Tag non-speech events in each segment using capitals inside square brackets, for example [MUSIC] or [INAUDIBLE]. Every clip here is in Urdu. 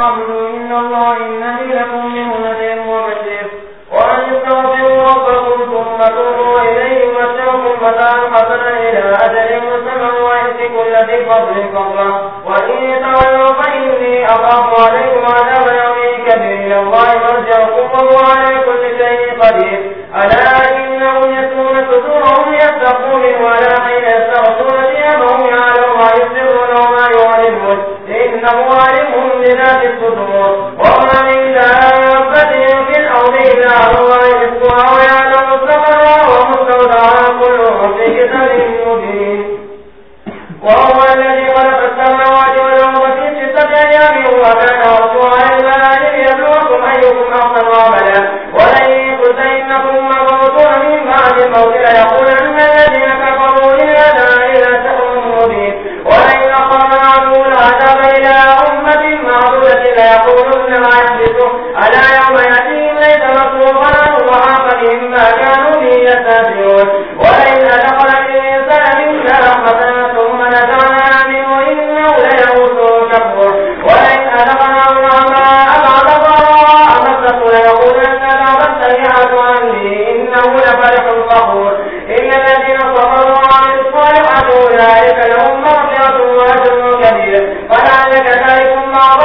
إن الله إنني لكم منه نذير وبشير وأن استغفروا ربكم ثم توبوا إليه متعكم متاعا حسنا إلى أجل مسمى ويأتي كل ذي فضل فضلا وإن تولوا فإني أخاف عليكم عذاب يوم كبير إلى الله مرجعكم وهو على كل شيء قدير ألا إنهم يسرون صدورهم يستقوا منه حين يستغفرون ثيابهم يعلم ما يسرون وما يعلمون إنه علم بذات الصدور وما من دابة في الأرض إلا رزقها ويعلم مستقرها ومستودعها كلهم في كتاب مبين وهو الذي خلق السماوات والأرض في ستة أيام وكان ليقولن ما يحدثه ألا يوم يأتيهم ليس وحاق بهم ما كانوا به يستهزئون ولئن أدخل الإنسان منا رحمة ثم نزعناها منه إنه ليئوس كفور. ولئن أدخلناه النعماء بعد ضراء مسته ليقولن بعد السيئات عني. إنه لفرح فخور. إن الذين صبروا وعملوا الصالحات أولئك لهم مغفرة وأجر كبير. فلعلك تارك بعض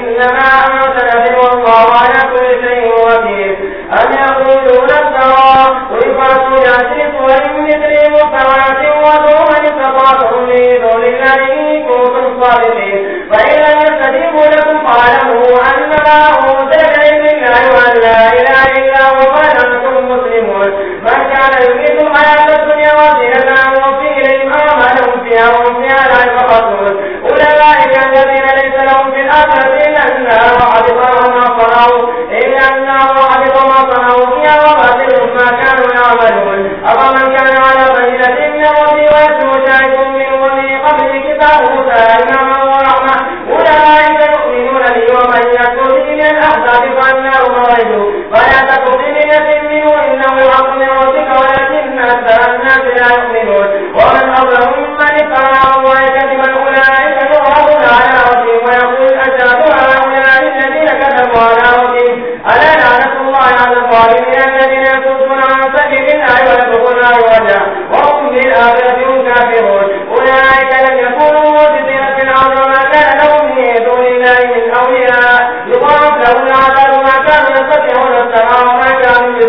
إنما أنت نذير والله على كل شيء وكيل. أم يقولون افترى. قل فأتوا بعشر سور مثله مفتريات وادعوا من استطعتم من دون الله إن كنتم صادقين. فإن لم يستجيبوا لكم فاعلموا أنما أنزل إليكم الله وأن لا إله إلا هو فأنتم مسلمون. من كان يريد الحياة الدنيا وزينتها كانوا أفمن كان على بينة من ربي ويتلو شاهد منه وفي كتاب موسى إماما ورحمة أولئك يؤمنون به ومن يكفر به من الأحزاب فالنار موعده فلا تك في منه إنه الحق من ربك ولكن أكثر الناس لا يؤمنون ومن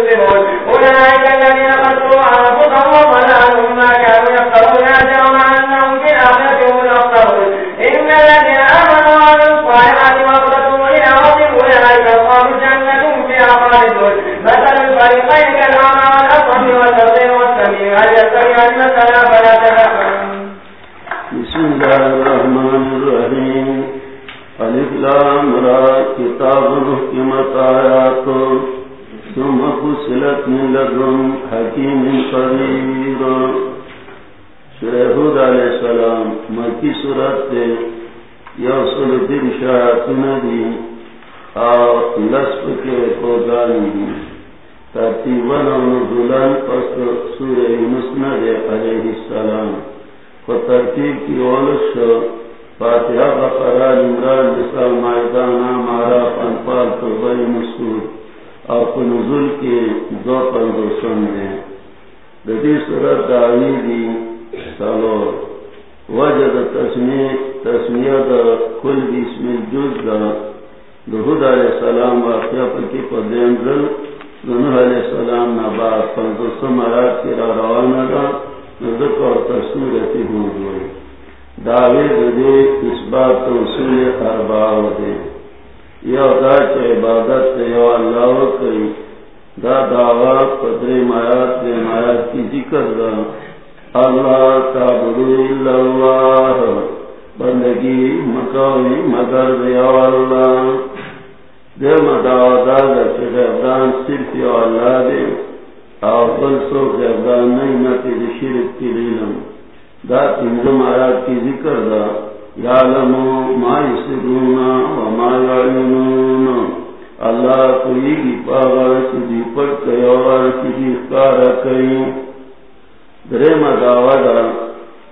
يسلمون أولئك الذين خسروا أنفسهم وضل ما كانوا يفترون. أجرهم أنهم في الآخرة هم الأخسرون إن الذين آمنوا وعملوا الصالحات وأخبتوا إلى ربهم. أولئك أصحاب الجنة هم فيها خالدون. مثل الفريقين كالأعمى والأصم والبصير والسميع. هل يستويان مثلا فلا تفهمون بسم الله الرحمن الرحيم. الف لام را. کتاب حکمت آیات ثم فصلت من لدن حکیم قدیر علیہ السلام، مکی صورت تے یوصل دن شاعتن دی، اور لسپ کے ترتیباً و نزولان پس سورہ مسند علیہ السلام. کو ترتیب کی اولش فاتحہ بقرار عمران، نساء مائدانا مارا انفال قربی اور نزول کے دو پندوشن ہیں۔ ددی صورت دعوی دی سالور وجد تسمیہ تسمیہ دا کل بسم الجز دا۔ دہود علیہ السلام واقعہ پکی پر دیندل دنوح علیہ السلام نباد پندوشن مراد کی را روانہ دا نزد اور تصورتی ہوں گوئی دعوی دے اس بات تو اصول ارباو دے۔ یا دا چا عبادت یا اللہ کئی، دا دعوی قدر مایات دے، مایات کی ذکر دا۔ اللہ تعبدو اللہ، بندگی مکوی مگر دیا اللہ۔ دے مدعو دا دا چا غیبدان صرف یا اللہ دے۔ اور بل سو غیبدان نہیں نتی دی شرک کی لیلم دا تنظم آیات کی ذکر دا۔ یعلمو ما یسرون و ما یعلنون. اللہ کوئی گی پاگا چیزی پٹ کئی چیزی کارا کئی درے مداوا دا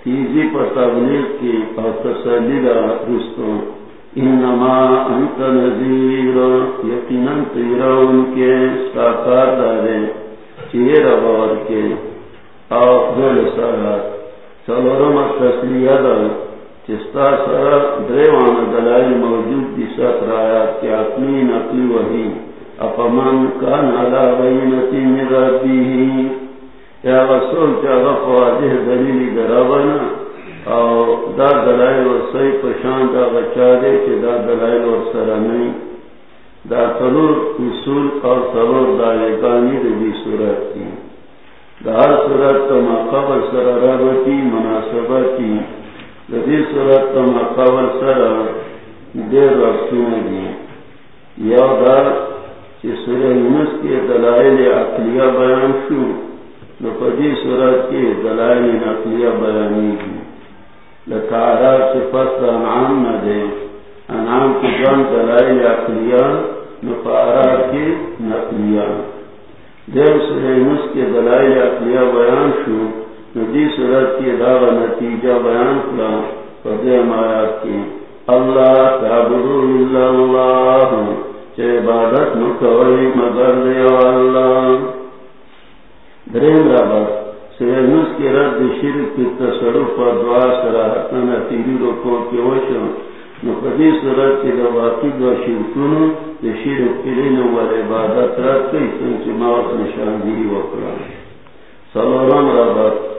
تیزی پر تبلیغ کی اور تسلی دا رستو انما انت نذیر. یقینا تیرون کے ساکار دارے چیر بار کے. او دل سارا چلورم تسلیہ دا چستا سر دریوان دلائی موجود دی ست رایات کی اپنین اپنی نقلی وحی اپمن کان علا بینتی من ربیہی یا رسول چا غفواجہ دلیلی درابنا او دا دلائل اور پشان دا بچا دے کہ دا دلائل اور سرا نہیں دا تلور اصول اور تلور دا یکانی دے بھی صورت کی۔ دا ہر صورت تا مقابل سرا رابطی مناسبتی دی صورت تا مقابل سرا دیر رفتون دی یا دا چی سورہ یونس کے دلائل عقلیہ بیان شو نو پدی صورت کے دلائل نقلیہ بیانی کی۔ لتعالی صفت انعام نہ دے، انعام کی جان دلائل عقلیہ نفارا کی نقلیہ۔ دیر سورہ یونس کے دلائل عقلیہ بیان شو ندی صورت کی دعو نتیجہ بیان کلا پدے آیات کی اللہ تعبدو اللہ چے عبادت مکوئی مگر دے اللہ۔ درین رابط سیرنس کی رد شرک کی تصرف پر دعا سراحتنا تیری رکو کی وشن نقدی صورت کی دواقی دو شرکونو دی شرک کلین والعبادت رد کئی سنچ موت نشان دیری وکرا۔ سلورم رابط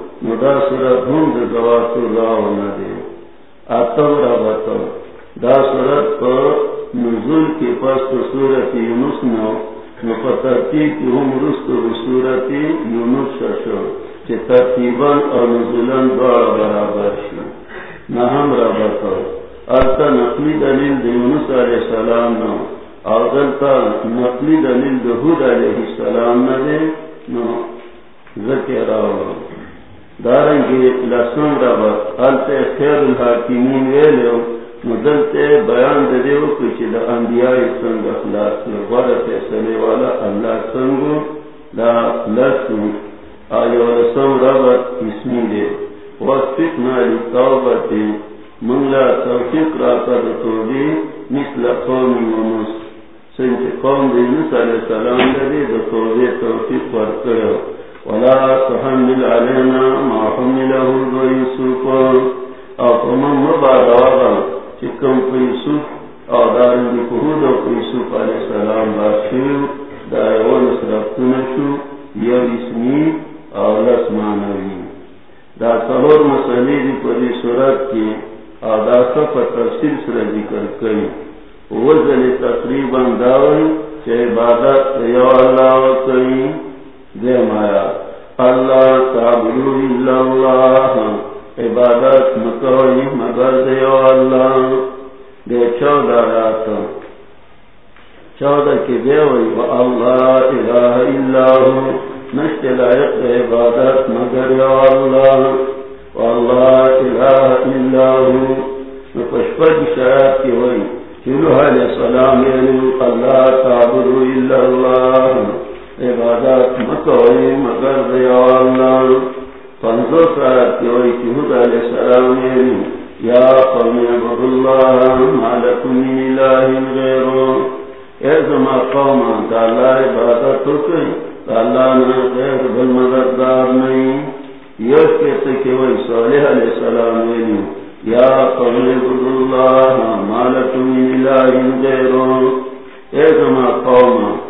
زوات زاونو مدا سورت ہوں گوات نہ دے۔ آتم رابطو دا سورت کو نزول کے پاس تو سورت یونس نو نو نپترتی کی ہم رست و سورت یونس ششو چی ترتیباً اور نزولن دوار برابر شو نا نہم رابطو آتا نقلی دلیل دی یونس علیہ السلام نو۔ آغلتا نقلی دلیل دی حود علیہ السلام نہ دے، نو، ذکر آو دارنگی لسن ربط حالت خیر الحاکمین ویلیو مدلتے بیان دیو کچی دا انبیاء سنگ اخلاق غرط سلے والا اللہ سنگو دا لسن آیو رسم ربط اسمی دے. وصفقنا لتوبتی من لا توفیق را قد توبی مثل قوم یونس. سنچ قوم دی نس علیہ السلام دی دا توبی توفیق ورکڑو. ولا تحمل علينا ما حمله يوسف او من مبارا چکم کو یوسف او دارن دی کہود او یوسف علیہ السلام باشیو دا ایوان سرابتون شو یا اسمی او لسمانوی دا تلور مسئلی دی پری صورت کی او دا سف تفسیر سر ذکر کئی وزن تقریباً داوی چه عبادت یو اللہ وکئی دے مایا اللہ تعبدو الا اللہ، عبادت مکوئی مگر دیو اللہ۔ دے چودہ رات۔ چودہ کی دیوئی و اللہ الہ الا ہو نشت لائق عبادت مگر یو اللہ۔ الہ الا کی وئی چلو علیہ السلام یعنی اللہ تعبدو الا اللہ۔ عبادت مکوئی مگر دیا اللہ پنزو سارت کی وئی چہود علیہ السلام یا قوم عبد اللہ مالکم من الہ غیرو اے زما قوم، دا اللہ عبادت ہوکئی دا اللہ نے غیر بالمدددار نہیں یوش کہتے کہ وئی صالح علیہ السلام یا قوم عبد اللہ مالکم من الہ غیرو اے زما قوم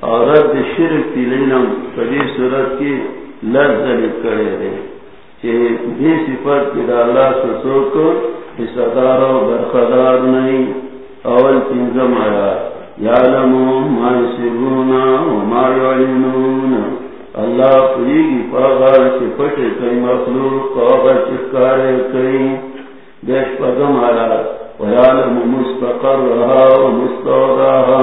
اور رد شرک تی لینم پدی صورت کی لرد کرے دے کہ بھی صفت کی دا اللہ سسو کو حصدار و برخدار نہیں، اول تنظم آیا یعلمو ما یسرونا و ما یعلنون۔ اللہ پریگی پاگر چی پٹے کئی مخلوق پاگر چکارے کئی۔ دیش پگم آیا ویعلم مستقرها و مستوداها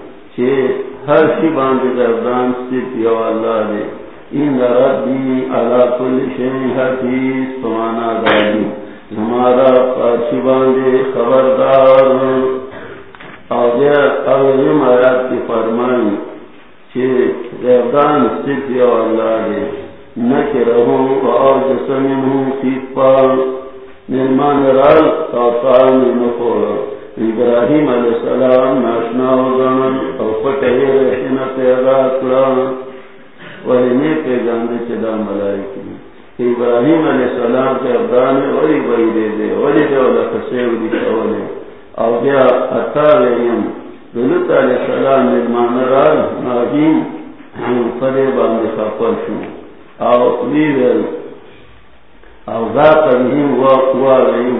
کہ ہر سی باندھ کر دان سے اللہ نے ان ربی علا کل شیء حفیظ سمانا داری ہمارا پارسی باندھے خبردار۔ اور اگلیم کی فرمائی کہ غیبدان صرف اللہ نے نہ کہ رہوں اور جسم ہوں سیکھ پاؤ نرمان رال اور پاؤ نکو ابراہیم علیہ السلام ناشنا ہو گانا اور رہنا پیدا کرا وہی نے پیغام چدا ملائکی۔ ابراہیم علیہ السلام کے ابران وہی وہی دے دے، وہی دے والا خسیو دی شولے او بیا عطا لیم دلت علیہ السلام نرمان رال ناجیم پدے باندے خاپر شو۔ او ویویل او ذا قدیم واقوا لیم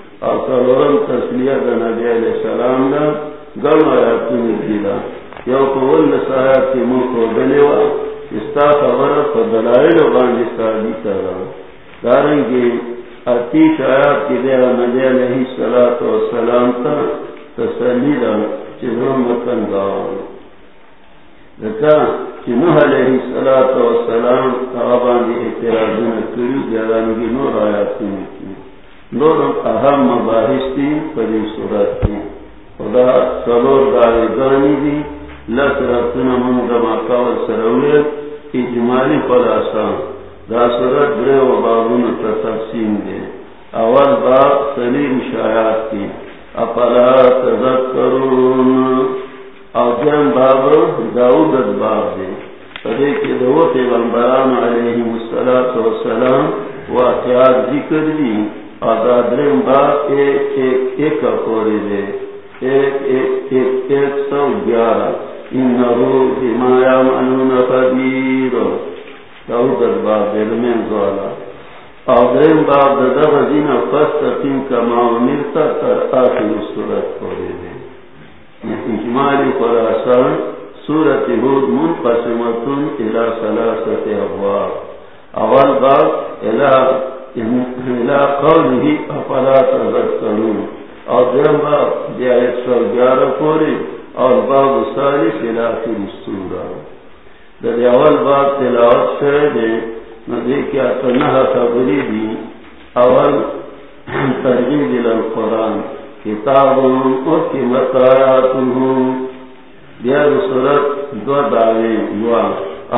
سلام سلورم تسلیہ کا نبی علیہ السلام نا گم آیاتون دیلا یو قول نسایات کی ملک و دلیوا استا خبر فدلائل و باندی صحابی کرا دارنگی اتیش آیات کی دیلا نبی علیہ السلام تا تسلیلا چیزم مکن گاوان لکا چی علیہ السلام تا باندی اعتراضون کری دیلانگی نور آیاتون کی لوگ اہم مباحث تھی پری سورت کی خدا سرور داری گانی دی لس رتن من دماکا و سرویت اجمالی خلاصہ دا صورت در و بابون تا دے اول باب سلیم شایات کی اپلا تذکرون. او جن باب داودت باب دے پدے کے دو پیغمبران علیہ السلام و اخیار ذکر دی درم با ایک ایک ایک اکوری دے ایک ایک ایک ایک سو گیارہ انہو ہمایا منون قدیر او در باب علمین زوالا او درم با در وزین فستقیم کما امرتا تر آخر صورت کوری دے اجمالی خراسان صورت حود منقسمتن الى سلاسة ابواب اول باب الى قوله افلا تذکرون اور درم باب دی آیت سو گیارہ پوری اور باب در اول باب تلاوت شرے دے ندی کیا تنہ خبری دی. اول ترجیب القرآن کتاب اور کی دیا صورت، دو دعوے یوا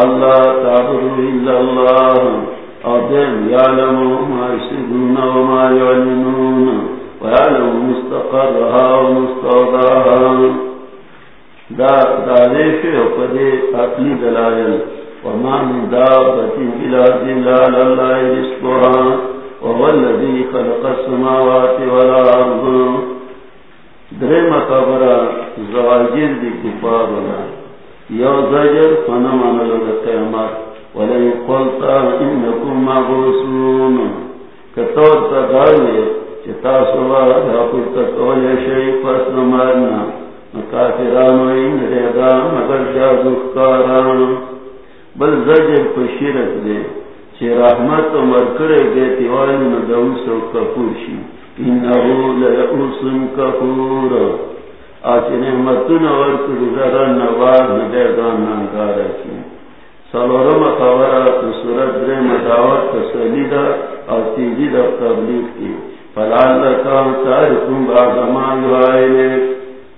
اللہ تعبدو اللہ. أدم يعلم ما يسدون وما يعلنون ويعلم مستقرها ومستوضعها دا داليش وقدي أقلي دلائل. وما من دابة في الأرض إلا على الله رزقها. وهو الذي خلق السماوات والأرض درم قبر زواجر دي كفار يو زجر فنمان لغة قيامات ولن قلتا کتور چتا سوا پس نمارنا مکافران و ریدا مگر جادوکاران بل زجر دے، چی رحمت و مرکر گے تیوالی ندوس و انہو کپور آچی نعمتون ورکر ذران نوار ندیدان سلورم خبر سورت در مداوت تسلی دا او تیزی دا تبلیغ کی. فلال لکان تارکون باز ما یوائلے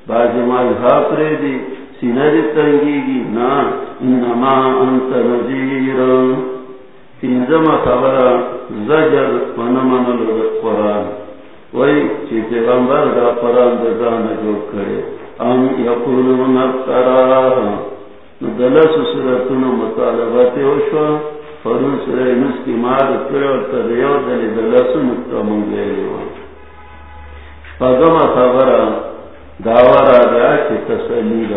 باز ما یحاق رے دی سینہ دی تنگی گی نا، انما انت نزیر تینزم خبر زجر ونمن القرآن وی، چی پیغمبر دا قرآن دا زانا جو کرے. ام یقولون افتراہ دلس سورتون مطالبات وشو فرون سورہ نس کی مار کرو تدیو دلی دلس و چی تسلی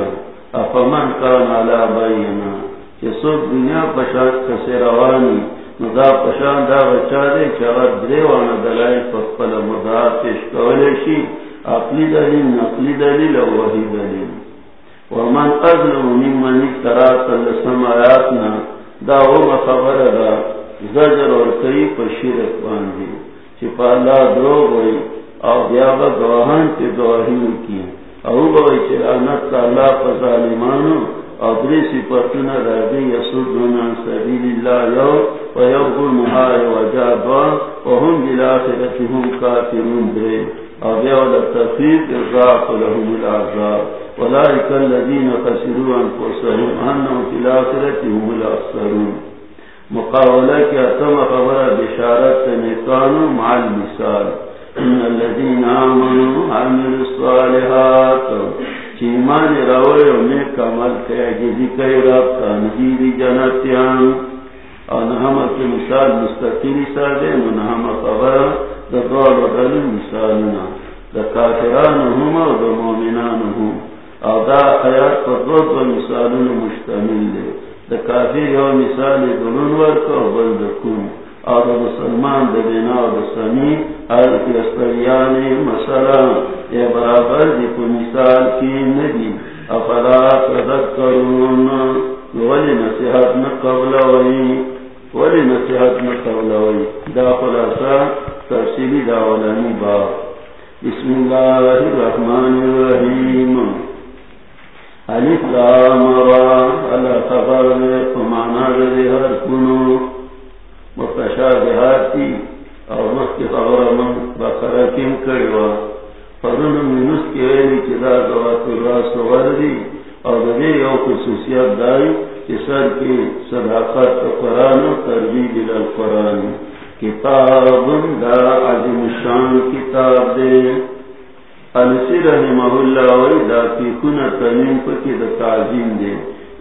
افمن کان علا باینا چی سوک دنیا پشان کسی روانی مدا پشان دا بچا دے چی دریوانا دلائی فقبل مدا پیش کولیشی اقلی دلیل نقلی دلیل و وحی دلیل. ومن اظلم ممن افترا تلسم آیاتنا دا وما خبر دا زجر اور کئی پر شرک باندی چپا اللہ دروگ ہوئی او بیابا گواہان تی گواہیوں کی او بوئی چرانت تا اللہ پر ظالمانو، او دری سپتنا رادی یسودون عن سبیل اللہ یو ویبغل محای وجابا وهم بالآخرتهم کافرون دری او بیابا تفید ارضاق لهم العذاب. أولئك الذين خسروا أنفسهم أنهم في الآخرة هم الأخسرون. مقاولة أتم خبر بشارة نقان مع المثال. إن الذين آمنوا عملوا الصالحات چیمان روئے انہیں کمل کے جدی کئی رب تنجیدی جنتیان انہم کی مثال مستقیلی سادے منہم خبر دقال و دل مثالنا. دکاتران ہم و دمومنان ہم او دا حیات پر دو دو مثالون مشتمل دے دا کافی یو مثال دلون ورکا و بلدکون او دا مسلمان دا بنا و دا سمی ال کستریانی مسلا اے برابر دی کو مثال کی ندی افلا تذکرون. ولی نصیحت نقبل وی ولی نصیحت نقبل وی دا خلاصا تفصیلی دا ولانی با. بسم اللہ الرحمن الرحیم. الف لام را خبر فمانا ہر کنو متشابہات کی اور خبر من کم کروا فرن منس ویلی چدا دوات اللہ سوار دی اور دے یو خصوصیت دائی کہ سر کی صداقت قرآن و تربیب القرآن کتاب دا عظیم شان کتاب دے. انسی رحمہ اللہ وی دا کی کن تنیم پکی دا تعظیم دے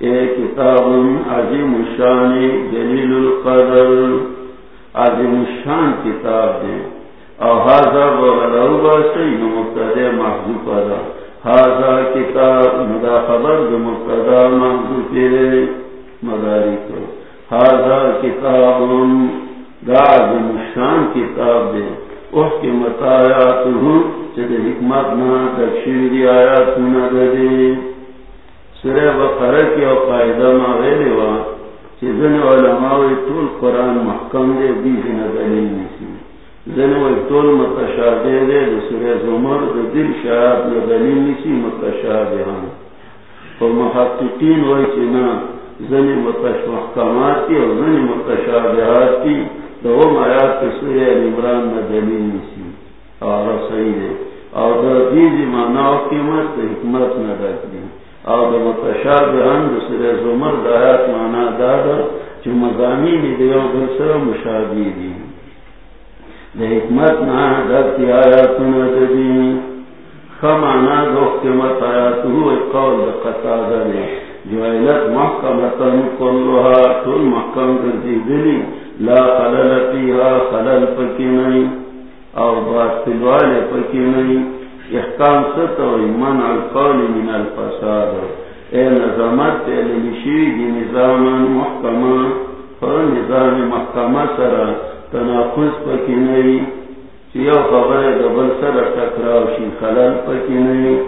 اے کتاب عظیم الشان جلیل القدر. عظیم الشان کتاب دے. او حاضا بغلو باسی نمقتدے محضوب دا حاضا کتاب مدا خبر دا مقتدہ محضوب دے. مداری کو حاضا کتاب دا عظیم الشان کتاب دے. اوہ کی مطایات ہوں حکمت نہ تکشیری آیات نہ دے سرے بقرہ کی او قائدہ ما غیرے وا علماء طول قرآن محکم دے دلیل نیسی۔ طول متشابہ دے زمر دل دلیل نیسی متشابہ ہاں۔ محققین وی چنا زنی متش محکمات کی اور زنی متشابہات کی دو آیات سورہ عمران میں دلیل نیسی اور صحیح دے اور دیزی معناو قیمت حکمت نہ رکھ دی اور متشابہان دوسرے زمر دایات مانا دادا جو مضامین دیو دوسر مشابی دی۔ دے حکمت نہ نا دکتی آیاتنا دی۔ خمانا دو حکمت قیمت آیاتو قول دقتا دے جو ایلت محکمتن کلوها تول محکم کردی دلی۔ لا خلل فیها خلل پکی نہیں اور بات تلوالے پکی نہیں احکام ستو من القول من الفساد. اے نظامت پہلے نشوی دی نظام محکمہ. پر نظام محکمہ سرا تناقض پکی نہیں چیو خبر دبل سر ٹکراو شی خلال پکی نہیں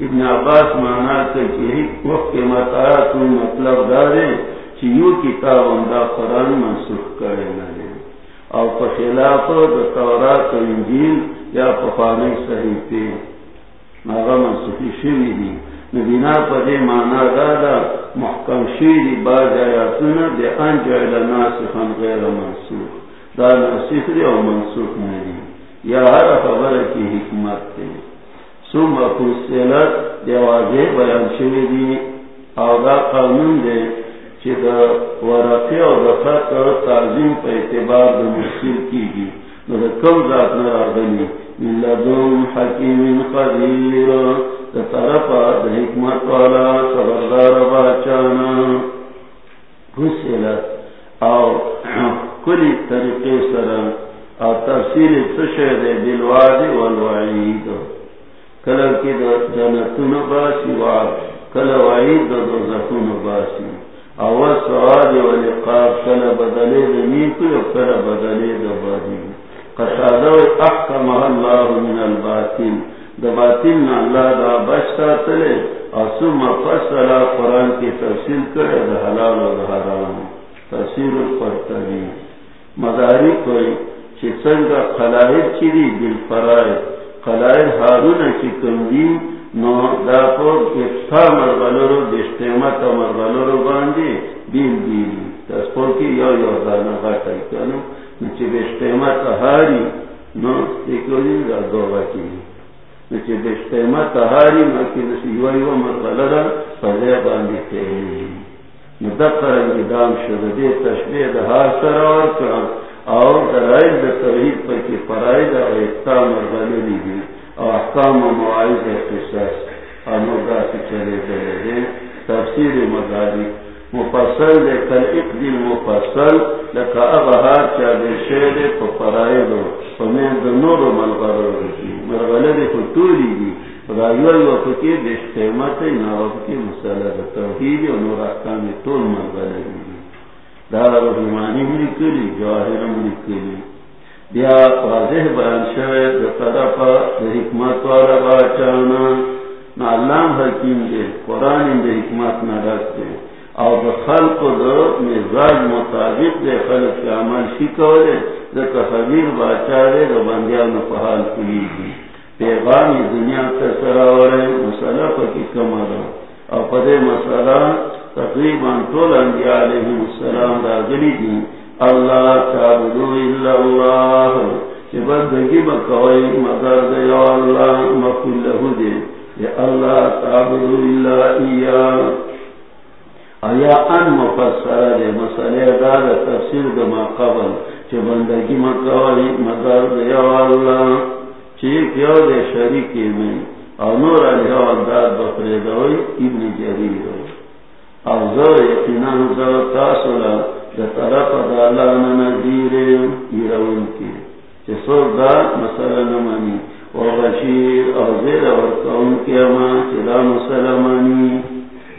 ابن عباس مانا کہ ایک وقت کے مطاعت مطلب دارے چیو کتاب اندہ قرآن منسوخ کرے نہ اور پخلاف تورات و انجیل یا پخوانے صحیح پہ ناغا منصفی شوی دی۔ نبینا پدے مانا دادا محکم شیری با جایا سنا دے انجعل ناسخا غیر منصوف دا ناسخ دی اور منصوف نہیں یا ہر خبر کی حکمت تے۔ سم افسلت دے واضح بیان شوی دی۔ اور دا قانون دے تعظیم پہ اعتبار مشکل کی گی کم ذات نہ راغلی حکیم طرف حکمت والا، خبردار [CLEARS THROAT] کلی طریقے سر اور تفصیل سشد دلواد والوعید. کلر کی دو جنتون باسی، وعد. کل وعید دو زتون باسی. اول سواد و لقاب کل بدلے دنی کو کل بدلے دبادی قصادو احکم اللہ من الباطل. دباطل نا اللہ دا بچتا تلے اسم فصلا قرآن کی تفصیل کرے دا حلال و دا حرام. تفصیل القرطبی. مداری کوئی چی سنگا خلائد چیدی بالفرائد خلائد حارون چی کمدیم نو دا پو افتا مرغلرو دشتیمت مرغلرو باندی بیل بیل تسپو کی یو یو دانا غاٹا کنو نچی دشتیمت هاری نو دیکھولی دو باکی نچی دشتیمت هاری نو دسی یو یو مرغلرو پدے باندی تیلی نو دام شده دی تشبیه دا هار سراور کرن، اور درائل دا توحید پر کی پرائی دا افتا مرغلری دی احکام و معائز اختصاص امرداتی چلے دلے دے تفسیر مداری مفصل دے کل اقدل مفصل۔ لکا اغہار چا دے شیر پا پرائے دو فمین دو نور و ملغر رکی مرغلے دے کو فتولی دی۔ رایوی وفکی دیش قیمت ناوفکی مسئلہ دا توحید و نور احکام طول مرغلے دی۔ دارا رحمانی ملی کلی جواہر ملی کلی بیا واضح بیان شوے دو طرف حکمت والا باچانا. نا علام حکیم دے قرآن دے حکمت نہ رکھتے اور دو خلق دو مزاج مطابق دے خلق کے عمل شکولے دو تخبیر باچا دے دو بندیان پہال کلی دی پیغامی دنیا تسراورے مسئلہ پکی کمرا اور پدے مسئلہ تقریباً طول انبیاء علیہ السلام دا گلی دی اللہ تعبدو الا اللہ کہ بندگی بکوئی مگر دے اللہ مفل لہو دے کہ اللہ تعبدو الا ایا آیا ان مفسر دے مسئلے دار تفسیر دما قبل. کہ بندگی مکوئی مگر دے اللہ چیک یو دے شریکی میں اور نور علیہ ورداد بفرے دوئی ابن جریر. اور زور یقینان زور تاسولا طرف دالانا ایرون کی۔ دا مسئلہ نمانی و او زیر ورکون کی اما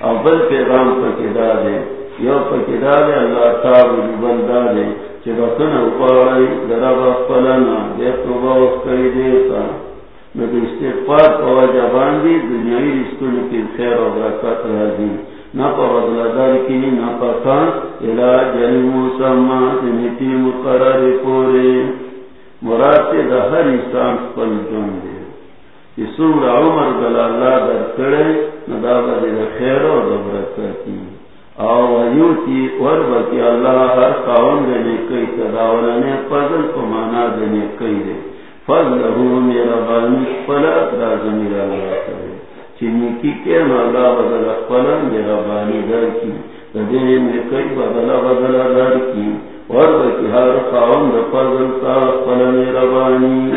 او بل پیغام پکدا دے۔ یو پکدا دے، اللہ تاب بل دا دے۔ چدا کن اپارائی درب اقبلنا دے توبا وقتی دیتا پوا جبان دی دنیای کی خیر و برکت نہ پا نہ پا جل موسما نیتی مقرر پورے۔ مراد ہر انسان پل جون دے۔ سور عمر اللہ در کرے نہ دا بدے خیر اور او اللہ ہر قاون دینے کئی فضل کو مانا دینے کئی دے۔ فضل ہو میرا بانی اللہ کرے۔ چینی کی کے مالا بدل پلن میرا بانی در کی۔ دے میں کئی بدلا بدلا در کی۔ ورد کی ہر خاون دا فضل تا میرا بانی۔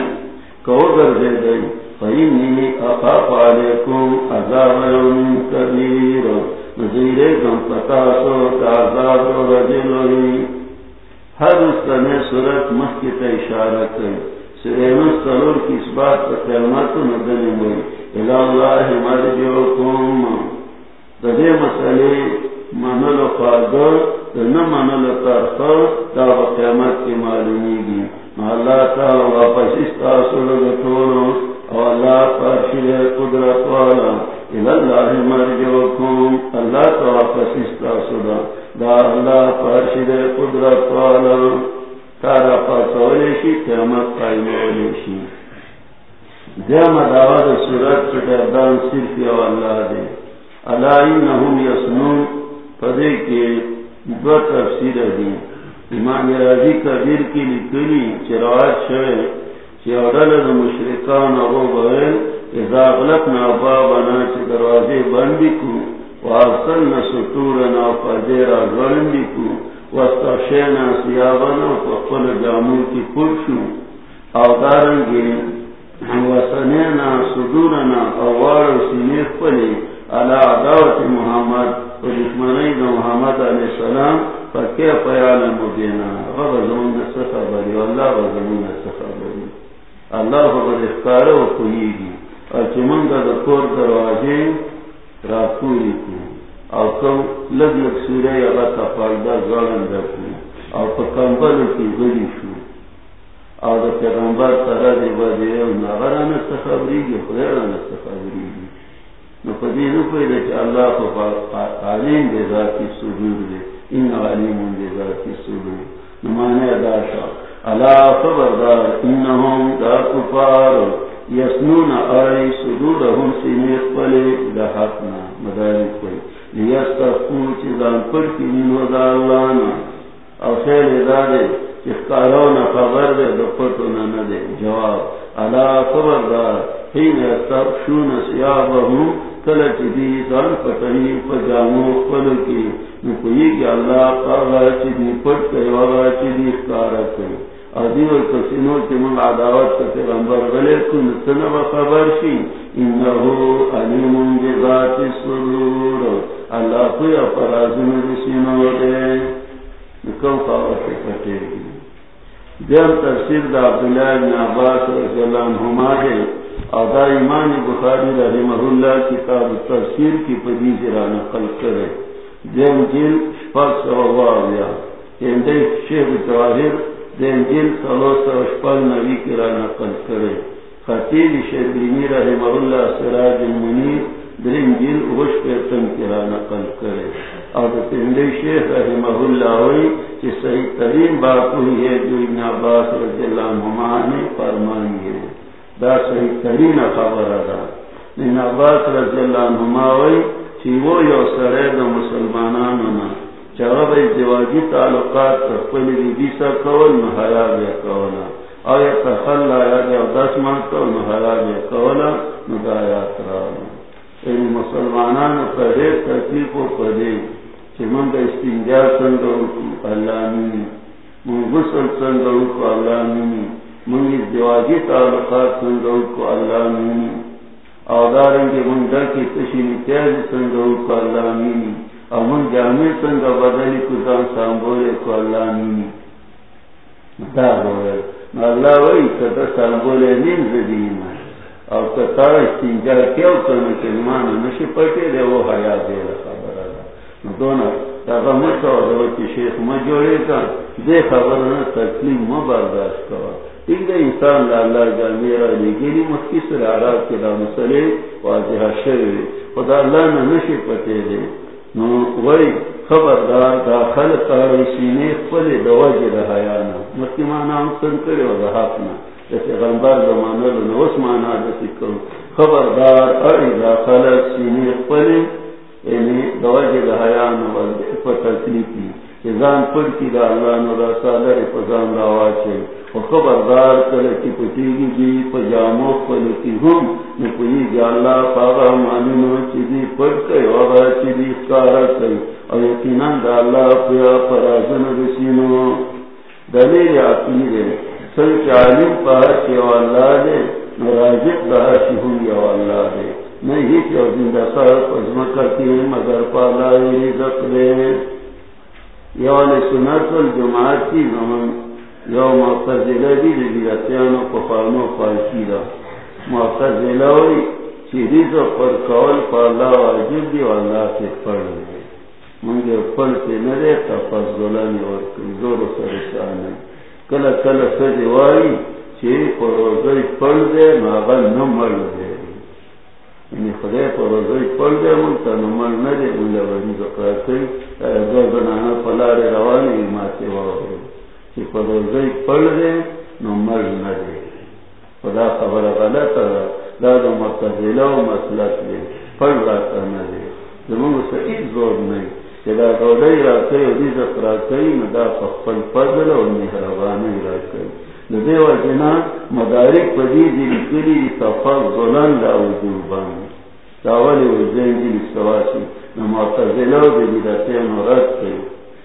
کو در دے دے فإني أخاف عليكم عذاب يوم كبير۔ نزير كم فتاسو كعذاب رجل هذا السنة سورة مسكت إشارة سورة مستلور کی اس بات پر قیامت نظر ہوئی الہ اللہ مرجعکم دے مسئلے منل فاضل نہ منل تا قیامت کی معلومی گی۔ اللہ تا واپس اس تاثر اور اللہ قدرت والا۔ الہ اللہ مرجعکم اللہ تا واپس اس تاثر دا اللہ قدرت والا۔ تارا پاسولیشی قیامت قائم ولیشی دیم دعوت سورت کی دردان صرف یو اللہ دے. علائی نہم یسنون، پدے کے دو تفسیر دی. امام راضی کبیر کی لکلی چرواج شوئے، چی چیوڑل دا مشرکان ابو بغیر اذا غلقنا بابنا چی دروازے بندی کو وارسلنا سطورنا فدیرا غرندی کو وستشینا سیابنا فقل جامل کی پرشو او دارنگی وسنینا صدورنا اوار سینیخ پلی علا عداوت محمد و دشمنی دا محمد علیہ السلام فکی پیال مبینا غب زمون نسخ بری واللہ غزمون نسخ بری اللہ خبر اخکار و قیدی اور دا دکور دروازے را پوری کو او کم لگ لگ سورے اگا تفاقدہ زالن دا رکھو او پا کمبل کی گلی شو۔ او دا پیغمبر ترہ دی با دی او نغران استخبری گی خیران استخبری گی۔ نو پا دی نو پیدا چا اللہ کو علیم دی ذاتی سجود دی ان علیم دی ذاتی سجود نو مانے ادا شا۔ اللہ خبردار، انہم دا کفار یسنون آئی سجودہم سینیق پلے لحقنا مداری کوئی لیستخون چیزان پر کی منو دا اللہ نا او خیر دا خبر دے جواب، علا خبردار حین استبشون سیابہو کلچ دی دان پتنی پجامو خلو کی نکوئی کی اللہ قاغا چی دی پٹ کئی وغا چی دی اخکارا کئی کسینو چی من عداوت کا پیغمبر غلے کن سنب خبر شی. انہو علیم بذات الصدور اللہ کوئی اپرازن رسینو دے، نکو خواہت کٹے گی۔ جب تفسیر دا عبداللہ ابن عباس رضی اللہ عنہما ہے اور دا ایمان بخاری رحمہ اللہ کتاب تفسیر کی پدیز را نقل کرے، جب جل شپل سوا آیا اندے شیخ تواہر دین جل سلو سو شپل نبی کی را نقل کرے۔ خطیب شیخینی رحمہ اللہ، سراج المنیر درین جل غش پیتن کی را نقل کرے اور تندے شیخ رحمہ اللہ ہوئی کہ صحیح ترین بات ہوئی ہے، جو ابن عباس رضی اللہ عنہ نے فرمائی ہے. دا صحیح ترین خبر ادا ابن عباس رضی اللہ عنہ ہوئی کہ وہ یو سرے دا مسلمانانو نا چاہا بھئی دیواجی تعلقات تخپلی بی بیسا کول نحیا بیا کولا او یا تخلا یا دس مان کول نحیا بیا کولا ندایات رانا یعنی مسلمانانو پڑے ترتیب و پڑے من کا استنجا سنگو اللہ مینی من غسل سنگو کو اللہ مینی من دیواجی تعلقات سنگو کو اللہ مینی اودارن کے من ڈر کی تشینی تیز سنگو کو اللہ مینی اور من جامع سنگا بدلی کتان سامبولے کو اللہ مینی دا بولے اللہ وہی کتا سامبولے نیم زدیم ہے۔ اور کتا استنجا کیوں کرنے کے مانا نشی پٹے دے، وہ حیات دے رکھا دونوں شیخ مجھوڑے کا دے خبر نہ تسلیم م برداشت کرا ٹھیک ہے انسان اللہ جا میرا لیکن مکی سر آراب کے دام سلے واضح شروع خدا اللہ نہ نشے پتے دے۔ وہی خبردار داخل کاری سینے پلے دوا جی رہا یا نا مکی مانا سن کرے و دہاپنا جیسے غنبار زمانہ لنا اس مانا جیسے کرو خبردار اری داخل سینے پلے یعنی دوا جی رہا یا تکلیفی زان پڑ کی دا اللہ نو دا سالر پزان دا واچے و خبردار کل کی پتیگی جی پجامو پل کی ہم، نو پئی جی اللہ پاگا مانی نو چی دی پڑ کئی وغا چی دی کارا کئی۔ او یقیناً دا اللہ پیا پرازن رسینو دلیل عقلی دے سن چالیم پاہر چی اللہ دے راجب اللہ دے زندہ مگر پالا رزق دے یو سنت الجماعت کی زمن یو معتزلہ دی دیاتیانو پخانو فارسی دا معتزلہ ہوئی تو پر کول پا اللہ واجب دی اللہ سے پڑھ لے۔ منگے پڑھ کے نرے تفضلانی ورکی زور سرسانے کل کل سجوائی چی پروزی پڑھ دے ناغل نمر دے یعنی خدای پر روزی پڑ دے ملتا نمال ندے ملے وزی زقرار کئی دو زنانا پلار روانی ماتے وارو چی پر روزی پڑ دے نمال ندے خدا خبر غلط دا دا مقتدلہ و مسلط دے پڑ راتا ندے زمان سے ایک زور نہیں کہ دا دودائی راتے و دی کئی فضل و را کئی مدارک پدی کلی لا وجوبان سواسی نمعتزلو رد کئی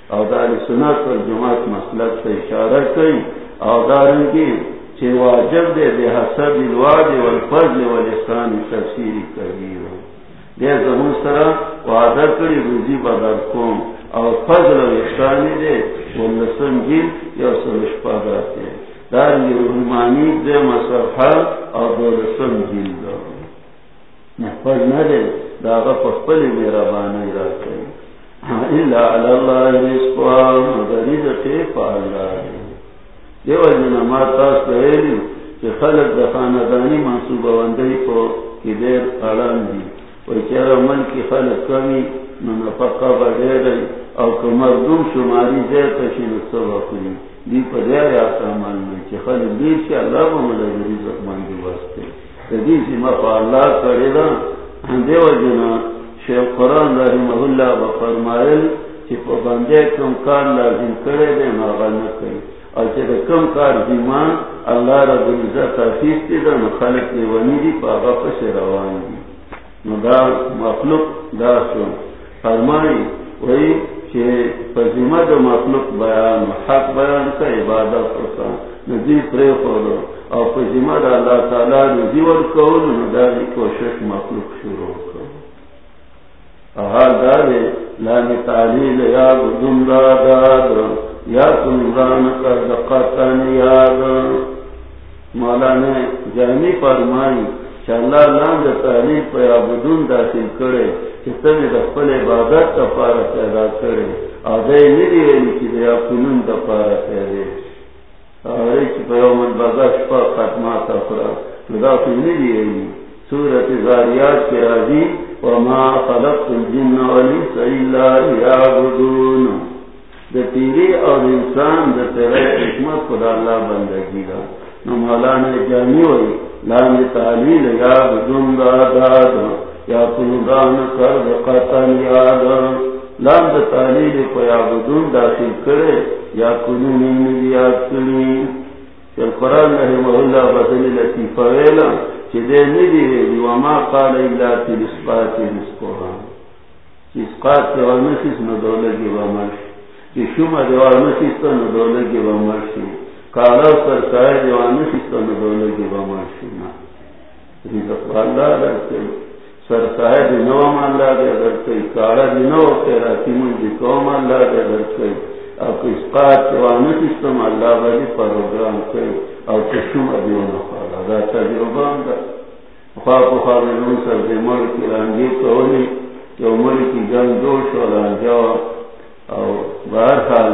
او سنت جماعت مسلک سے اشارہ کئی او دارنگی چه واجب دے بے حسب الواد والفضل والاحسان تفسیری کبیر دے زمون سرا وعدہ کری روزی بدر کوم. او فضل و احسانی دے واللسن جیل یا سلش پاداتے دار رحمانی دے مسرحا اور دو رسم جیل دو محفظ نہ دے داغا پخپلی میرا بانی را کئی اللہ علی اللہ رسقوا مدرید تیفا اللہ دیو جنا، ما تاس کہیلی کہ خلق دا خاندانی منصوب وندی کو کی دیر اڑان دی وی من کی خلق کمی ننفقا با دیر او کمردم شماری زیر تشین سبا کنی. دی پا دیر آسامان میں چی خلق دیر چی اللہ با مدد رزق مندی واسطے دی سی مفا اللہ کرے دا دیو جنا، شیخ قرآن رحمہ اللہ با فرمائل چی پا بندے کم کار لازم کرے دے ماغا نکے اور چی دا کم کار دیمان، اللہ رب العزت حفیظ تی دا نخلق دیوانی دی، پا آغا پس روان دی. دا مخلوق دا شو. فرمائی وہی کہ پزیمہ دا مخلوق بیان، حق بیان کا عبادت کرتا ندی پرے خودو اور پزیمہ دا اللہ تعالیٰ ندی ورکول نداری کوشش مخلوق شروع کرو احال دارے لانی تعلیل یا بدن دا داد. یا تنظان کر دقاتان یاد. مولانا جانی فرمائی اللہ لان دا تعلیم پہ عبدون داخل کرے کہ تمہیں دا پل عبادت کا پارا پیدا کرے۔ آدھائی نیری ویلی کی دیا کنون دا پارا پیدے آدھائی چی پہ یومن بازا شپا ختمات افرا دا پہ نیری ویلی سورت زاریات کے راضی، وما خلقت الجن والانس الا ليعبدون۔ دا تیری اور انسان دا تیرے حکمت خدا اللہ بندگی دا۔ نو مولانا جانی ہوئی لام تعلیل یا بدون داد یا کلدان کر قطن یاد. لام تعلیل کو یا بدون داخل کرے، یا کلون یاد کری چل قرآن رحمہ اللہ بدل لطیفہ ویلا، چی دے ندی ویلی وما قال اللہ تی لسپات رسکوها چی اسقات کے ورنسیس ندولگی ومرش چی شما دیوار نسیستا ندولگی ومرشی کالا سر سائے دیوانے سستا ندولے کی باما شنا رزق اللہ رکھتے سر دنو مالا دے رکھتے کالا دنو تیرا تیمن دی مالا دے رکھتے اب اسقات دیوانے سستا مالا بلی پروگرام کرے او چشم ابیون خوالا دا تجربان دا خواب خواب نون سر دی ملکی رنگی کولی کہ ملکی جنگ دوش و رنجاو او بہرحال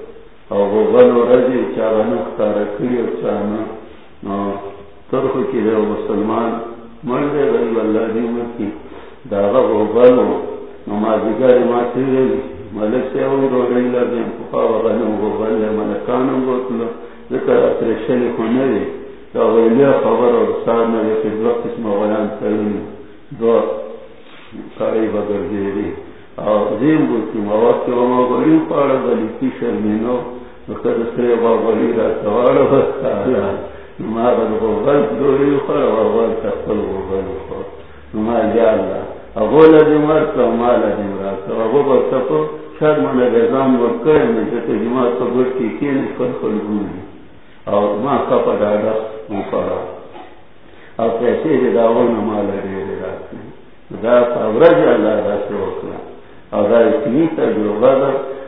او غل و رجی چاگا نکتا رکلی و چانا ترخو کی دے مسلمان مرد غریب اللہ دیمت کی داغا غل و نمازگار ما تیرے ملک سے او رو گئی لگے پخا وغنم گو بلے ملکانم گو تلو ذکر اترشلی خونری دا غیلی خبر اور سارنا لیکن دو قسم غیان کرنی دو کاری بگر دیری او زیم بودتی مواد که وما غلی پارا غلی کی شرمینو. وقت سری با غلی را سوارا بستا نما غل غل دوری خور و غل تقل غل خور نما جا اللہ اغول دیمار کا مال دیمار کا من رضام ورکر میں کی کین خل خل گونی اور ماں کا پڑاڑا مفرا اور پیسے دے داو نمال دے دا فاورج اللہ دا وکلا اور دا اتنی تجربہ دا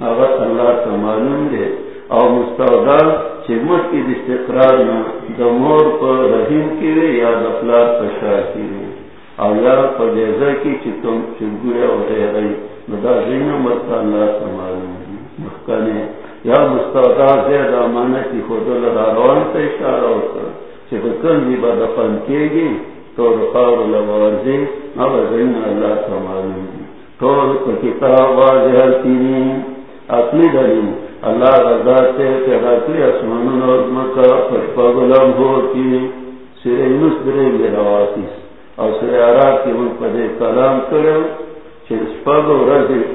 اگر اللہ تا معلوم دے اور مستودار چی مت کی دستقرار نا دمور پا رحیم کی وے یا دفلار پشار کی وے اور یا پا جیزا کی چی تم چنگویا و دے رئی مدا زین مرتا اللہ سمالوں مخکنے یا مستودا زید امانتی خود لگا روان تا اشارہ ہوتا چھے بھی با دفن کے گی تو رخار لگوارزی اب زین اللہ سمالوں طور پر کتاب واضح تینی اپنی دلیم اللہ رضا سے تیراکلی اسمانون اور مکہ پشپا غلام ہوتی سر اینس درے میرا واسیس اور سر عراق کی ملک پدے کلام کرو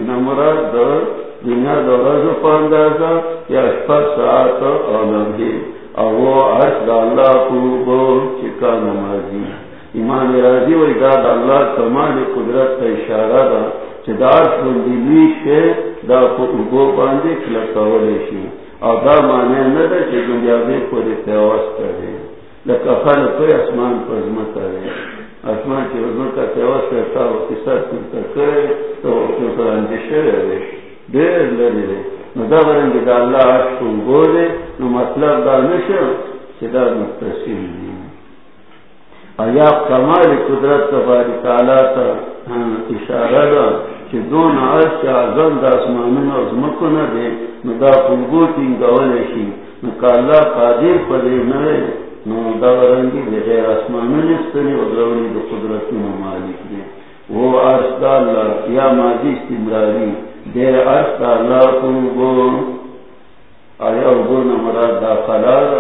نمراد دنیا دورز پاندازا یا شپگ ساعت اور اولمدی او وہ عرش دا اللہ قلوبو چکا نمازی۔ ایمان رازی و اداد اللہ کمال قدرت تا اشارہ دا۔ چه دا عرش بندی لیشه دا قلوبو باندی کلکاولیشی او دا معنی نده چه دنیاوی پوری تیواز کرده. لکه خلق کوئی اسمان پزمت کرده آسمان کی وزن کا تیواز کرتا ہو کسر کنتا کرے تو اپنے پر اندیشے رہے دیر لری رہے نو دا برنگی دا اللہ عرش کن گو دے نو مطلب دا نشو چدا متصل دی. آیا کمال قدرت تباری تعالیٰ تا اشارہ دا چی دون عرش عظم دا اسمانون از ازمکن دے نو دا کنگو تینگوالے شی. نو کا قادر پدے نوے نو دا رنگی دے غیر آسمانو نستنی و درولی دو قدرتی نو مالک دے وہ عرش دا اللہ یا ماضی استمراری. دے عرش دا اللہ کن آیا گو نمراد دا خلال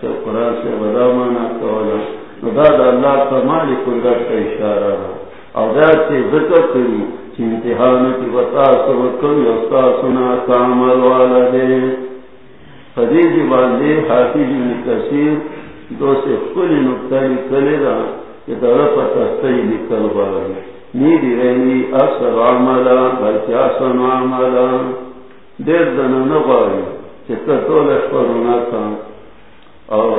چا قرآن سے بدا مانا کولا. نو دا دا اللہ کمال قدرت کا اشارہ را او دا ذکر کری چی امتحان کی بتا سب سوکم یستا سنا کامل والا دے۔ حدیث باندے حافظ ابن کثیر دو سے کلی نکتا نکلے گا کہ دورا پتا سی نکل باگی نیدی رہنی اکثر عملا بلکہ آسان عملا دیر دن نباگی کہ تطولش پر ہونا تھا۔ اور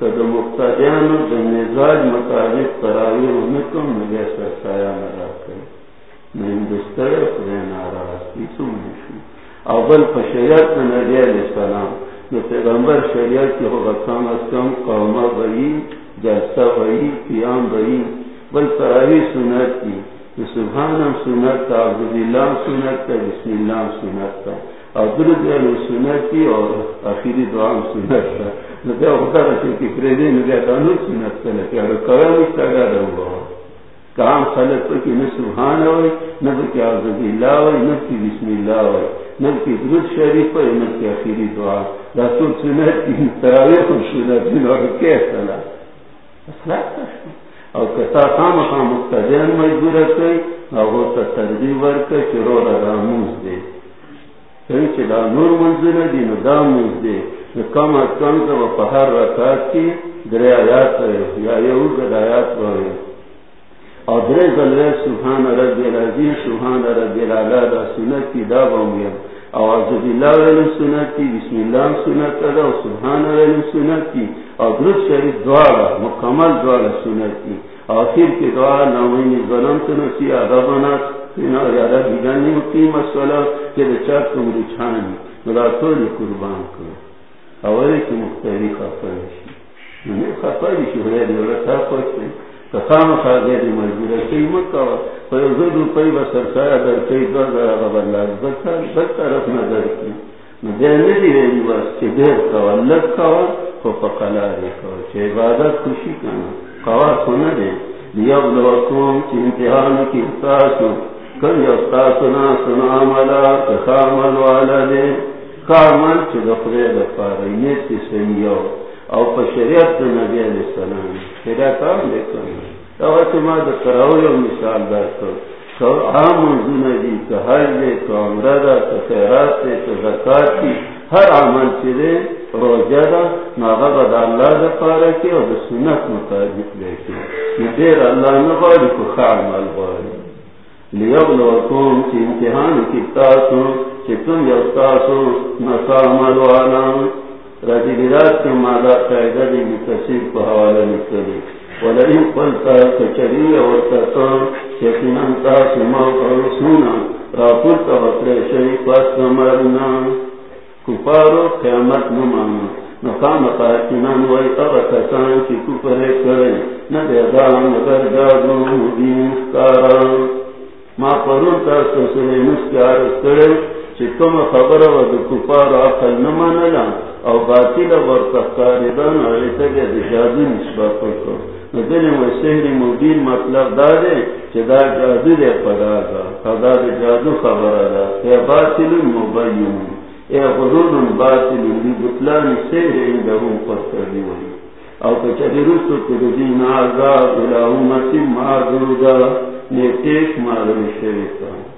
سر مطابق تراویر نکم نگه سر نبی علیہ السلام نو پیغمبر شریعت کی ہوگتان از کم قومہ بئی، جلسہ بئی، قیام بئی، بل تراوی سنت کی سبحانم سنت تا عبد اللہ سنت تا بسم اللہ سنت تا درد یعنی سنت کی، اور آخری دعا سنت تھا نہ ہوتا رہتے کہ پریدے کام خلق پر کہ نہ سبحان ہوئے نہ کہ اللہ ہوئے نہ بسم اللہ ہوئے نہ درد شریف ہوئے نہ آخری دعا رسول سنت کی دن اور کیسا لا اصلاح کتا خام خام مقتدین مجبور ترغیب چرو راموز دے نور منزل دی نو دا دے کم از کم سب پہر رکات کی درے آیات یا یہو گد آیات ہوئے اور درے ذلوے سبحان رب العظیم، سبحان رب العلا دا سنت کی دا بامیم اور عزب اللہ ویلو سنت کی بسم اللہ سنت دا و سبحان ویلو سنت کی اور درست شریف دوارا مکمل دوارا سنت کی آخر کی دعا نامین ظلم سنسی آدابانات ہوتی مسئلہ کہ بچات تم رچھانی ملا تھوڑی قربان کرو اولی کی مختلف خفایشی میں خفایشی ہوئے دیولا تھا پوچھتے کسام خاگے دی مجبور کئی مکہ پر زد روپئی و سرسایہ در کئی در در آغا بلاد بلتا بلتا رفنا کی نو دیر ندی ویلی بس چی دیر کوا لگ کوا خو پا قلاری کوا چی عبادت خوشی کنا کوا سنے دے لیابلوکم چی امتحان کی اتاسو کم یوستا سنا سنا ملا کامل والا دے کامل چھ دفرے دفار نیت کی او پا شریعت نبی علیہ السلام شریعت آم دے کرنا تو ما دا کراؤ مثال دار کر تو عام منزون دی کہ حج دے کہ عمرہ دا خیرات دے کہ زکاة دی ہر عمل چھ دے روجہ دا ناغا بدا اللہ دا پارا کی اور دا سنت مطابق لے کی ندیر اللہ نباری کو خامل باری لیبلوکم چی امتحان کی تاسو چی تم یوستاسو نسامل وانا راجی بیرات کی مادا قیدہ دی بتصیب کو حوالہ نکلی ولئن قلتا کچری ورطتا یقیناً تاسو موقع رسونا راپورتا وطر شریف واسمرنا کپارو قیامت نمانا نقام قاتنان وی اغتسان چی کپرے کرے ندیدان مگر جادو مبین کاران ما پرون تا سوسنے مسکار کرے چی خبر و دو کفار آقل نمانلا او باطل ور تختاری دان آئیتا گیا جادو نسبت کرو ندل و سہر مبین مطلب دارے چی دا جادو دے پڑا گا خدا دی جادو خبر دا اے باطل مبین، اے غرور باطل دی بطلان سہر اندہم پر کردی وی او کچھ رسو کردین آزاد الہ امتی معدودا نیتیش معلوم شریفا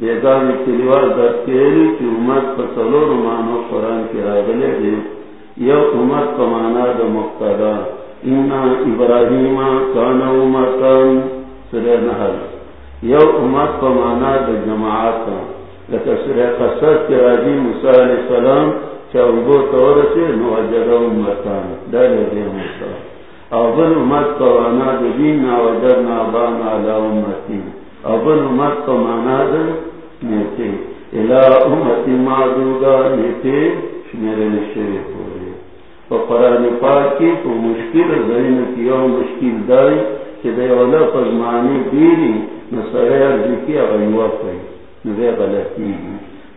بیدانی کلیوال در کی امت قرآن راگلے دی. یو امت پمانا دا مقتدا. اینا ابراہیم کان امتان سرے نحل. یو امت پمانا دا جماعتا. لکہ قصد راجی موسیٰ علیہ السلام چاہو تورسی نو اجد امتان اول امت کو انا دین وجدنا بانا لا امتی اول امت کو مانا دن نیتے الہ امتی معدودا نیتے شمیرے نشوی پوری تو قرآن پاک کی تو مشکل زین کی او مشکل دائی کہ دے اولا پزمانی دیری نسرے ارزی جی کی اغیوا پئی نوے غلطی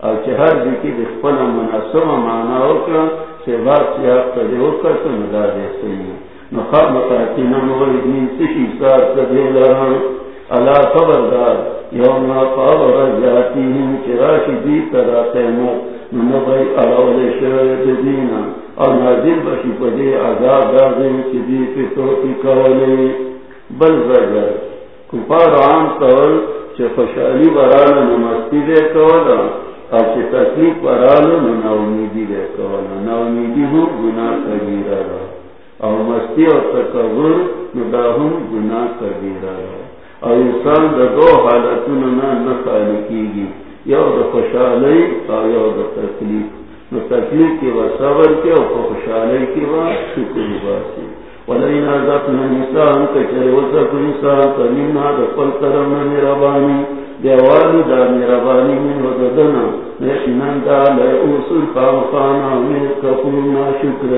او چه هر ذکی جی دی خپل مناسب معنی وکړه چې بار سیاق ته دی وکړه نو دا دی صحیح مقام مقاتینا موردین سشی سار سدیلان علا خبردار، یوم قاب رجاتیهم چراشی دی ترا قیمت نبی الاول شرد دینا اور نازل بشی پدی عذاب دازیم چی دی پی توتی کولی. بل رجل کپار عام کول چه خوشحالی برانا نمستی دے کولا اور چه تکلیف برانا ناومیدی دے کولا ناومیدی ہو گناہ کبیرہ رہا اور مستی اور تکبر نباہم گناہ کبیرہ ہے اور انسان دا دو حالتوں نہ خالی کی گی یو دا خوشحالی اور یو دا تکلیف. نو تکلیف کی وہ صبر کے اور خوشحالی کی وہ شکر باسی ولئن کچر وزق فمنا کرمنا دا من وزدنا. نشنان دا خامخانا من کفرنا شکر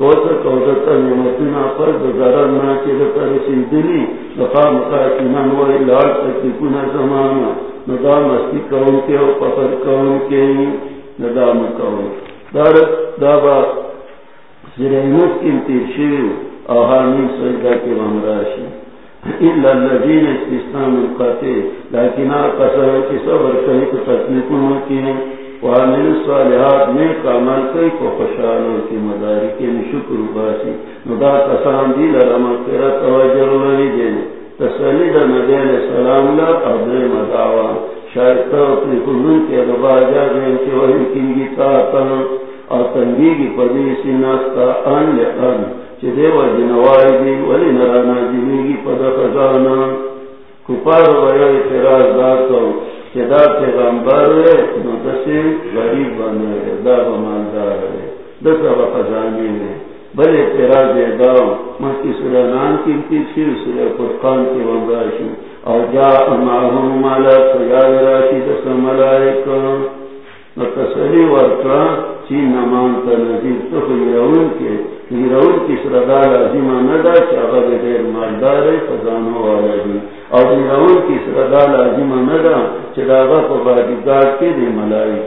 کوتا کوتا نعمتنا پر گزارنا چلتا رسیدلی لقام قاتنان و الہار تکیکونا زمانا ندا مستی کون کے و پفر کون کے ندام کرو دار دابا سرینت کی تیر اوہانی سجدہ کے ومراشی الا الذين استثناء القاتل لكن قصر کی صبر کئی کو تکلیفوں وعمل الصالحات نیک عمل کئی کو خوشحالوں کی مداری کے شکر باسی ندا کسان دی لرما قرات وجر ولی دین تسلی دا نبی علیہ السلام لا ابر مدعوا شاید تو اپنی کنن کے دبا جا دین کہ وہی کنگی تاتا ہاں۔ اور تنگی کی پدی سیناستا ان لے ان چی دیو جنوائی دی، ولی نرانا جنگی پدا خزانا کپار ویا اعتراض داتو۔ چی دا پیغمبر ہے، نو دسی غریب بنے ہے دا بماندار ہے۔ دسا با خزانی ہے۔ بل دے داو مکی سورہ نان کی انتیشی سورہ فرقان کی ومراشی او جا اماہم مالا سیاد راشی، دسا ملائکا نو تسلی ورکا چی نمان تا نزید تو خیرون کے خیرون کی ندا دیر مالدار دی۔ اور خیرون کی سردا لازمہ ندا پا بادگار کے دی ملائی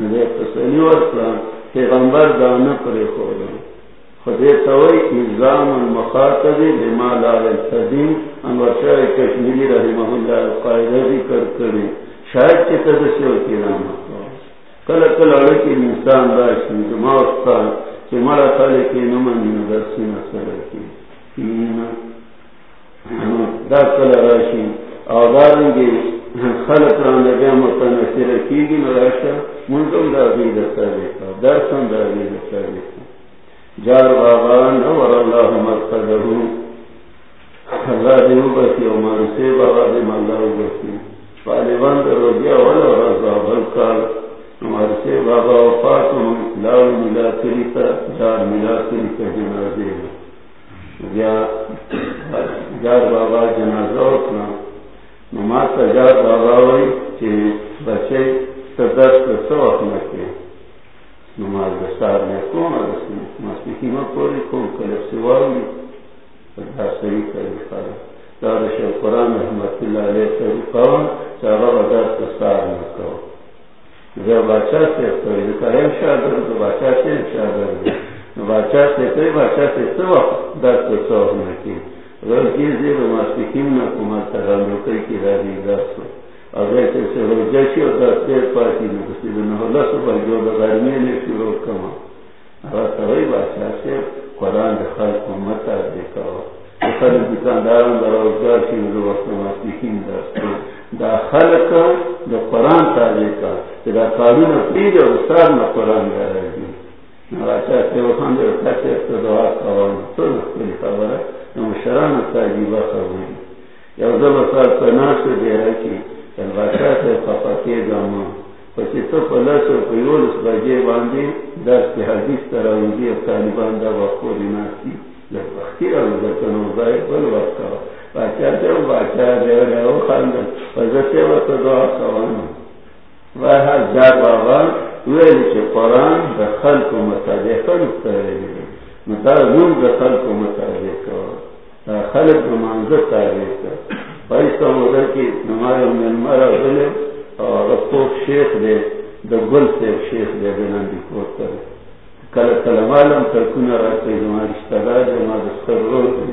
نزید پیغمبر دانا خورا۔ خدے توئی المخاطب لما لا انور شاہ کشمیری رحمہ اللہ قائدہ ذکر شاید کی کل کل اڑکی انسان داشتی جمع استان چی مرا خالی کی نمانی ندرسی نسر کی اینا دا کل راشی او دارنگی خلق را ران بیا متنسر کی گی نراشا منتم دا غید سابقا درسن دا غید سابقا جار بابان نور اللہ مرقدہو اللہ دیو بسی او مرسی بابا دیم اللہ بسی۔ پالیبان در رضیا والا رضا بلکال ہمارے سے بابا وفات لاؤ ملا کری کا جار ملا کری کا جنازے جار بابا جنازہ اٹھنا نماز کا جار بابا ہوئی کہ بچے دس سو اپنا کے نماز دستار میں کون رس میں مسیحی میں پوری کون کلب سوا ہوئی۔ صحیح کری خالا دار شیخ قرآن رحمت اللہ علیہ سے رکاون چاہا بدار دستار میں کہو بادشاہ سے بادشاہ سے بادشاہ سے کئی بادشاہ سے دس سو کی زیر کی دس اور سے ہو جیسی اور دس دیر پارٹی میں کسی دن ہو جو نے کما اور بادشاہ سے قرآن کو متا دیکھا ہو دکانداروں کا روزگار کی دس دا خلق دا قرآن تاجے کا۔ دا قانون پید اور استاد نہ قرآن گا رہے گی۔ نواچا سے وہاں دے کہتے تو دعا قوان تو نقل خبر ہے؟ نو شران تاجیبہ خبر یا زب سال پنا سے دے رہا کی نواچا سے خفاتے گاما پسی تو پلس و پیول اس بجے باندے درس کے حدیث طرح ہوگی اب طالبان دا وقوری ناسی لگ وقتی اور لکنو ظاہر بل وقت باچا سے باچا دے رہے ہو خاندن وزتے وقت دعا قوانا بہر جا بابا ویل چه قرآن دا خلق و متعجقا نفتره مطار نون دا خلق و متعجقا دا خلق دا منظر تعجقا بایستا مدر کی نمائی من مرا غلی غطوف شیخ دے، دا گل سیب شیخ دے بینان دی کوتر کل کلمالم ترکون را کئی زمان اشتگا دے دستر رو دی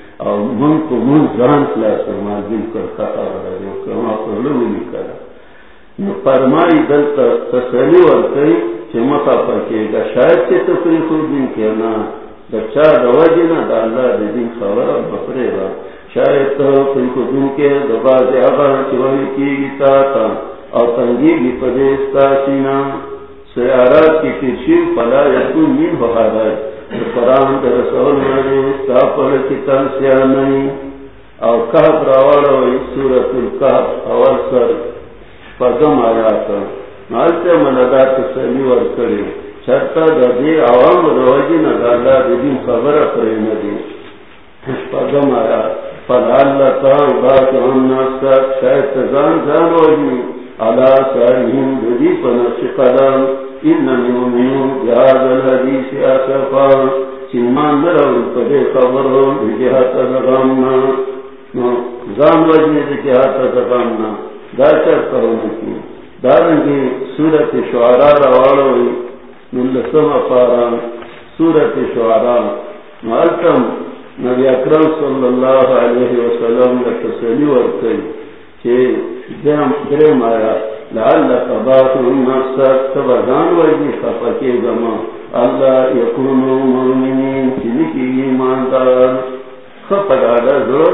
اور من کو من زان خلاص ہو دل کر کرا فرمائی دل تسلی اور کئی کہ مطلب پر کیے گا شاید کہ تفریح دن کے نا بچہ دوجی نا ڈاللہ دے دن خبر بفرے گا شاید تو کو دن کے دبا دے ابر چوہی کی گیتا تھا۔ اور تنگی بھی پدیستا سینا سیارات کی کرشی پلا یکو مین بہارا قرآن در رسول مانے ستا پر کتان سیا نہیں اور کہت راوڑا ہوئی سورت القحف اول سر پدم آیا تھا مالتے ملدہ تسلی ورکڑی چرتا ددی عوام روجی نگالا دین خبر کرے ندی۔ پدم آیا فلال تا بات ناسا، شاید تزان زان روجی علا سارهم ددی پنش قدم۔ ان یومیون جهاد الحدیث آسفا چیمان نرون پدے خبرو جهات زغامنا زان روجی جهات زغامنا دا چر کرو نکی دارنگی سورت شعراء روالو ملسم افاران سورت شعراء معلتم نبی اکرم صلی اللہ علیہ وسلم لتسلی ورکی. چھے درم آیا. لعلک باطن نفسک ایمان دار. زور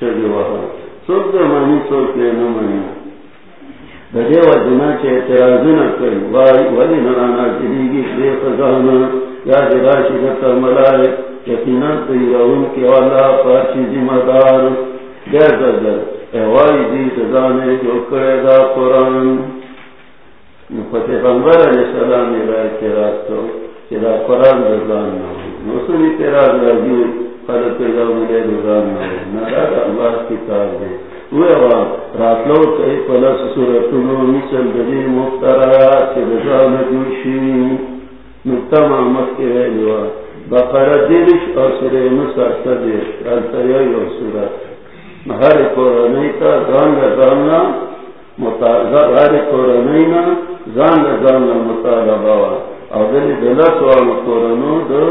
چلی سوک سوک دے وجنا چیترازنا کئی وائی ولی نرانا جدیگی دے خزانا یا دراشی یقینا تیرون والا پارچی ذمہ دار. دیر جو کرے قرآن فتح علیہ السلام تو چرا قرآن راجی خلق پیدا اللہ کتاب دے راتلو کئی پلس سورتنو مثل دلی رضان جوشی محمد کے ویلوا بقرہ اور سرے مسارتا دیش التیائی اور سورت ہر قرآنی تا زان لزاننا ہر قرآنی نا دلس وال قرآنو دو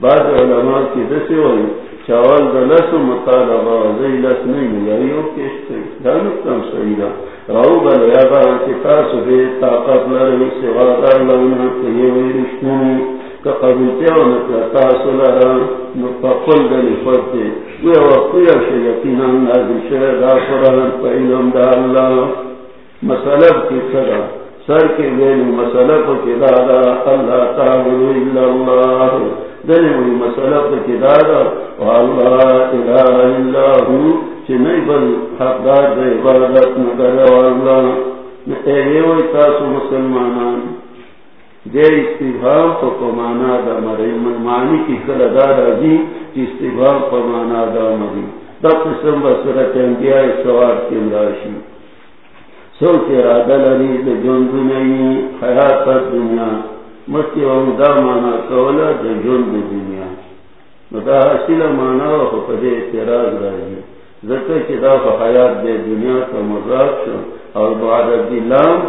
بعض علماء کی دسی ہوئی چاول دلس مطالبہ زیلس نہیں یعنی کشتے دانکتم سیدہ راو بل یابا انتقاس بے طاقت لرہی سوادار لونا کیوی رشتونی کا مسلب کی صدا سر کے مسلب کی دادا اللہ تعبدو الا اللہ دلی مسلب کی دادا واللہ الہ الا ہو بل حقدار دے عبادت اے تاسو مسلمانان دے استفام پا پمانا دا مری من معنی کی کلدار جی استفام پمانا دا مری دا قسم بسرت انبیاء سواد کی امراشی سو تیرا دلری دا جون دنیا حیات دنیا۔ مکی و دا مانا کولا، دا جون دنیا۔ دا حسیل مانا و خفدے اعتراض راجی ذکر چی حیات دے دنیا کا مذاق شو۔ اور بعد دلام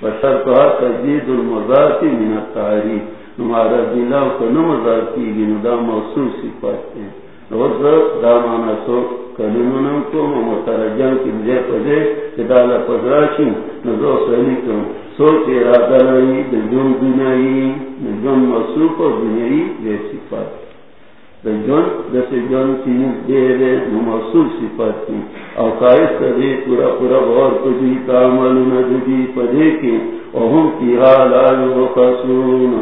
دیلام بشرطها تجدید المذاقی من التعریف نمارا دیلام کا نمذاق کی گی نو دا موصول صفات ہے دا مانا سو کلمونم کو مترجم کی مجھے پدے دا لپزراشی نزو سلیکم سوچ ارادہ لئی دجون دنیای دجون مصروف و دنیای دے صفات دجون دس جون کی دے پورا پورا غور کجی تعملون دجی پدے کی وهم کی حال آلو خسون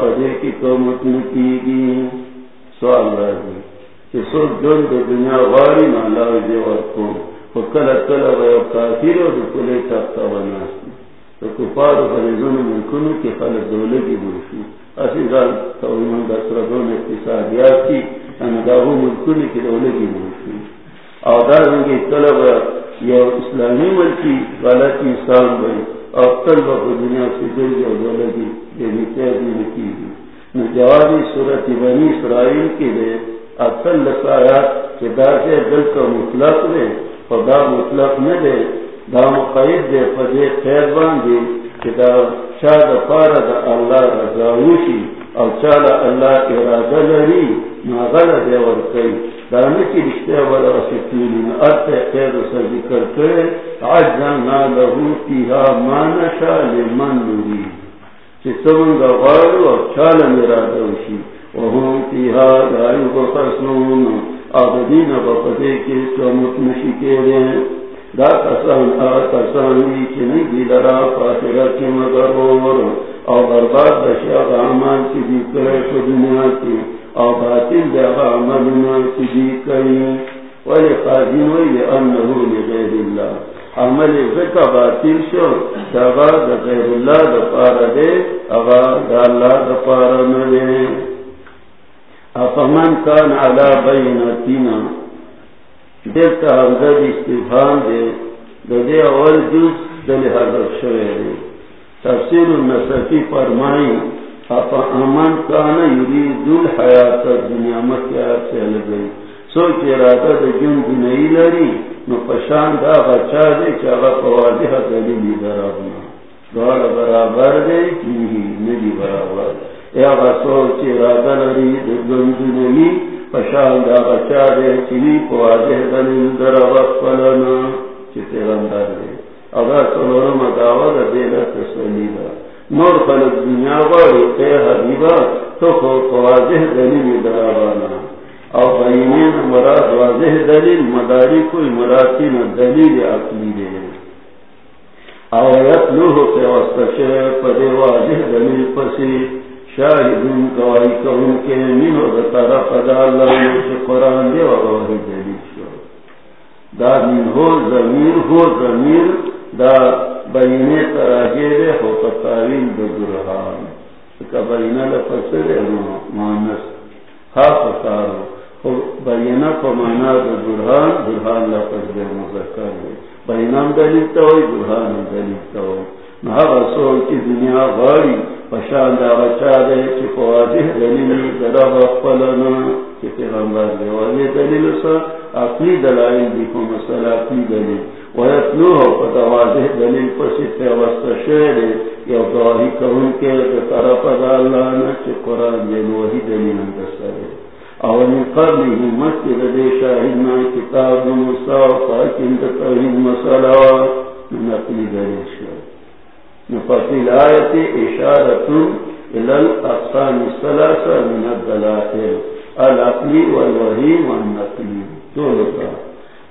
پدے کی کمتن کی گی سوال راجی کہ سو دنیا غاری نا اللہ دے ورکو فکل کل و کافر و تو کفار و کی خلق اسی ذال تومن دسردون اقتصادیات کی انداغو ملکنو کی دولگی او دارنگی طلب یا اسلامی ملکی انسان بھئی او طلب دنیا سے دل جو دولگی جی، جنی تیدی نکی دی نجوابی صورت بنی اسرائیل کی دے اکل لسایات کہ دا سے دل کا مطلق دے خدا مطلق نہ دے دا مقید دے فدے خیر باندے کہ دا چا دا پارا دا اللہ رضاوشی او چا دا اللہ ارادہ لری ناغل دے ورکی. دا نکی رشتے والا رسکیلی نا ارتے خیر سا ذکر کرے عجزنا لہو تیہا ما نشا لمن نوری. چی چمن کا غار اور چال میرا دوشی وهم فيها لا يبخسون آبدين بقدے کے چمت مشکے دا کسان آ کسانی چنی دی لرا فاترہ کی مغرور. او برباد دشیا غامان کی دی کرے کو دنیا کی او باطل دے غاملنا کی دی کئی ولی خاجین وی انہو لغیر اللہ عمل زکا باطل شو دغا دا غیر اللہ دا پارا دے اغا دا اللہ دا پارا ملے افمن کان علا بینتینا دیتا حمدد استفان دے دا دے اول جز دل حضرت شوئے دے۔ تفسیر النصفی فرمائی، اپا امن کانا یرید الحیات دنیا مکیات سے لگئی۔ سوچ ارادہ دا جن دنئی لری، نو پشان دا بچا دے چاگا پواضح دلیلی درابنا دوارا برابر۔ دے نہیں برابر۔ یا سوچ ارادہ لری، دا جن دنئی پشان دا بچا دے دے اگر سلورم دعوی دینا تسلی دا۔ نور خلق دنیا واری تے حبیبا، تو خو پواضح دلیل درابانا او بینین مراد واضح دلیل، مداری کوئی مراتی نہ دلیل عقلی دے۔ او یتلوہ پہ وستشے پدے واضح دلیل پسی۔ شاہدون گواہی کہوں کے من و دتارا اللہ سے قرآن دے دلیل شو دا من ہو ضمیر ہو ضمیر، دا بینے تراجے دے ہو پتاوین دو بینہ مانس ہا پتارو بینا پمانا برہان برہان لفظ دے مذکر دے بینام دلیتا ہوئی برہان نہ رسول کی دنیا غاری، پشان بچا دے چی فواضح دلیلی درب اقبلنا چی پیغمبر دے دلیل سا اقلی دلائل دیکھو مسئلہ اقلی دلیل. ویتلوہ دلیل یا کے طرف دا اللہ نا قرآن دے دلیل اندسر دے. شاہدنا کتاب موسیٰ فاکن مسئلہ نقلی نفقی الآیت اشارت الى الاقسام السلاسة من الدلائل العقلی والوحی والنقلی دولتا.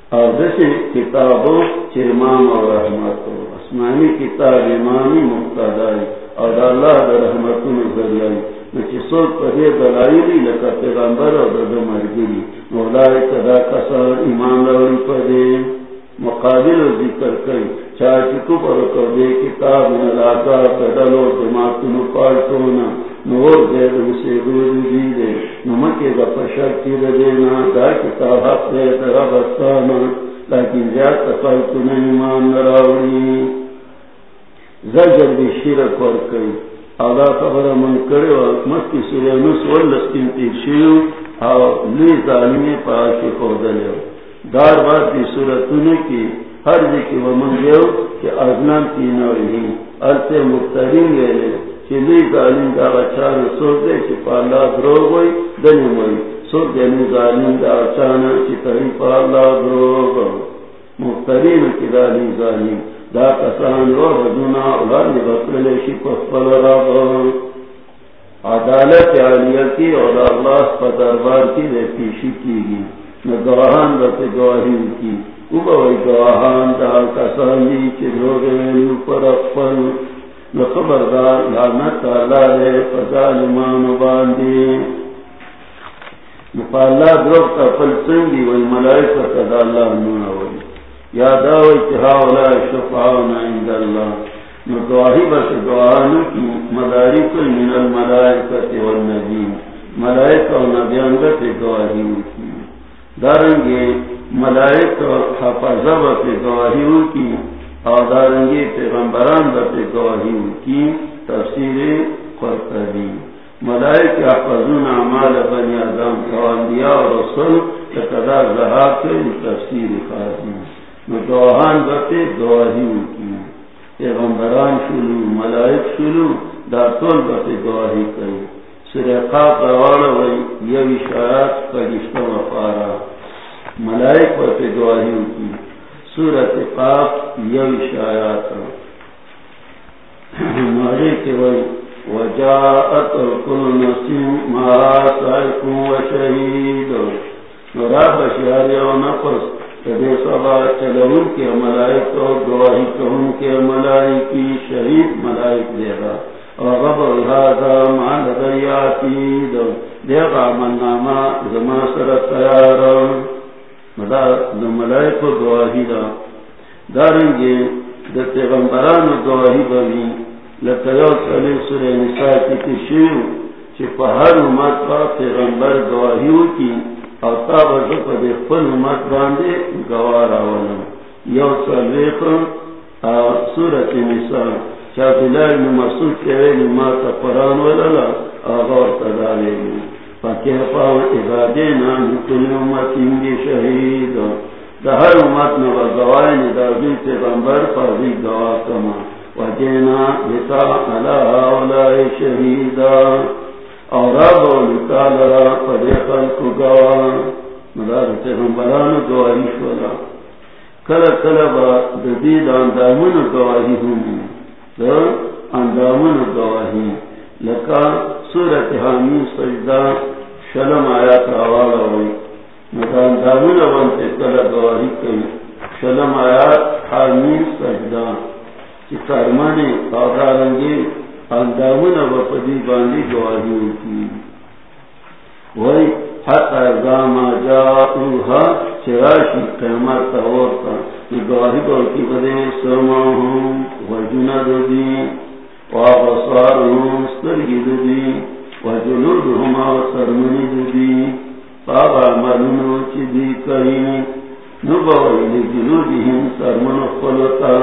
اور دسی کتابو چرمام و رحمتو اسمانی کتاب امامی مقتدائی اور اللہ در رحمتو نظریائی نچی سوک پدے دلائلی لکا پیغمبر و دد مرگری مولائی کدا کسر ایمان لوری پدے مقابل و ذکر کئی چاچی کپر کدے کتاب میں نلاکا پدلو جماعتنو پالتونا نور دے دید اسے دور دیدے نمکے دا پشک کی دینا دا کتاب حق دے در بستانا لیکن جات تفلتن ایمان نراوری زجر بی شرک ورکی ادا خبر من کرے اور مت کی سورہ نس ولستین تیشیو او لی ظالمی پاکی خودلے دار بات دی سورتونے کی۔ ہر جی کی ومن گیو کہ ازنان تینو ہی ارتے مخترین گئے کہ لی ظالم دا بچار سور دے کہ پالا دروگ ہوئی، دنی ہوئی۔ سور دینی ظالم دا اچانا کہ تری پالا درو دروگ مخترین کی دا لی ظالم۔ دا کسان رو بدونا اولاد بطلے شی پسپل رب عدالت علیتی اور اللہ پا دربار کی دے پیشی کی گی۔ نہ گواہان بتے گواہی کی۔ اوبوئی گواہان دا کسان دی چی ویلو پر اقفل نہ خبردار لعنت اللہ ہے۔ پا ظالمان باندی نفا اللہ دروگ تا پل سنگی وی ملائکہ تا اللہ نونا وی یا دعوی اتحا ولا شفاعنا عند اللہ مدواہی بس دعانا کی مدارک من الملائکت والنبی ملائکہ و نبیانگت دعاہی کی دارنگے ملائکہ حفظہ بس دعاہی کی اور پیغمبران بس دعاہی کی تفسیر قرطبی۔ ملائکہ حفظون اعمال بنی آدم و انبیاء و رسول تقدا زہاق تفسیر خاصی گواہان بتے گواہی کی۔ پیغمبران شلو، ملائک شلو، دا طول بتے گواہی کئی۔ سرقات روان وی یوی شایات پرشتہ وفارا ملائک بتے گواہی کی سورت قاف یوی شایات مارے کے وی وجاءت كل نفس نفس سبا چلون کے ملائک اور گواہی کہوں کے ملائک کی شہید ملائک دے گا اور مان دریاتی دے گا من ناما زما سر تیار مدا ملائک گواہی دا دارنگے دتے غمبران گواہی بنی لکیو سلی سورہ نساء کی تشیو چی پہر امت پا پیغمبر گواہیو کی او تا بزو پا دے فن امت باندے گوارا ولم یو سلیق سورت نساء. چا بلال نمسود کرے نماتا پران وللا آغار تدالے پاکی پاو ادادینا نکل امت انگی شہید دا ہر امت نو گواہی دا دی پیغمبر پا دی گواہ کما. وجینا بتا علا اولائی شہیدا اور اب لکا لرا پدے خلق گوا مدار پیغمبران گواہی شولا. کل کل با ددید اندامن گواہی ہوں. دا اندامن گواہی. لکا سورت حامی سجدہ شلم آیات آوالا ہوئی۔ مدار اندامن وانتے کل گواہی کئی شلم آیات حامی سجدہ کرمانے رنگے اندامن بپدی باندھی گواہی ہوتی وہی حت ارزاما جا اوہا، چراشی قیمت ہوتا گواہی بولتی بدے سما ہوں وجنا ددی وابسار ہوں سرگی ددی وجلود ہما سرمنی بابا مرنو چی کہیں نبوئی جلودہم سرمن خلطا.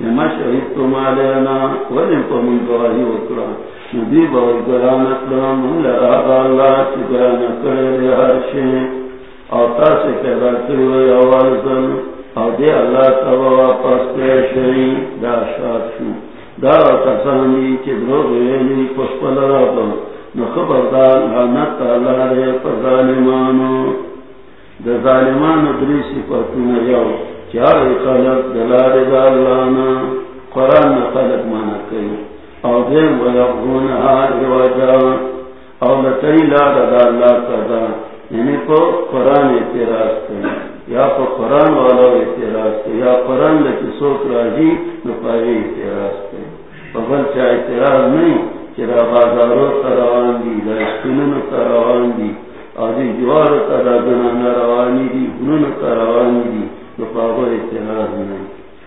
لما شهدتم علينا ولنكم من قواهي وكرا. نبيب وقران اكرام لأغا الله شكران اكرا لهرشي او تاسي كذا كروا يوالزن او دي الله تبا واپس كيشي دا شو یعنی دا وكساني كدرو غيني قشبل رابا نخبر دا لعنت الله ري فظالمانو دا ظالمانو. دري چار خلق دلار دالانا قرآن خلق مانا کئی. او دیم ویقون آر وجا او لطی لار دالا کدا یعنی کو قرآن اعتراض کئی. یا قرآن والا اعتراض کئی. یا قرآن لکی سوک راجی نپائی اعتراض کئی. بغل چا اعتراض نہیں چرا بازارو تروان دی دا اسکنن تروان دی او دی جوار ترازنان روانی دی گنن تروانی دی، تو پاگو اعتراض نہیں۔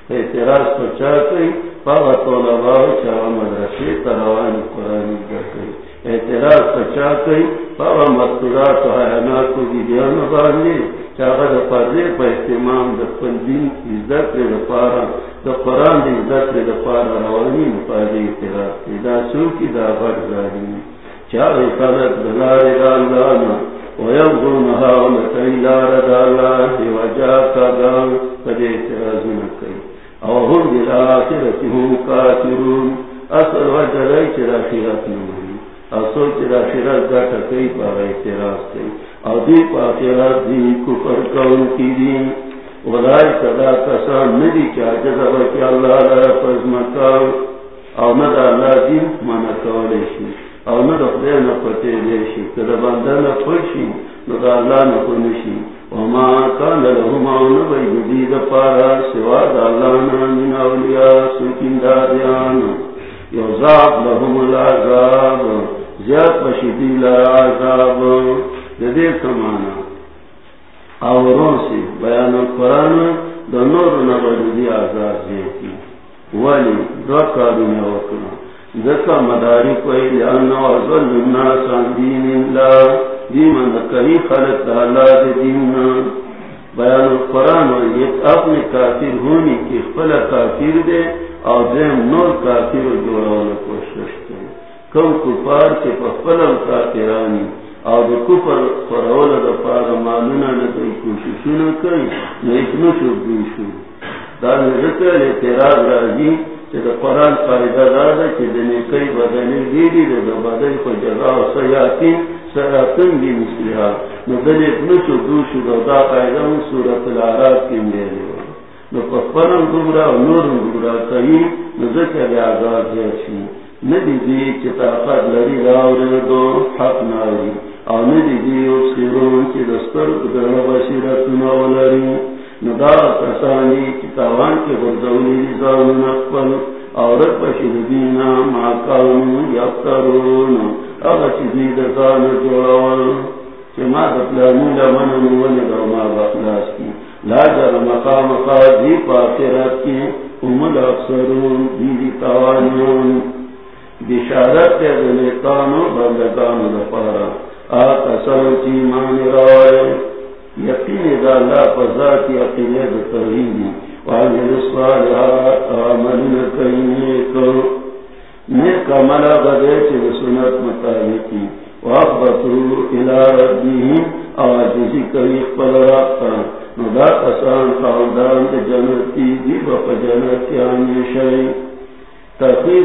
اعتراض تو چاہتے پاوا طلبا چاہ مدرسے تروان قرآن کرتے اعتراض تو چاہتے پاوا مستورات حیانات کو دیان باندھے چاہ دا پردے پا اہتمام، دا پندین عزت رے دا پارا دا قرآن دا عزت رے دا پارا روانی مپادے اعتراض تے دا سوکی دا غر ظاہری چاہے خلق دلار دا اللہ ويبغونها ونتعيلا رضا الله وجاك دام قد اعتراضنا كي او هم بالآخرة هم كافرون اصل وجه ليس الآخرة نمهي اصل الآخرة ذات كي بار اعتراض كي او دي پاخرات دي. كفر كون كي دي ولائی صدا کسان ندی چا جزا وکی اللہ لرا پزمکاو او ندى اللہ دین مانا کولیشی او نہ دے نہ پتے دے شی کدا بندہ نہ پڑشی نہ اللہ نہ پنشی وما کان لهم او نہ وی دی دا پارا سوا دا اللہ نہ من اولیاء سکین دا دیان یو زاب لهم العذاب زیاد پشیدی لعذاب دے سمانا او روسی بیان القرآن دا نور نہ وی عذاب دیتی ولی دو کارونه وکړه ذکا مداری کوئی لانو ازول الناس عن دین اللہ. دیمن کئی خلق تعالی دے دیننا بیان القرآن و اپنے کافر ہونی کی خلا کافر دے اور دیم نور کافر جوڑاولا کوشش دے کم کفار کے پخلم کافرانی. اور دے کفر فرولا دا پارا معلونا ندائی کوششونا کئی نیکنو شو دوشو دار ذکر اعتراض راجی کہ دا قرآن فائدہ دادا کہ دنے کئی بدنی دیدی دے دا بدن کو جگہ و سیاتین سیاتن بھی مسلحا نو دنے اتنچو دوشو دا دا قائدہ ہوں سورت العراق کی میرے ہو نو پفرم گمرا و نورم گمرا کئی نو ذکر آزاد جیسی ندی دی چطاقت لری راوری دو حق ناری او ندی دی افسرون چی دستر قدر بشیرت نولری ندا کسانی چتاوان کے بردولی رضاون نقبل عورت دینا یفترون. ما ما کی. لا جر مقام قاضی پاکرات کی. امد افسرون دیدی بشارت دلیتانو آتا سر چی یقین دا اللہ فضا کی عقیدہ دا توحیدی وعجل الصالحات نیک سنت مطابقی الى ربیہم آجزی کئی اقبل رابطا ندا قسان خاندان جنتی، دی بپ جنتی آنی شئی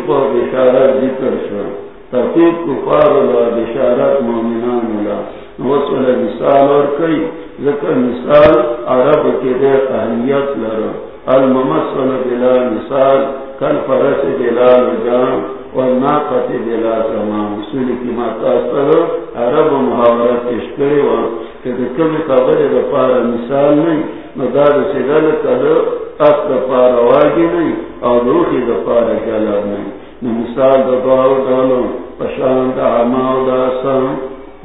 و بشارت ذکر شو۔ تحقیق کفار اللہ بشارت، مومنان اللہ وصل مثال اور کئی، ذکر مثال عرب کے دے اہلیت لرو الممثل بلا مثال، کل فرس بلا لجان والناقت بلا زمان. سولی کی ماتا سر عرب محاورت اشکری و کہ کمی قبر دپار مثال نہیں. مدار سے گل کر اس دپار واگی نہیں اور روحی دپار جلب نہیں. مثال دباؤ ڈالو پشاند عماؤ دا سام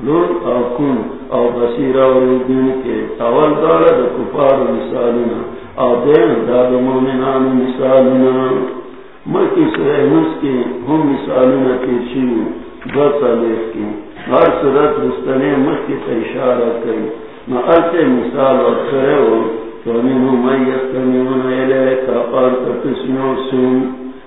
لون او کن او بصیرہ و دین کے اول دار دا کفار مثالنا او دین دا دا مومنان مثالنا مکی سرے نس کی ہم مثالنا کی شیو دو تالیف کی ہر صورت رستنے مکی تا اشارہ کئی نا ارتے مثال اور کرے ہو ومنه من يستمعون إليك فأنت تسمع سن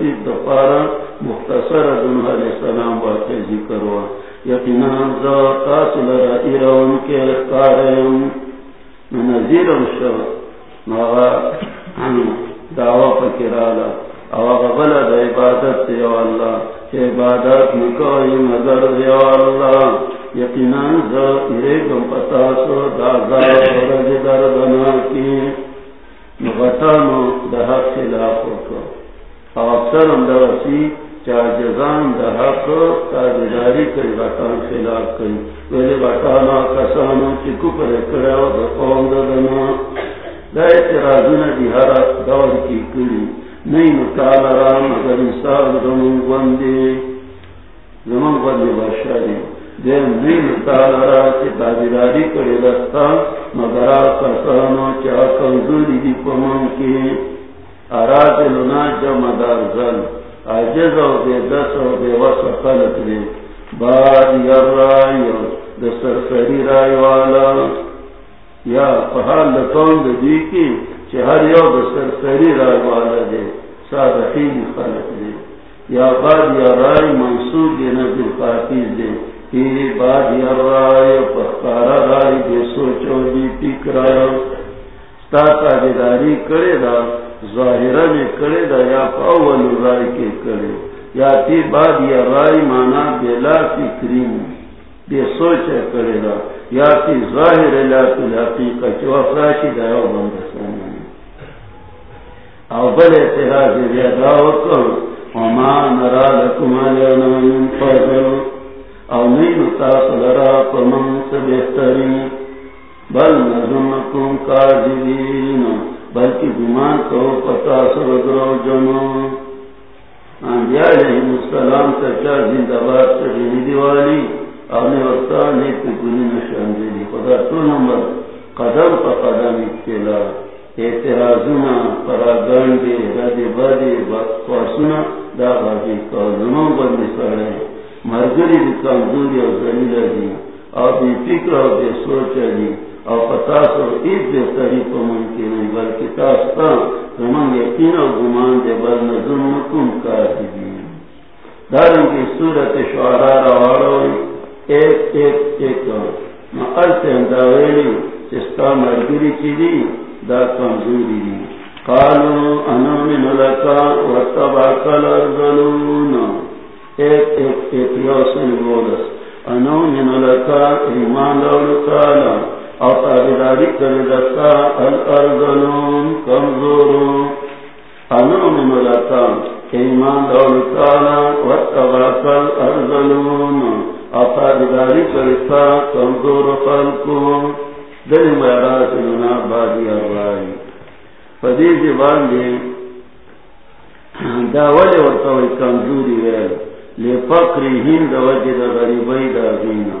ترتیب دا مختصر دنو علیہ السلام باقی ذکر ہوا. یقیناً تاسل را ایرون کے کاریم نظیر شو مغا دعوی فکرالا او غبلا دا عبادت دیو اللہ کہ عبادت نکوئی مگر دیو اللہ یقیناً زا ایرکم پتاسو دازا ورد دردنا کی مغتانو دا حق خلافو کو او اکثر اندرسی جزان دا حق تاجداری کری بطان خلاف کری. ویلی بطانا کسانو چی کپر کرو دا قوم دا دا اعتراضون دی، ہر دور کی کری. نئی نتالا را، مگر انسان زمان گوندی زمان گوندی باشاری دیم نئی نتالا را چی تاجداری کری دستا. مگر کسانو چی کمزوری دی پمان کی. اراز لنا جمع دار ظلم عجز او بے دس او بے وس خلق دے. بار یر رائیو دا سرسری رائی والا یا پہال لکون دا دی کی چی ہر یو دا سرسری رائی والا دے صادقین خلق دے یا بار یر رائی منصوب دے نبی قاتیز دے ہی بار یر رائی پختارا رائی دے سوچو دی پک رائی ستا تاجداری کرے دا ظاہرہ میں کرے دا یا پاول رائے کے کرے یا تی بعد یا رائے مانا بلا فکری بے سوچ کرے دا یا تی ظاہر لا الحقیقت جو افراشی دا یو بند سانا او بل اعتراض بیادا وکر وما نرا لکم علینا من فضل۔ او نین تاصل را پمن سبیختری بل نظمکم کاذبین، بلکہ گمان کو پتا سر درو جنو انبیاء علیہ السلام سچا زندہ باد سجنی دیوالی اپنے وقتا نیت گنی نشان دی خدا تو نمبر قدم پا قدم اتلا اعتراضونا پراگانڈے ردی بدی باسونا دا بازی کازمان بندی سرے مرگری دی کمزوری و زلیل دی. اور بی فکر و بی سوچ دی. او پتاس اور عید دے تری کو ممکن نہیں بلکہ تاستا زمان یقین و گمان دے بل نظم نکم کاتبی دارن کی صورت شعراء روارو ایک ایک ایک مقل سے انداویلی چستا مرگری چی دی دا کمزوری دی۔ قالو، انا من لکا واتبعک الارضلون ایک ایک ایک یوسن بولس۔ انا من لکا ایمان لولکالا او تابداری کرے دستا الارضلون کمزورون انو من ملتا ایمان دولتانا واتباک الارضلون او تابداری کرے دستا کمزور خلقون۔ دل میراس لنا بادی الرائی فدی زبان دے داول ورطا وی کمزوری ویل لفقرهم دا وجد غریبی دا غینا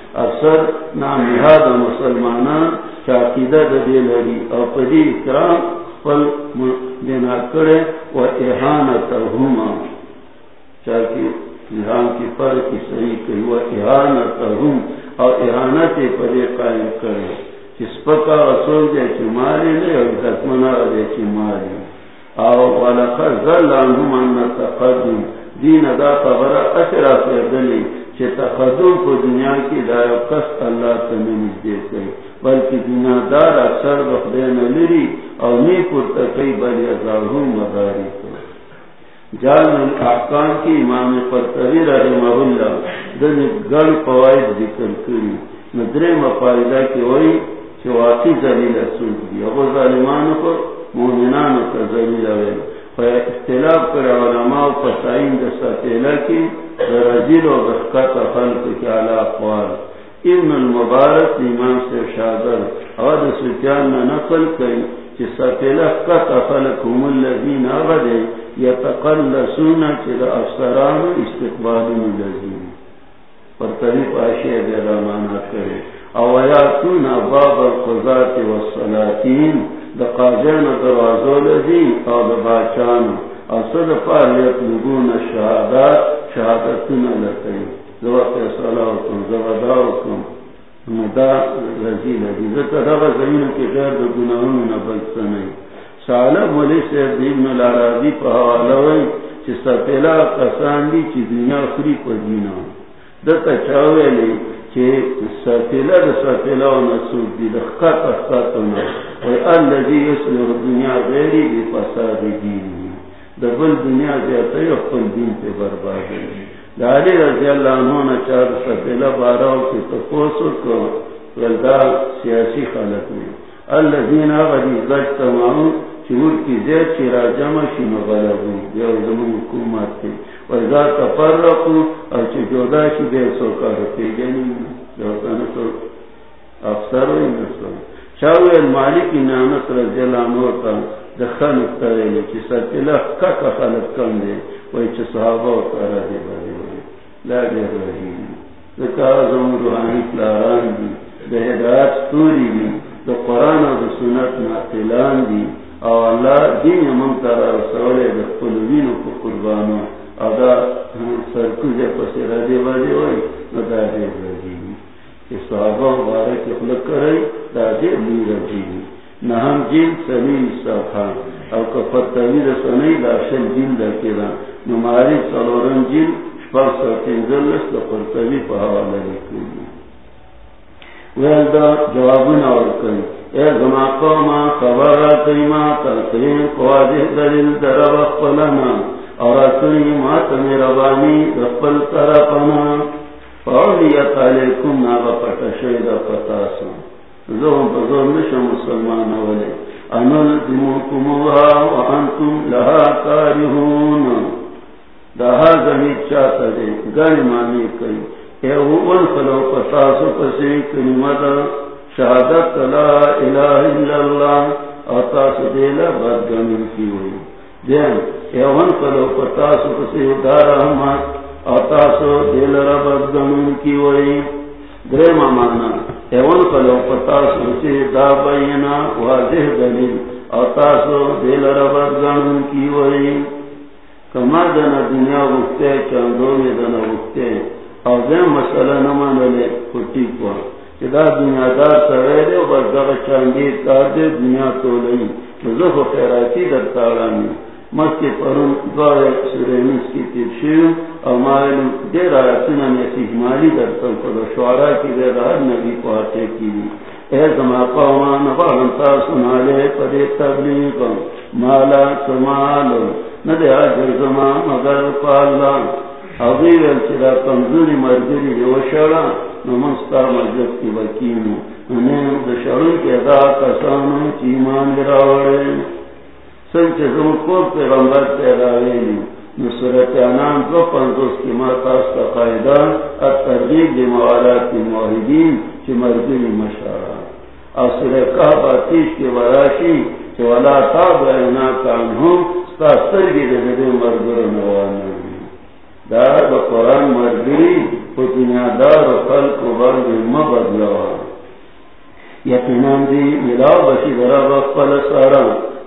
اسلام اکثر نام نهاد مسلمانان چاقیدہ دے لری او پدی اکرام پل دینا کرے و احانتہما چاکی احان کی پر کی صحیح کری و احانتہم او احانت پدی قائم کرے چس پکا اصول دے چی ماری لے اور دکمنا دے چی ماری او ولقد ظل عنهم ان تقدم. دین ادا خبر اشرا فیدلی چه تقدم کو دنیا کی دایو قصد اللہ تمینیز دیتے بلکہ دنیا دار اکثر بخدین لری او نی پر تکی بلی ازارهم مداری کو جان احکام کی امام پر قرطبی رحمہ اللہ دن گل فوائد ذکر کری۔ ندرے مفائدہ کی وئی چه واقعی ذلیل سوک دی۔ ابو ظالمانو کو مومنان کا ذریعہ ہے اختلاف کر علماء فسائن دستا تیلا کی رجل و بخکت خلق کی علا اقوال ابن المبارک ایمان سے شادر اور سفیان نے نقل کئی کہ ستیلا قط خلق هم الذین آبدے یتقلسون چل افسران استقبال لذین پر طریق آشیہ دے رامانا کرے۔ او یاتون باب القضات والصلاتین دا قاضیان دروازو لذی او دا باچان. او صد پار یطلبون شہادات شہادتون لکی زوا فیصلاوکم زوا داوکم مدا رضی لذی ذکر دا زمین کی غیر دا گناہون نبلت سنی سالہ مولی سید ابن العرابی پا حوالوی چی سپیلا قسان دی چی دنیا خری پا دینا دتا چاوے لی چی سپیلا دا دی الذي يصلح الدنيا غيري بفساد دينه دبل دنیا اپن دین پہ برباد علی رضی اللہ عنہ نے چار سفیلہ بارہ کی تپوسو کو ولدا سیاسی خالت میں الذين غدي اجتمعوا چور کی زیر چرا جمع شی مغلبو یا حکومت تھی وإذا تفرقوا اور چی جودا شی بے سوکا رکھے جنی افسر ہوئی نسل رضی اللہ عنہ کا دخل خلق کم دے وی چی صحابہ اکترہ دے بارے ہوئے رہی روحانی پلاران دی دے ہدایت دی دے قرآن و دے سنت ناتلان دی او اللہ دین منتر رسولے دے قلوین و قربانو ادا سرکوزے پسی رہے بارے ہوئے ندہ دے رہی کہ صحابہ مبارک خلق کرے دادے لی رجی نہم جن سمین صفحہ او کفتوی رسنی داشل جن دکے دا نماری سلورن جن شپر سرکن ذلس لپرتوی پہوالا لکلی ویل دا جوابنا ورکن اے زما قوما خبرات ایما تلقین قواضح دلیل درب اخفلنا اور اتنی مات میرا بانی دپل میربانی دخل طرفنا فعلیت علیکم نابا پتا شید پتاسا. زہم بزور نشا مسلمان والے ولی انلزمکموها وانتم لها کارهون دہا زمید چاہتا دے گانی مانی کئی. اے اوان فلو پتاسو پسی کلمت شہادت لا الہ الا اللہ. اتاس دیلا بدگمین کی ہوئی. دین، اے اوان فلو پتاسو پسی دار احمد اتاسو دل رب دمون کی وئی. درے مانا ایون کلو پتاسو سے دا بینا واضح دلیل اتاسو دل رب دمون کی وئی. کما دنا دنیا وقتے، چاندو میں دنا وقتے، او دین مسئلہ نمان لے کھٹی کو دا دنیا دار سرے دے بس دا چاندی تار دے، دنیا تو لئی. مزخ خیراتی در تارانی مکی پرون دوار سورینیس کی تیرشیو او مائلو دیر آیتنا نیسی جمالی در سن پر شعراء کی دیر ہر نبی کو آتے کی اے زما قومان بارنتا سنا لے پدے تبلیغ مالا سمالو ندے آجر زما مگر پالا حضیر چرا کمزوری مرگری جو شڑا نمستا مجد کی وکینو انہیں دشڑن کے دا کسانو چیمان گراوڑے۔ سنچ زم کو پیغمبر پیراویلی نصرت انام دو پندوس کی ماتا استا قائدہ الترغیب دی موالات دی موحدین چی مرگری مشارا اصر کہب آتیش کی وراشی چی ولا تاب اینا کانہم ستا سرگی دی دی مرگر نوانا دار با قرآن مرگری پو دنیا دار و خلق و برد مبدلوا یقینان دی ملاو بشی درا بخفل سارا۔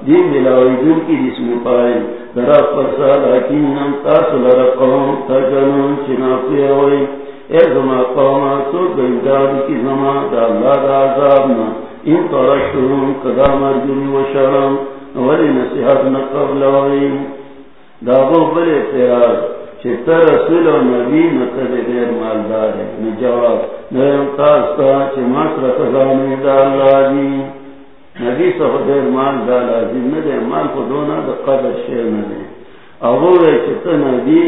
دی ملاوی دن کی جسم پائے۔ درا پر سال حکیم تاسو لرقوم تجنون چنافی ہوئی اے زما قوم، تو گیدار کی زما دا اللہ دا عذابنا ان ترشتون قدا مرگری و شرم، ولی نصیحت نقبل ہوئی۔ دا بو بلے تیراز چتر رسول و نبی نتر غیر مالدار ہے۔ نجواب، نرم تاستا چی مصر خزانی دا اللہ دی نبی صف دیر مال دا لازم ندے مال کو دونا دا قدر شیر ندے اغور چتر نبی،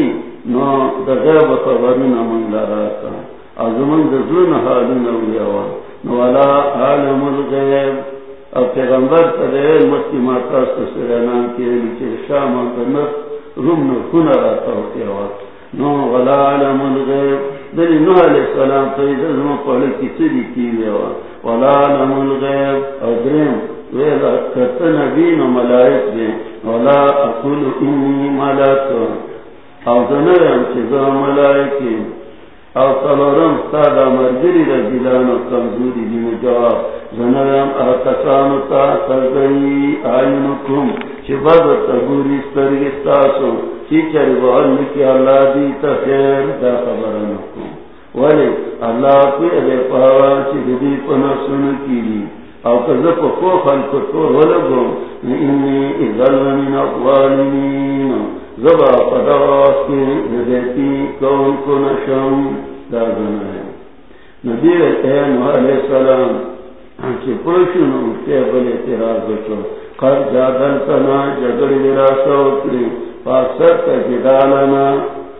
نو دا غیب خبرنا من لراتا ازمن دا زون حالنا ویوا نو علا عالم الغیب او پیغمبر تا دیر مستی ماتاست سرانان کیلی چی شام دا نفت رم نکن راتا ہوتی نو غلا علم الغیب دلی نوح علیہ السلام تو ایدر زمان پہلے کسی دی کیوی آواز ولا علم الغیب او درم ویلا کرتا نبین و ملائک دیں ولا اقول انی ملک او دنرم چیزا ملائکی او سلورم سادا مرگری را دلان و کمزوری دی مجاب زنرم اتکانو تا سرگئی آئینکم چی بد تبوری سترگی ستاسو. چی چری بہن لکی اللہ دیتا خیر، دا خبرنکم ولی اللہ کوئی علی پاوا چی دی پنا سن کی او کذب کو خلق تو ولگو۔ انی اذل من اقوالین زبا پداس کی ردیتی کون کو نشم دا زنا ہے۔ نبی علیہ السلام چی پوشن اٹھتے بلے تیراز بچو قد جادلتنا جگڑ میرا سوکری پاکسر کا جدالنا۔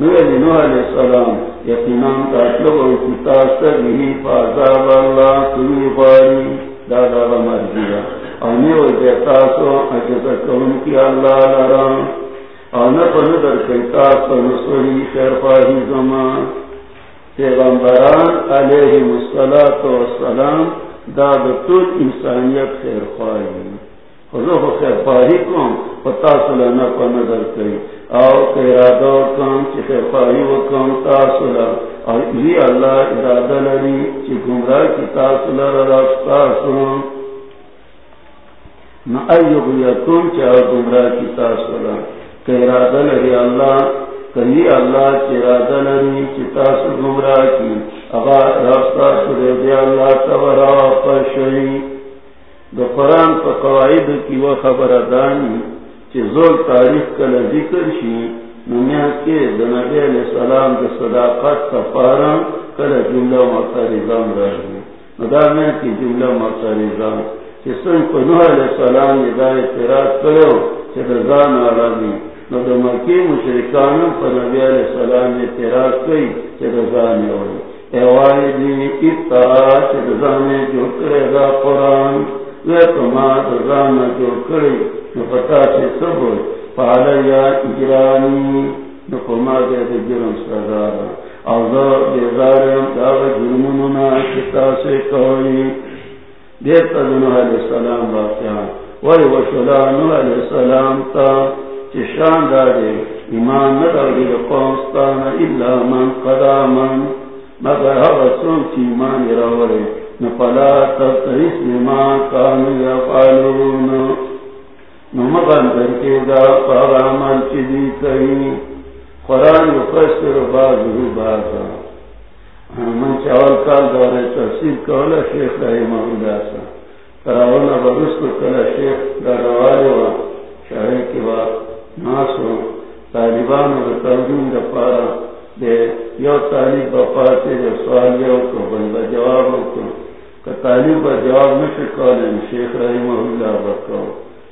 نویلی نوح علیہ السلام یقینان و کتاستر بھی اللہ باری دادا و مرگیا آنیو دیتاسو اجزا کون کی اللہ لرام آنا پندر کتاستو نسوری شرفاہی زمان پیغمبران علیہ السلام طول انسانیت خیر خواہی خضوخ خیر خواہی کم پتا پا نظر کئی۔ او ارادہ کم چی خیر خواہی و کم تاسلا اور یہ اللہ، ارادہ لری، چی گمراہ کی تاسلا راستا سن نا ایوگ یکم، چی گمراہ کی تاسلا کہ ارادہ لری اللہ کہی اللہ چرادہ لری چتا سو گمراہ کی۔ اغا راستہ سرے دے اللہ تبرا پشری دو قرآن پا قواعد کی وہ خبر دانی چی زول تاریخ کل ذکر شی نمیا کے دنبی علیہ السلام دو صداقت تفارا کل جملہ معترضان رہی مدامیا کی جملہ معترضان چی سن کو نوح علیہ السلام یہ دا اعتراض کرو چی رضان آرادی نو د مکی مشرکان پر نبی علیہ السلام اعتراض کئی چې رضان ہوئی اے وای دی اترا چې رضان جو کرے گا قران وہ تو ما رضان جو کرے پتا چې سب پالیا اجرانی نو کوما دې دې جرم سزا او زه دې زارم کتا سے کوي دې ته علیہ السلام واقعا وای وشلانو علیہ السلام تا چشان دارے ایمان نداری قومستان الا من قدامن مگر حوصون چی ایمان راورے نفلا تتریس بما کانو کئی قرآن یفسر بازو بازا ہاں، من چاول کال تفسیر کولا شیخ رحمہ اللہ سا۔ تراؤنا کلا شیخ و ناسو طالبان و ترجم دا پارا دے، یو طالب بپاتے سوال یو کو، بندہ جواب کو۔ کہ طالب جواب شیخ رحمہ اللہ بکاو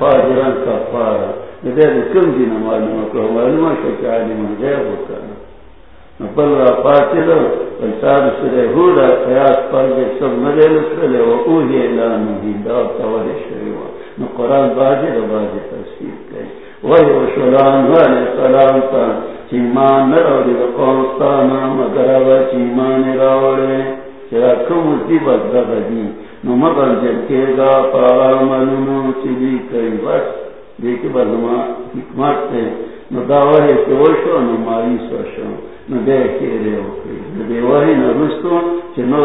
فاجران کفارا ندیر کم دینا معلومہ کہ معلومہ شکی عالمان غیب ہوتا نا بل را پاتی دو ویسار سرے ہودا قیاس پر دے سب مدل سرے و اوہی اعلانو دی داو تاول شریوا نو قرآن باجی دو باجی تفسیر کئی وی و شلان والی سلام تا، چیمان نراولی دو قوستانا مگر و چیمان راولی چرا کم دی بدد دی نو مگر جب گا پاگا منونو چلی کئی بس، دیکھ حکمت نو نو ماری سوشو نو دے کے نو دے نو رستو چی نو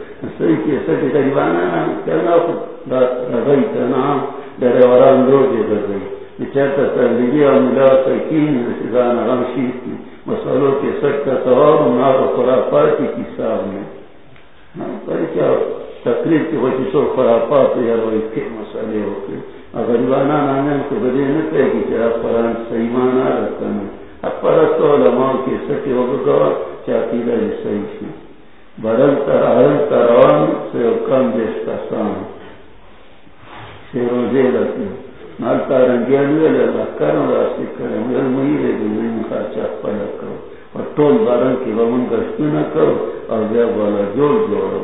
صحیح کرنا کرنا در وران دو چرتا تردگی ملا سکین رسیدان کی۔ کے نار و کی میں۔ پر کیا تقریب کی وجہ سو خرافات یا کے مسئلے ہوتے غریبانا نانے کو بدے نہ کہے کہ قرآن صحیح مانا رکھنا اب علماء کے چاہتی رہے صحیح سے برل ترہل تروان سے کم دیش کا سان سے روزے رکھے مال تارنگیان ویلے لکرم راستی کرم ویل مہیرے دلین خرچہ پلا کرو۔ اور طول بارن کی ومن گشتی نہ کرو۔ اور بیا بالا جوڑ جوڑو۔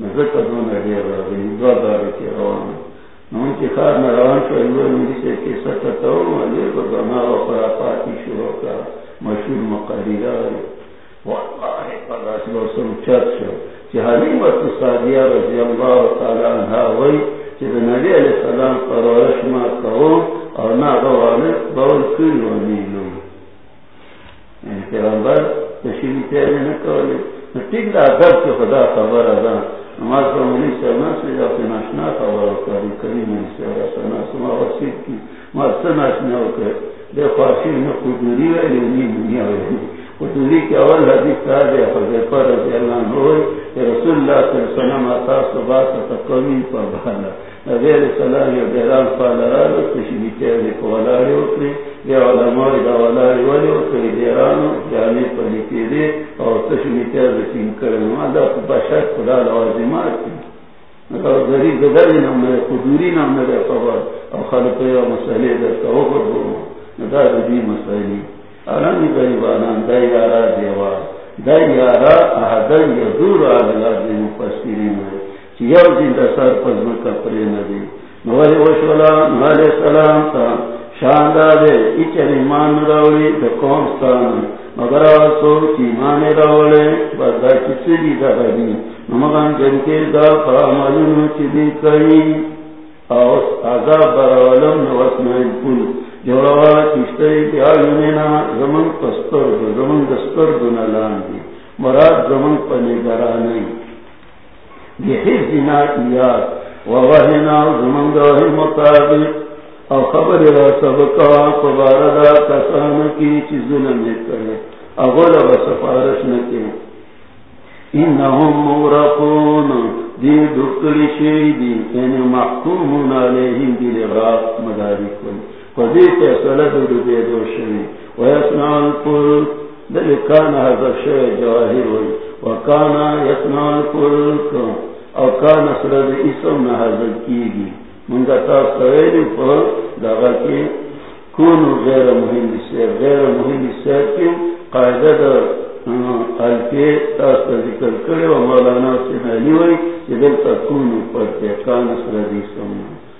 نزکر دون اڈیر رہی دو دارے کے روان نون کی خار میں شو ایوے میری سے کی سکتا ہوں علی کو دنا و خرافاتی شروع کا مشہور مقررہ والله پداس لو سم چرچو چې حلیمت صادیہ رضی اللہ تعالی عنہ وی چې نبی السلام پرورش ما کوو او غوانه بول کړی و نیلو۔ یعنی پیغمبر تشریف ته نه کولی نو ټیک دا خدا خبر ده نماز په مونږ سره نه سي په ناشنا خبر کوي کریم سره سنا۔ سما وسیت کی۔ ما سنا نه وکړه د خاصی نه قدرت ویلې نه نه کے اول حدیث حضیفہ رضی اللہ عنہ کہ رسول اللہ صلی اللہ علیہ وسلم آتا پر نبی علیہ السلام اکری علماء دا ولی اکری دیرانو پر لکی دے اور چین خدا لوازمات کی نام قدوری نام خبر۔ اور خلق مسئلے در دی مسئلے۔ ارمی غریبانان دیارا دیوا دیارا احدن یدور آدھلا دی مفسرین ہے، چی یو دن دا سر پزمکا پری ندی۔ نوالی وشولا، نوالی سلام تا شاندہ دے ایچن ایمان راولی دا قومستان مگر آسو چی ایمان راولی بدا کسی دی دا غنی نمگان جنکے دا فاملون چی دی کئی۔ عذاب براولم نوسنائن کل جوڑوالا کشتری کی زمن پستر دو زمن دستر دو نلان دی مراد زمن پنگرانی بحفظنا ایاد ووہنا زمن گوہی مطابق او خبر را سبکا فباردا کسان کی چی ظلم کرے اغول و سفارش نکے انہم مورقون دی دکلی شیدی یعنی محکومون علیہم دی لغاق مداری کن فدی فیصلہ دو دے دو شوی ویسنا الفلک دل کان حضر شوی جواہر ہوئی وکانا یسنان یسنا الفلک او کان سرد اسم نہ حضر کی گی منگا تا سویلی پر داغا کی کونو غیر مهم سیر. غیر مهم سیر کی قائدہ در الفی تاست ذکر کرے و مولانا سنالی ہوئی جدل تکونو پڑتے کان سردی سمنا او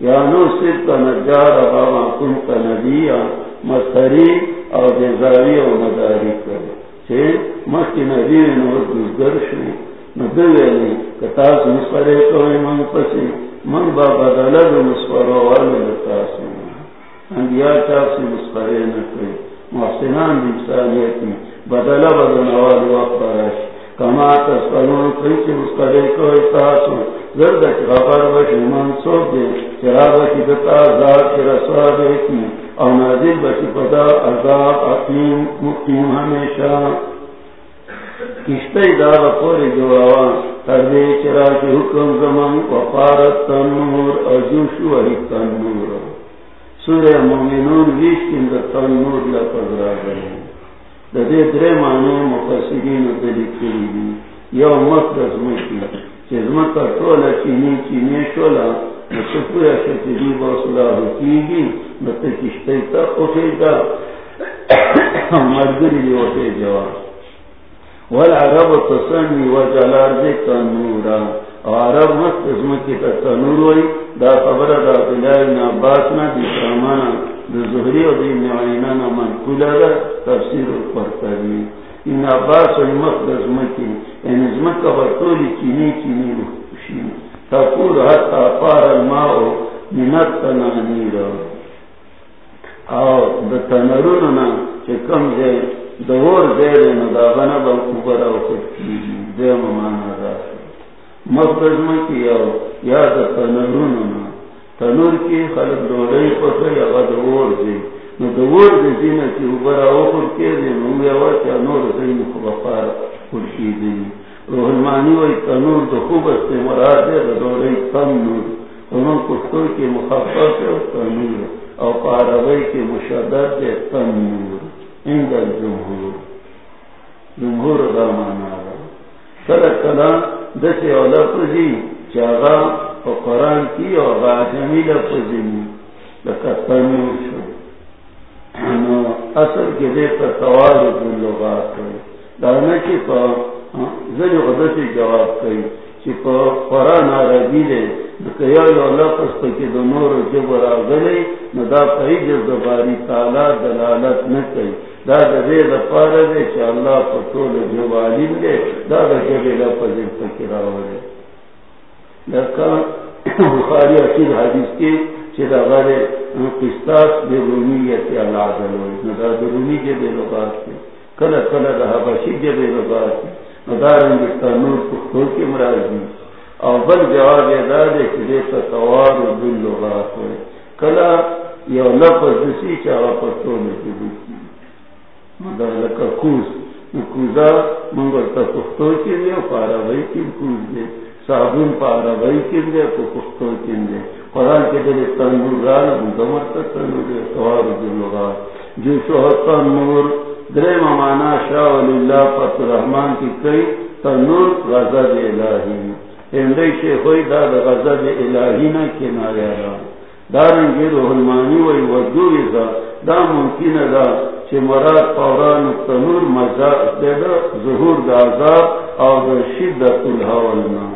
یا نو سرت نجارا باما کنت نبیا مستری او دیزاری او مداری کرے۔ چھے؟ مخی نبی نو الدرش ندویلی کتاس مسفرے کوئی من پسی۔ من با بدلد مسفرو والی لتاسی انبیاء چاپ سے مسفرے نکوئی محسنان بمسانیتی بدلا بدن آواز وقت برش کما تسکنون قیچ مسکرے کو اتاسو زرد خبر بشی منصوب دے چرا بشی دتا ذات کی رسوا دیکی او نازل بشی پدا عذاب اقیم مقیم ہمیشہ کشتی دار پوری جوڑاوان تردے چرا کی حکم زمان وفارت تنور اجوشو وحی تنور سورہ مومنون ویش کند تنور لپز را گئے دے درے معنی مفسرین دلی کری دی یو مقدس مکی چیز مکا تولا چینی چینی شولا نسپویا شکری باصلہ کی گی نتا کشتی تا اخی دا مردری دی وقتی جواب والعرب تصنی وجلار دی تنورا عرب مقدس مکی تا تنور وی دا خبر دا بلائی ناباسنا دی سامانا زہری اور من کلا دا تفسیر پرتری ان عباس و مقدس مکی ان ازمت کا برطولی چینی چینی روشی تقول حتی پار الماء منت تنانی را او دا تنروننا چه کم دے دور دیر ندابنا با کبرا و خود کی دے ممانا را مقدس مکی او یا دا تنروننا تنور کی خلق دوڑائی پسر یا دور دی. نو دور دی دینا کی اوبرا اوپر کے دی، نو یوا چا نور زین خبقار خلقی دی روح المانی وی تنور دو خوب استے مراد دی دوڑائی تنور انہوں کفتو کی مخفف ہے تنور. او پاروائی کی مشدد دی، تنور. اند الجمہور جمہور دا مانا دا سرک کلا دسی اولا پر پزی چاگا قرآن کی اور شو. اصل کے دے پر سوال لغات ہے دانا کی زنی غدتی جواب کئی چی پا قرآن عربی دے لفظ پکی دو نور جبر آگلی ندا پایی جز تعالی دلالت نکی دا دا دے دا پارا دے چی اللہ پا طول علیم دے دا دا جبی لفظ پکی راولے بخاری اکید حدیث کی چیزا قسطاس بے دلوئی رومی بے کلا کلا بے پختور بل جواب دے و دل ہوئے۔ کلا یو لفظ دسی چاہا میں کی۔ لکا کوز۔ کوزا منگل تا پختور کی دے پارا بھئی کی کوز دے۔ صابون پارا بھائی کن دے کو پختو کن دے قرآن کے دل تنور رال مدمر تا تنور دے سوار دل لغا جو شوہر تنور درے ممانا شاہ ولی اللہ پت رحمان کی کئی تنور غزد الہی۔ اندے شیخوئی دا دا غزد الہی نا کنایا را دارنگی روحلمانی وی وردوی دا دا ممکن دا چه مراد پوران تنور مزاد دا ظهور دا عذاب او دا شدت الحولنا چه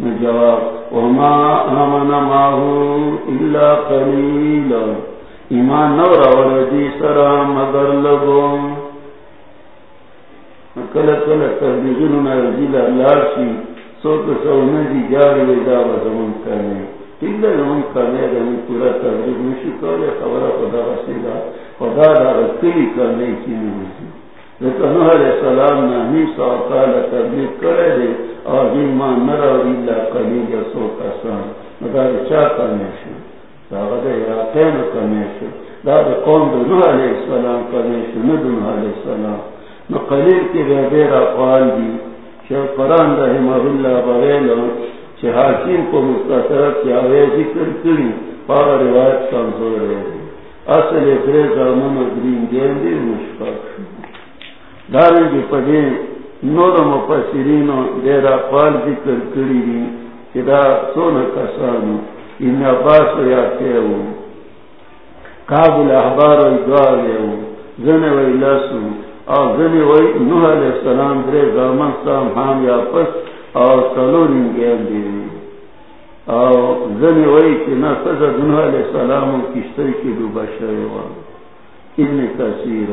نجواب وما آمن ماہو الا قلیل ایمان نور وردی سرام مگر لگو کل کل تبلیغنو نرزیل اللہ شی سو تو سو ندی جاری ویدا و زمان کرنے تین دا زمان کرنے دنی پورا تبلیغ نشو کرے خبر خدا رسیدہ خدا دا رکلی کرنے کی نوزی۔ لیکن نوح علیہ السلام نا ہمی سو کرے دے اور ایمان نرا ویلا سو کسان مدار چا کرنے دا غدا یاقین کرنے دا دا قوم دا نوح علیہ السلام کرنے شو علیہ السلام۔ نو قلیل کی غیر اقوال دی۔ شیخ قرآن رحمہ اللہ بغیلو چھ حاکم کو مستطرف کیا ہوئے ذکر کری۔ پاور روایت کمزور رہے دی۔ اصل اکرے زامن اگرین گیم دی مشفق۔ دارن جی نور مپسرین دیر اقوال ذکر کری دی چدا سون کسانو ان عباس و یاکے ہو کابل احبار و ادوار لے ہو زن و الاسو اور زنی وی نوح علیہ السلام درے زمان سام حام یا پس اور سلون انگیل دیوی اور زنی وی کی نا سزد نوح علیہ السلام کشتری کی دو بشر وان ابن کثیر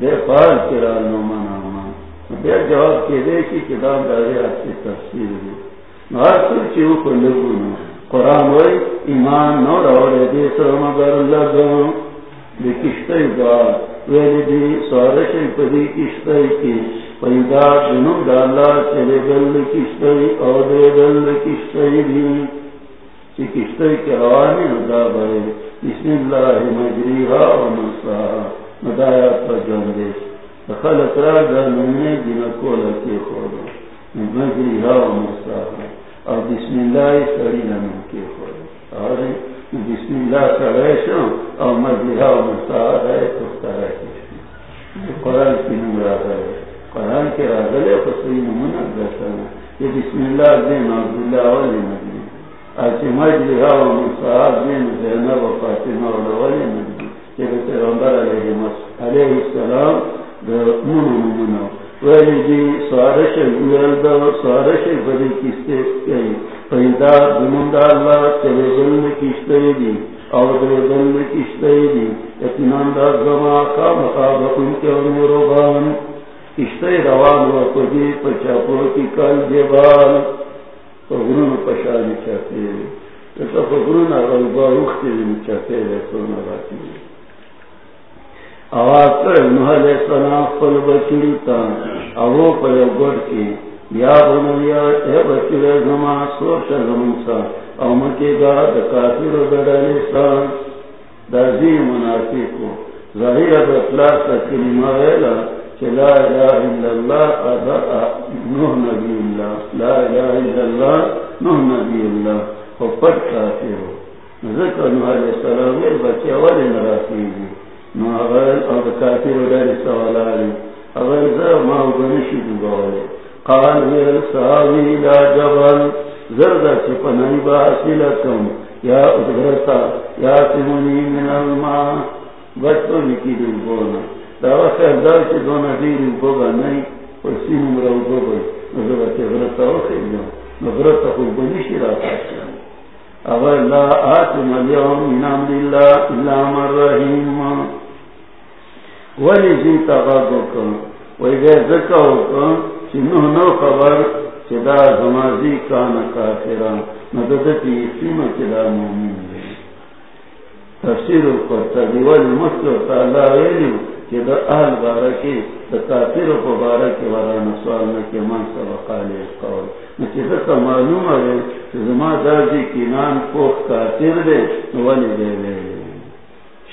دے فال کرا نو من آمن بیا جواب کے دے کی کتاب دارے آپ کی تفسیر دے ہر سوچی ہو کو لگو نو قرآن وی ایمان نو رو دے سر مگر لگو دے کشتے دعا ویلی دی سوارشی پدی کشتای کی۔ پیدا جنو دالا چلے دل کشتای او دے دل کشتای دی چی کشتای کی روانی ندا بھائی۔ بسم اللہ مجریها و منصاها ندایا پر جاندیش دخلت را جانونے جنکولا کی خورو مجریها و منصاها او بسم اللہ سری لنم کی خورو آره بسم اللہ سرائشو و تختارا کی قرآن کی ہے قرآن کے راگل فصلی نمونہ یہ بسم اللہ دین عبداللہ والی مجلی آچی مجلہ و مستعاد دین زینب و فاطمہ والی یہ پیغمبر علیہ السلام در ویلی سوارش ویل دا سوارش کئی پیدا اللہ چلے کشتے دی اور کشتے دی اتنان دا زما کا مقابق ان کے کشتے روان و پدی پچاپو کی کل جبال پگرون پشانی چاہتے ایسا چاہتے سونا آواز کر نوح علیہ السلام پل بچڑی تا اوو پر گڑ کی، یا بنیا اے بچڑے زما سوچ زمن سا، او مکے گا د کافر دڑنے سا۔ دازی منافق کو، ظاہر اخلاص کا کلمہ ویلا کہ لا الہ الا اللہ ادا نوح نبی اللہ، لا الہ الا اللہ نوح نبی اللہ او پٹ کافر ذکر نوح علیہ السلام بچے والے نراسی دی نو اغل او کافر دار سوالاري اغل ذا ما بنشي دوغاله قال ويل ساوي لا جبل. زرد چپنای با حاصلکم یا ادغرتا یا تمنی من الماء بچو نکی دل بونا. دا وقت اردار چی دونا دیر بوبا نئی پرسین مرو بوبا. نو چی غرطا وخیم نو غرطا خوب بنشی را پاسیم اگر لا آتم اليوم من عمد اللہ اللہ من رحیم. ولی جی زی تغاقو چی نو نو خبر چی دا زمازی کان کافران. مددتی اسیم چی دا مومن دی. تفسیر القرطبی ولی تعالی ویلیو دا بارکی، دا کافر بارکی ورانا سوال نکی من سبقالی قول. نکی معلوم ہے نام پوخ کافر دے ولی دے لے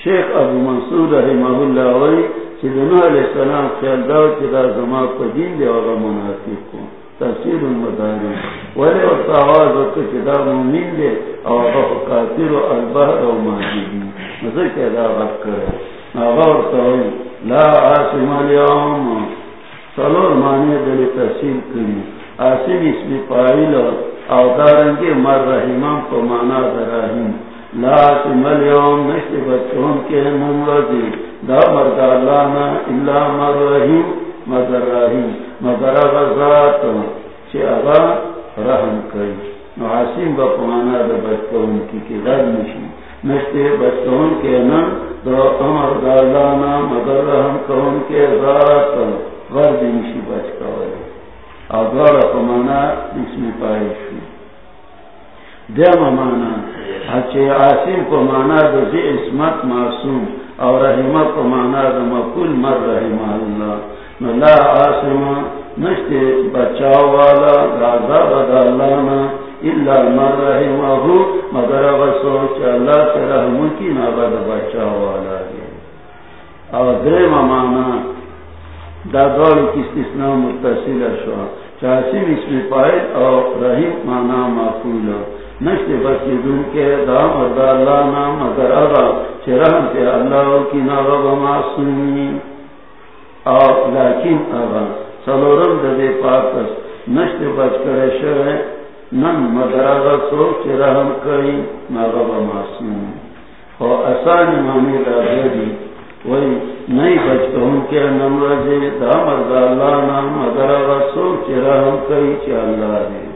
شیخ ابو منصور رحمہ اللہ وی کہ دنو علیہ السلام خیال داو کہ دا زما پا دین دے وغا منافق کو تفسیر المداری ولی وقت آواز وقت کہ دا مومین دے او وغا کافر و البحر و ماجدی مزر کہ دا غب کرے. ناغور تاوی لا آسم اليوم. سلور معنی دلی تحصیل کری. آسم اسم پائل او دارنگی مر رحیمان کو مانا در دراہیم لا آسم اليوم نشت بچون کے نمرضی دا مرد اللانا مدر رحیم مدر غزات. چی اغا رحم با پمانا دا کی کی نشی. نشت کے نم دو امر دالانا مگر رحم کون کے ذات غرد نشی بچ کوئے او دوارا پمانا اسم پائشو دیم مانا، اچھے عاصم کو مانا دو زی اسمت معصوم او رحمہ کو مانا دو مکل مر رحمہ اللہ۔ نو لا عاصم، نشتے بچاو والا غازہ بدالانا اللہ مر رحمہ، مگر سوچ اللہ سے رحم کی نابد بچا والا اور در مانا دادوڑ کی استثناء متصل شوا چاسم اس میں پائے اور رحیم مانا معقول نشت بچے دن کے دام اور اللہ نام مگر اغا چرہم سے اللہ کی نابب معصومی اور لیکن اغا سلورم دے پاکس نشت بچ کرے شوئے نن مدرا سوچ رحم کری ناغب معصوم اور آسان مانی راجی وہی نہیں بچتا ہوں کہ نم رجے دا مرد اللہ نام مدرا سوچ رحم کری چ اللہ دے۔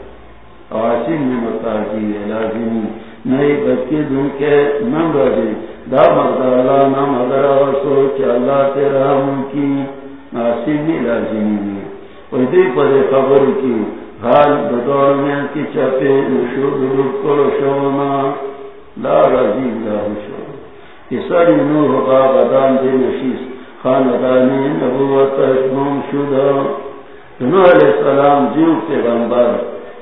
آسم میں متاجی ہے، لازمی۔ نہیں بچے دوں کے نم رجے۔ دا مرد اللہ نام مدرا سوچ اللہ تے رحم کی آسم میں لازمی ہے۔ وہی دی پر خبر کی۔ حال بدور میں کی چپے شد کو شونا۔ لا رضی اللہ شو۔ کسری نور کا بدان دے نشیس۔ خاندانی نبوت اشمام شدہ۔ دنو علیہ السلام جیو کے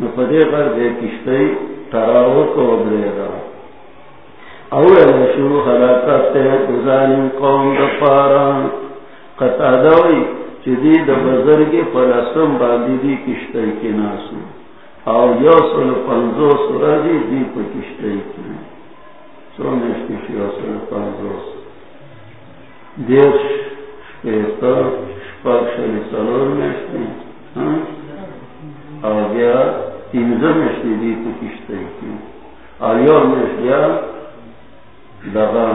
جودی غروی نپدے غرب کشتای تراوت و ودرتلا اول شروع حلاکت ظالم قوم دفارا قطع دوئی چدی دا بزرگ پلسم باندی دی کشتی کی ناسو او یو سل پنزو سورا دی دی پا کشتی کی سو نشتی شیو سل پنزو دیش شپیتا شپاک شلی سلور نشتی ہاں او بیا تینزم نشتی دی پا کشتی کی. او یو نشتی دغا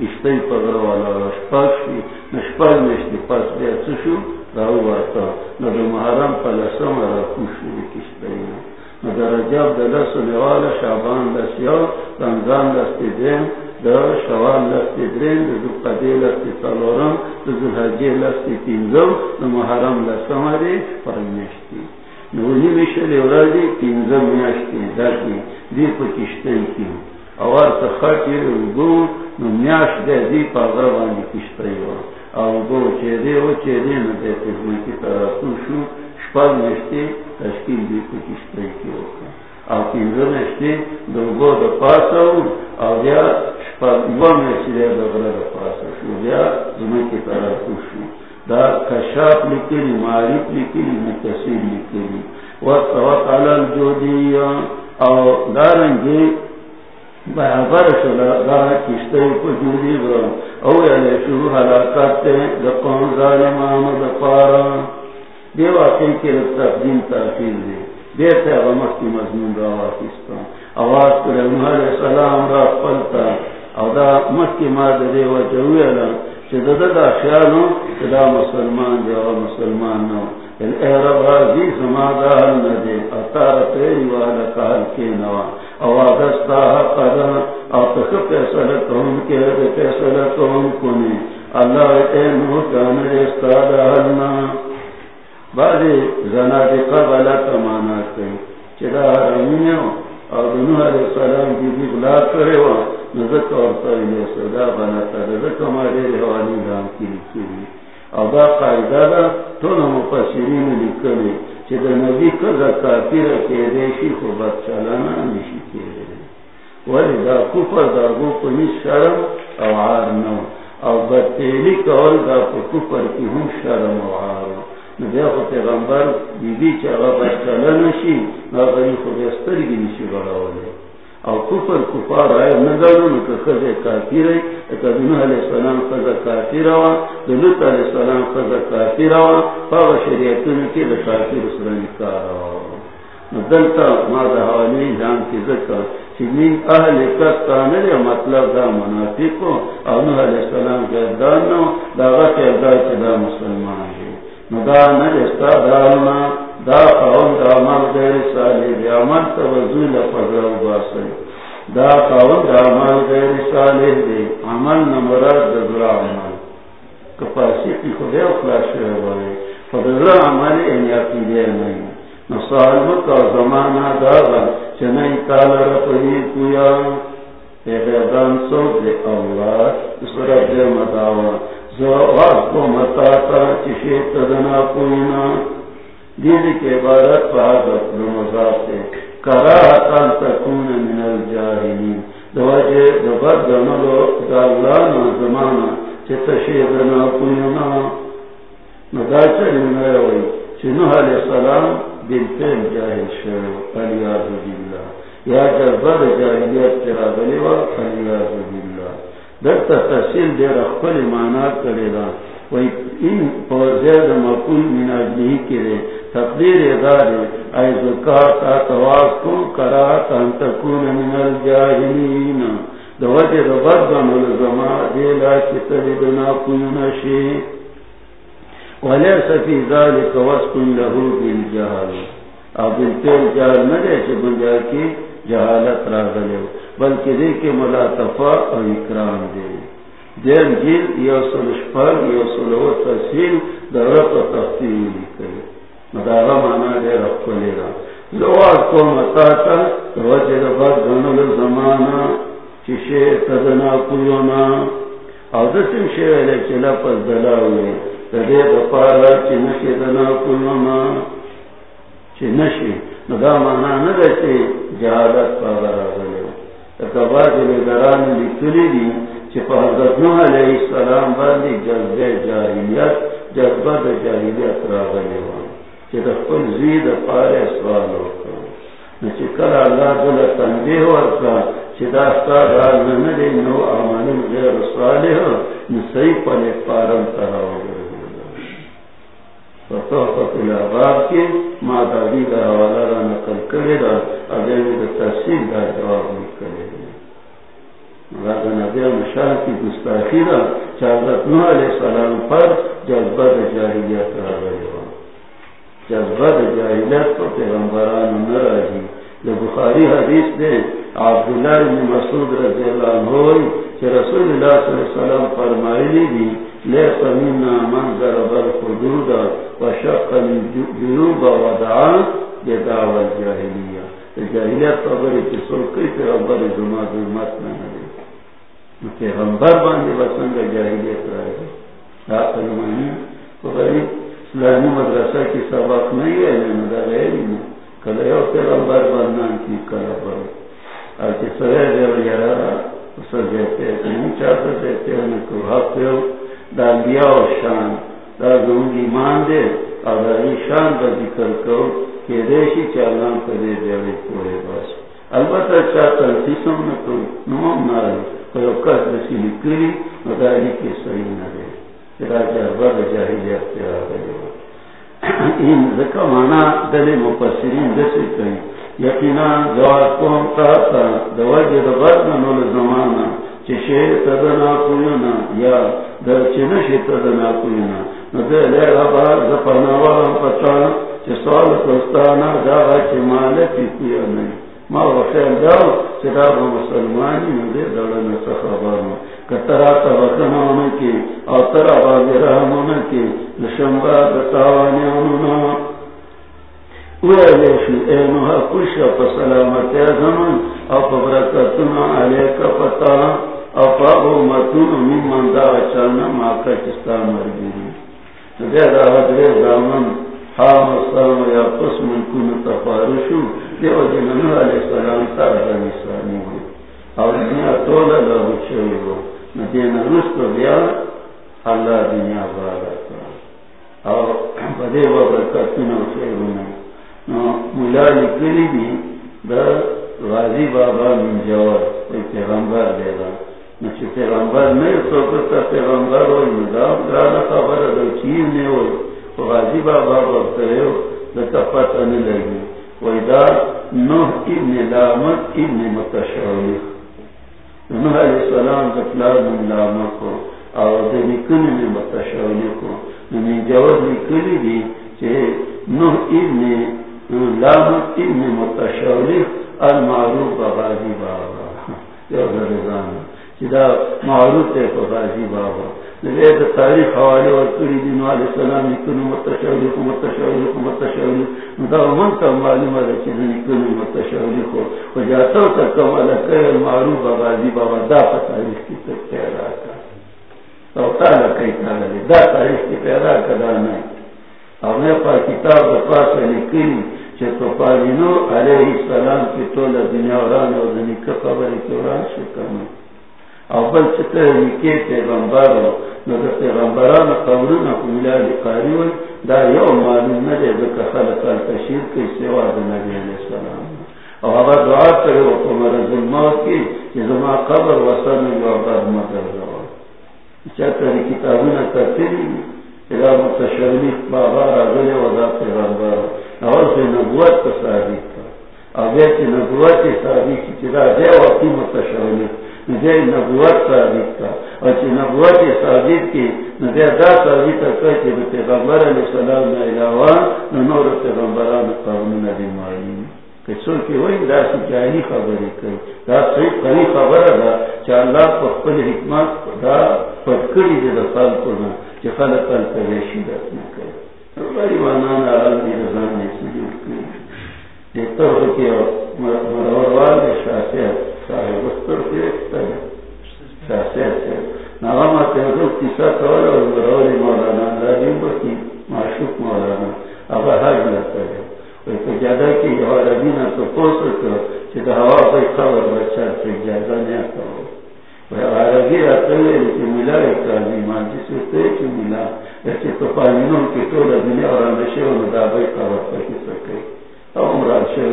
کشتی پگر والا شپاک شوی نشپاک نشتی پاس بیا چشو داو باتا نو دا محرم پلسم را خوشو دی کشتی نو دا رجاب دا دست لیوالا شعبان دست یا، رمضان دست دیم دا شوال دست درین دا دو قدی دست تلورم دا دو حجی دست تینزم دا محرم لسم دی شپاک نشتی نو نیمی شلی ورازی تینزم نشتی دا دی دی پا کشتی کیم اور گو نیاش دے دی پاگروانی کشتری و او گو چیرے و چیرے نہ دیتے ہوئی کی طرح شو شپاگ نشتے تشکیل دی کو کشتری کی ہوکا او پینزو نشتے دو گو دا پاسا ہو او دیا بیا شپاگ نوا نشتے دا غرا دا پاسا شو بیا زمان کی طرح تو شو. دا کشاپ لکلی معریف لکلی متصیر لکلی وقت وقت علال جو دی او دارنگی برابر شلا دا کشتے کو جوڑی گا او یعنی شروع حلاکات تے دا قوم ظالمان دا پارا. دے واقعی کے تقدیم تاخیر دے دیتے غمت کی مضمون را واقعستا آواز کرے انہا علیہ السلام را پلتا او دا مت کی ماد دے وجہوی علا چھ دا خیالو چھ مسلمان دے او مسلمان نو یعنی اے رب راضی سمادا حل ندے اتار تیری والا کال کے نوا۔ او آدستا حق دا او تخ پیسل کون کے دے پیسل کون کنے۔ اللہ اے نو کامر استاد حلنا بعضی زنا دے قبلہ تمانا کئی چدا حرمینیو او دنو علیہ السلام کی بھی بلا کرے وا نزک اور تاریلے صدا بنا تا نزک ہمارے روانی رام کی لکھی او دا قائدہ دا تو تونا مفسرین لکھنے چی دا نبی کذا کافر کے دیشی خوبت چلانا نشی کے دے ولی دا کفر دا گو پنیس شرم او عار نو او بدتیلی کول دا کفر کی ہم شرم او عار پیغمبر بی بی چی اغا نشی بڑا او کفر کفار آئے نگرنو نکا خز کافی رئی اکا علیہ السلام کافی روا دلوت علیہ السلام کافی روا شریعتون کی ما دا حوالی جان کی ذکر اہل کتانے مطلب دا منافقو، او نوح علیہ السلام کے دانو دا غط دا مسلمان ہے ندا نجستا دا قوم دا عمل غیر صالح دی عمل لفظر باسی دا قوم دا عمل غیر صالح دی عمل نمراد دا عمل کپاسی کی شوئے عمل این چنئی رفعی کویا پیغیدان سو دے اللہ دے مداوا زو آس کو متاتا چشیت دنا کوئینا دین کے تکون من الجاہلین دواجے دبر دملو زمانا ندا چنوح علیہ السلام بالفعل جاہل شروع علیہ باللہ یا جاہلیت علیہ باللہ در تفصیل دیر اخفل معنات کرے دا. وی ان پوزید مقول من اجلی کرے. تقدیر ادار ای زکاة تواز کن کرات ان تکون من الجاہلین. دو وجہ دو بردن الزمان دیلا کتر دنا کنشی ولیس فی ذالک وسکن لہو بالجہل. اب بالتیل جہل ندے چھ بنجا کی جہالت را گلے بلکہ دے کے ملاتفا اور اکرام دے۔ دین جیل یا سلشپر یا سلو تحصیل در رب تفتیل لکھے مدارا مانا دے رب کو لے گا لواز کو متا متاتا وجہ ربا گنل زمانا چشے تدنا کیونا او دسم شیرے چلا پس دلاوے تدے بپارا چنشے دنا کیونا چنشے مدا مانا نہ چی جہالت پاگرا گلے تکبا دران دی چی پا حضرت نوح علیہ السلام باندی جاہلیت، جذبہ دا جاہلیت را گلے وان. چی زید پارے سوال ہوتا اللہ دل ورکا دار نو غیر صالح نسی پلے پارم تراؤ العباب دادی دا حوالا را نقل کرے دا، اگر تفصیل دا جواب نکلے دا کی گستاخی علیہ السلام پر جذبہ جاہلیت را گئے جذبہ جاہلیت کو پیغمبران بخاری حدیث دے عبداللہ بن مسعود رضی اللہ عنہ ہوئی کہ رسول اللہ صلی اللہ علیہ وسلم فرمائی دی لے قمینا من ضرب و شق جنوب و دعا جاہلیت خبری کئی پیغمبر نہ پیغمبر باندے بسنگ جاہلیت رائے گا فرمانی خبری اسلامی مدرسہ کی سبق نہیں ہے نہ غیر نہ کلے او پیغمبر بننا کی کلا پر۔ اور کہ سوے دے یارا اسے دیتے نہیں چاہتے دیتے ہیں کو حق ہو دانیا اور شان۔ دا زون ایمان دے، اور شان کا ذکر کرو کہ دیشی چالان کرے دیوے کوئے بس۔ البتہ چاہتا سیسم نہ تو نمام نہ رہے۔ کوئی اوقات بسی لکلی مداری کے صحیح نہ رہے تیرا جہبر جاہلیت تیرا ان ذکر مانا دل مپسرین دسی کہیں یقینا جواب قوم کہتا دوجہ دبر نول زمانا چشے تدنا کوینا یا در چنش تدنا کوینا نو لے ربا زپناوا پتا سوال کوستانا جاگا چی مالکی کیا ما وخیل جاو چی دابا مسلمانی ندے دلن سخبارو کترا تبکنا انکی او ترا باگی رحم انکی لشنگا دتاوانی انونا ویلیشو اینوها کشا پا سلامتی زمان او پا برکتنا علیکا پتا۔ او پا امتون من من دا چانا ماکا چستا مرگیری ندے دا حضر زمان حام السلام یا قسم کن تفارشو۔ دیو جننو علیہ السلام تارا نسانی ہوئی اور دنیا تولا لہو چوئی ہو ندین رسط بیا اللہ دنیا بارا کرا اور بدے و برکتنا خیرونا ملالی کلی بھی دا غازی بابا من جوار پیغمبر دے گا نچے پیغمبر نہیں تو کتا پیغمبر ہوئی مدام گرانا خبر دو چیز نہیں ہوئی غازی بابا بابترے ہو لکا پتہ نہیں لگی ویدہ نوح ابن لامت ابن متشعولی نوح علیہ السلام دفلار من لامت کو اور دنی کنی من متشعولی کو۔ نمی جواب لکلی دی چھے نوح ابن لامت ابن متشعولی المعروف غازی بابا۔ یہ رضان چھے معروف ہے غازی بابا۔ نبید تاریخ حوالی ورکڑی دینو علیہ السلام نکنو متشاولی کو متشاولی کو من تا معلوم ہے چیز نکنو متشاولی کو، و جاتو تا المعروف بابازی بابا دا پا تاریخ کی تک پیدا کا۔ تو تالا کئی تالا لی دا تاریخ کی پیدا کدا نہیں۔ اور میں پا کتاب دا پاسا نکنی چه تو پالینو علیہ السلام کی طول دنیا وران و دنی که خبری که وران شکنو اول چطر نکی پیغمبر نو دا پیغمبران قولون اکمیلال قاری وی دا یو معلوم نده دکا خلق التشیر کئی سوا دا نبی علیہ السلام او اگا دعا کرے و کمر ظلمات کی کہ زما قبر وصل یو عباد مدر دعا چطر کتابون ترتیلی اذا متشرنی بابا راگل و دا پیغمبر. اول سے نبوت کا صحابی کا اگر چی نبوت صحابی کی چرا دے وقتی متشرنی. نجے نبوت ثابت کا اور چی نبوت ثابت کی دا ثابت کا چی پیغمبر علیہ السلام نور پیغمبران قانون دی کہ سو کی دا سی خبری کئی دا خبر دا چی اللہ خپل حکمت دا پتکڑی دی دا خلقنا چی خلق کئی مانان آرام دی دیتا ہو کہ کے تو پوسر کرو چی دا ہوا ملا وقت تو کی دنیا اور اندشے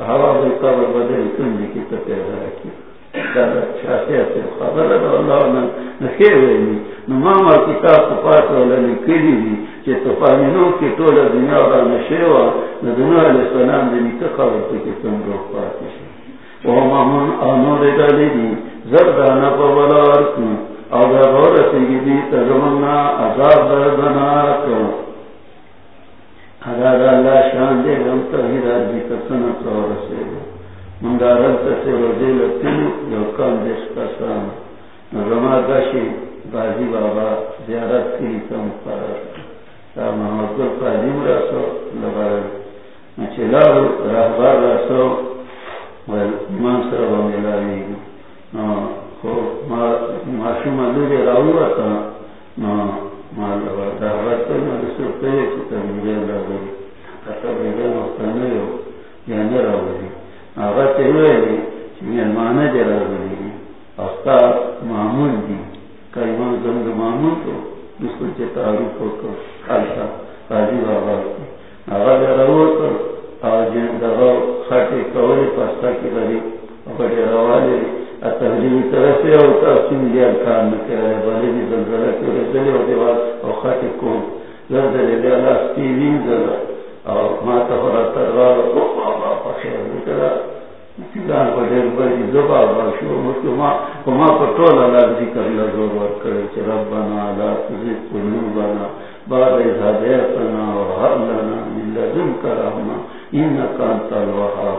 ہوا بھائی قبر بدل کنجی کی تکیر اچھا تو پیدا رکھی خبر ہے اللہ نے نخیر ویلی نماما کتاب تو پاس والا نکلی دی چه تفاہمینوں کی طول دنیا را نشیوا ندنو علیہ السلام دنی که خبر تو کتن روح پاتی شد و مامون آنو ردالی دی زردانا پا ولارکن او در غورتی گی دی تزمنا عذاب دردناکن حضار اللہ شان دے غم توحید عربی تسنہ طور سے منگا رب سے روزے لکن جو کم دیش کا سام۔ نظمہ گشی بازی بابا، زیارت کی کم پر۔ تا محمد کو قادم رسو لبارد چلاو رہبار رسو ایمان سره باندې لاري نو خو، ما ماشوم دې راوړا تا نو ما دا ورته نو څه ته چې خاطی کولی پاستا کی بری بڑے روالی اتحجیبی طرف سے او تحسین دیا کام نکرے بلی دی زلزلہ کی رسلی و دیوار او خاطی کون زلزل دیا لاستی وین زل او ما تفرا تروار او بابا پخیر بکرا دان کو دیر بری زبا باشو مکو ما ما پتول اللہ ذکر لزور ورکرے چی ربنا لا تزید قلوبنا بعد از هدیتنا و هب لنا من لدنک رحمه انك انت الوهاب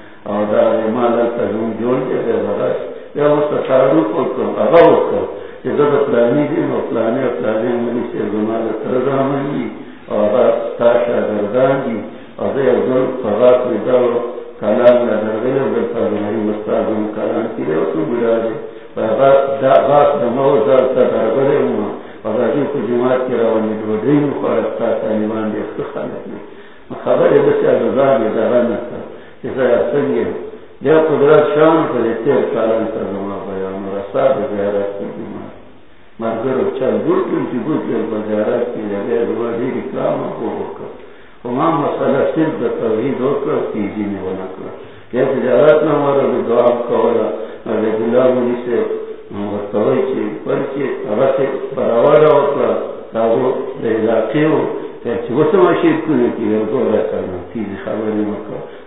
اور دار مالا تجون جوڑ دے دے بغاش یا وہ تصارو کو تو اگا ہو کر کہ جب پلانی دی نو پلانے پلانے منی سے زمال ترزا منی اور تاشا گردان دی اور دے ادھر فغاق میں داو کلام نہ درگلے اور فرمائی مستاذ کلام کی دے تو بڑا دے۔ فغاق دا غاق دمو دار تا درگلے ہوں فضاجی کو جماعت کی روانی دو دین خوارستا تانیوان دی اخت خالق نی خبر بسی ازازان اداران نتا کسا سنگی یا قدرت تیر کی چل کی کو مسئلہ صرف دا توحید تیزی دعا کولا منی سے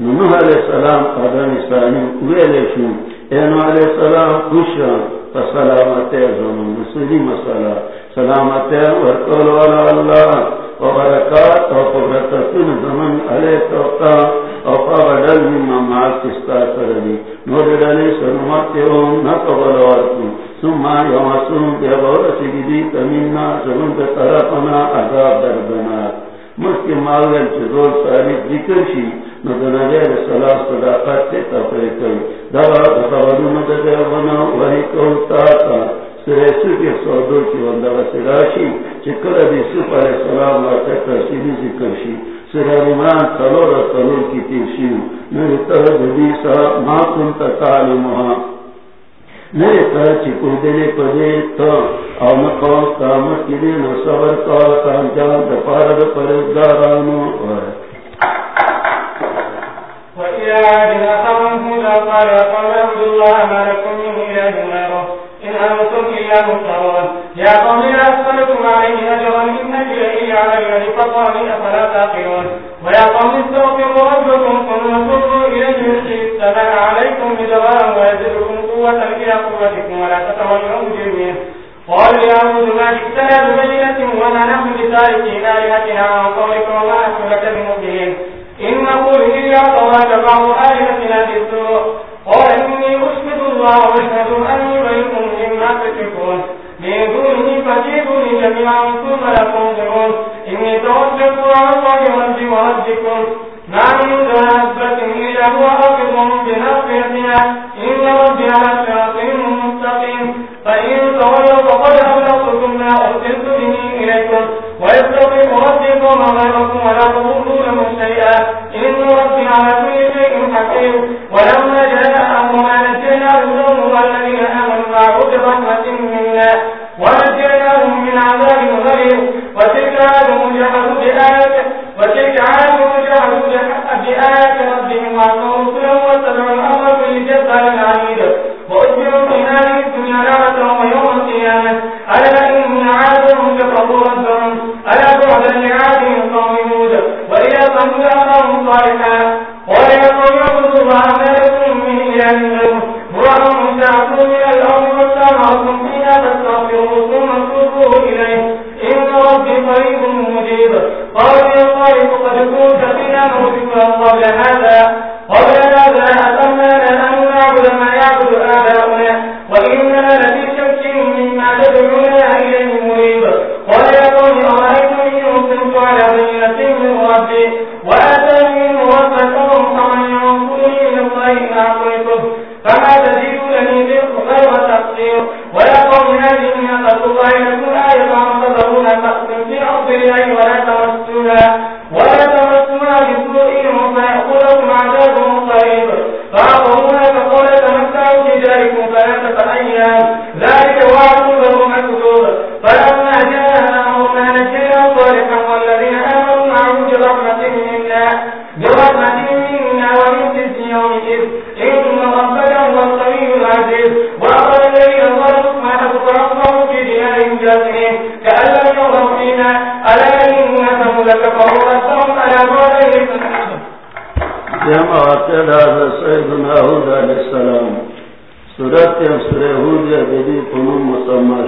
نمہ علیہ السلام قدر نسانی ویلے شو اینو علیہ السلام خوشا فسلامت زمان مسلی مسئلہ سلامت ورکول والا اللہ، وبرکات و قبرتتن زمان علیہ توقع، او فابدل مما معاک کستا سردی نور دلی سلامت اون نقبل ورکو ثم یوم يوصلون بأبورة جديد منا زمن بطرفنا عذاب دردنا مخي ماویل چه دول ذکر شی ندن علیہ السلام صداقت تے تفریق کئی دوا بخبرون دجابنا وحی کولتاتا سریسو کے سودو کی وندغ سراشی چکل دی سوف علیہ السلام آتا ترسیلی ذکر شی. سر عمران تلور تلور کی تیرشیو نوی تر حدیثا ما کنتا تعلمها میرے کہا چی کوئی دینے پدے تا. او نقوم قامت کی دین و صبر کار کام جان دا پارد پردارانو وَإِذَا عَجِلَ قَوْمُهُ لَقَالَ قَوْمَ عَبْدُ اللَّهَ مَا لَكُمْ مِنْ إِلَهٍ غَيْرُهُ إِنْ أَنْتُمْ إِلَّا مُفْتَرُونَ يَا قَوْمِ لَا أَسْأَلُكُمْ عَلَيْهِ أَجْرًا إِنْ أَجْرِيَ إِلَّا عَلَى الَّذِي فَطَرَنِي أَفَلَا تَعْقِلُونَ وَيَا قَوْمِ اسْتَغْفِرُوا رَبَّكُمْ ثُمَّ تُوبُوا إِلَيْهِ يُرْسِلِ قوة إلى قوتكم ولا تتولوا مجرمين قالوا يا هود ما جئتنا ببينة وما نحن بتاركين آلهتنا عن قولك وما نحن لك أمامكم ولا تقولون من شيئا إن ربنا على كل شيء حقيم ولما جاء أمنا نسينا رسوله والذين آمنوا معه برحمة منا ونسيناهم من عذاب غريب وتلك عاد مجاهد بآيات وتلك عاد مجاهد بآيات ربهم وعصوا رسلا واتبعوا الأمر كل جبل أخاهم اور الله الله لكم آية فانتظرون تقسم في أرض الله ولا جمع سیدنا حود علیہ السلام سور حود مسمع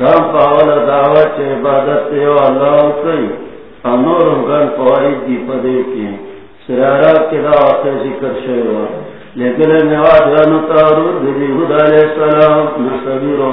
دام پاولا دعوت عبادت تیو اللہ کئی۔ انور فوائد دی پدے کی سرارات کے دعوت ذکر شوئے لیکن نواد تارو حود علیہ السلام نصبی رو۔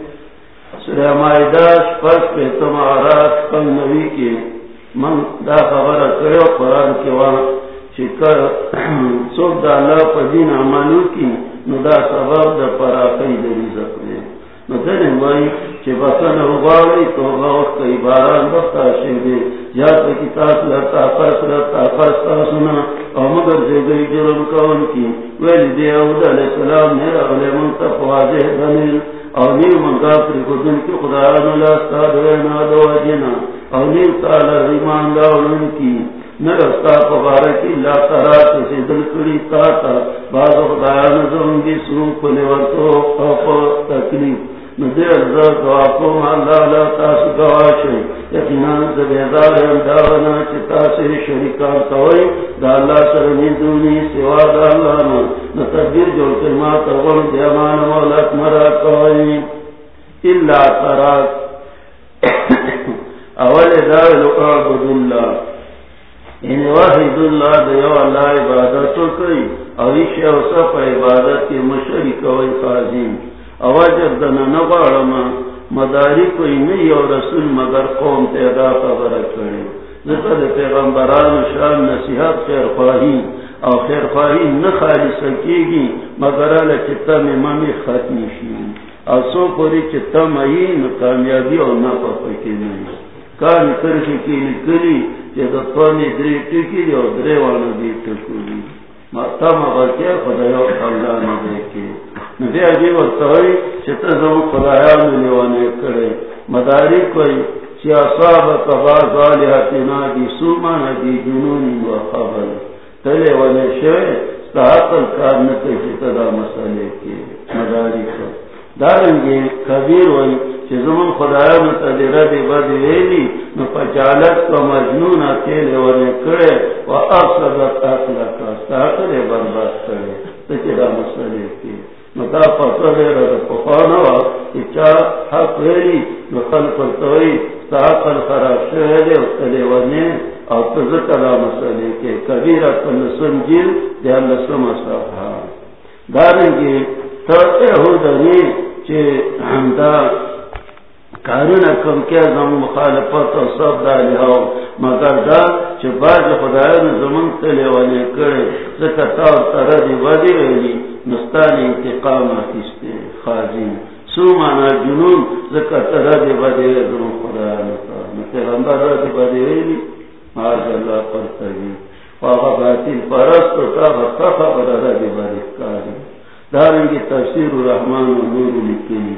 سورہ مائدہ پس پہ تم تمہارا پن نبی کے من دا خبر کرو قرآن کے وہاں چکر سوک دا اللہ پا دین عمالو کی، نو دا سبب دا پراقی دری زکنے نو دن مائی چی بسن اغاوی تو غوق کئی باران بختا شیدے یا پا کتاس لرتا، پس لرتا، پس تاسونا او مگر زیگئی جرم کون کی۔ ویلی دی عود علیہ السلام نیرہ علیہ منتف واضح دنیل او نیو منگا پری خودن کی خدا نولا استاد وینا دو اجنا او نیو تالا ریمان داولن کی. نرستا پبارکی لا ترا کسی دل کری تاتا بعض باز خدا نظرن دی سروپ لیورتو او تکلیف یعنی ندی ارزا دعاکم اللہ لا تاس گواشی یقینان زبیدار انداونا چی تاسی شرکان کوئی دا اللہ سرمی دونی سوا دا اللہ نا نتبیر جو کرما تغل دیمان مولت مرا کوئی اللہ تراک اول داویل اعبد اللہ ان واحد اللہ دیو اللہ عبادتو کئی اویش او صف عبادت کی مشرک وی خازین اواجر دنا نبارما مداری کوئی نہیں اور رسول مگر قوم تیدا خبر کرے۔ نقد پیغمبران شان نصیحت خیر خواہی، اور خیر خواہی نہ خالی سکے گی مگر چتا میں ممی ختمی شی اور سو پوری چتا مئی نہ کامیابی اور نہ پپکی نہیں۔ کان کر کی نکلی کہ دتوانی دری ٹکی اور درے والا بھی ٹکولی ماتا مگر کیا خدا اللہ نہ دیکھے نبی عجیب ورطوئی چتا زم خدایا ملیوانے کرے مداری کوئی چی اصاب کبا ظالحاتنا دی سومان دی جنونی و خبر. تلے وانے شوئے ستاقل کار نکے چتا دا مسئلے کے مداری کو. دارنگی کبیر وی چی زمان خدایا متدی ردی بدی ویلی، نو پچالت کو مجنون اکیلے وانے کرے و افسدت اقلقا ستاقل برباد کرے تچی دا مسئلے کے متا وا حق ویلی، نقل پرتوئی ساقل خراب اتلے مسئلے کے کبیر اپن سنجیل دے اللہ سمع ہاں۔ دارنگی ہو دنی، چے دا کارونه کم کیا زم مخالفت او سب دالی هاو مگر دا چه باج خدایان زمان تلی ولی کرده زکا تاو تردی ودی ویلی نستان انتقام آتیسته خاجین سو مانا جنون زکا تردی ودی ویلی زمان خدایان تا نتغمبر ردی ودی ویلی ماز اللہ پرتوی واغا باطل پرست و تا غطفا ردی ودی کاری دارنگی تفسیر رحمان و نور لکنی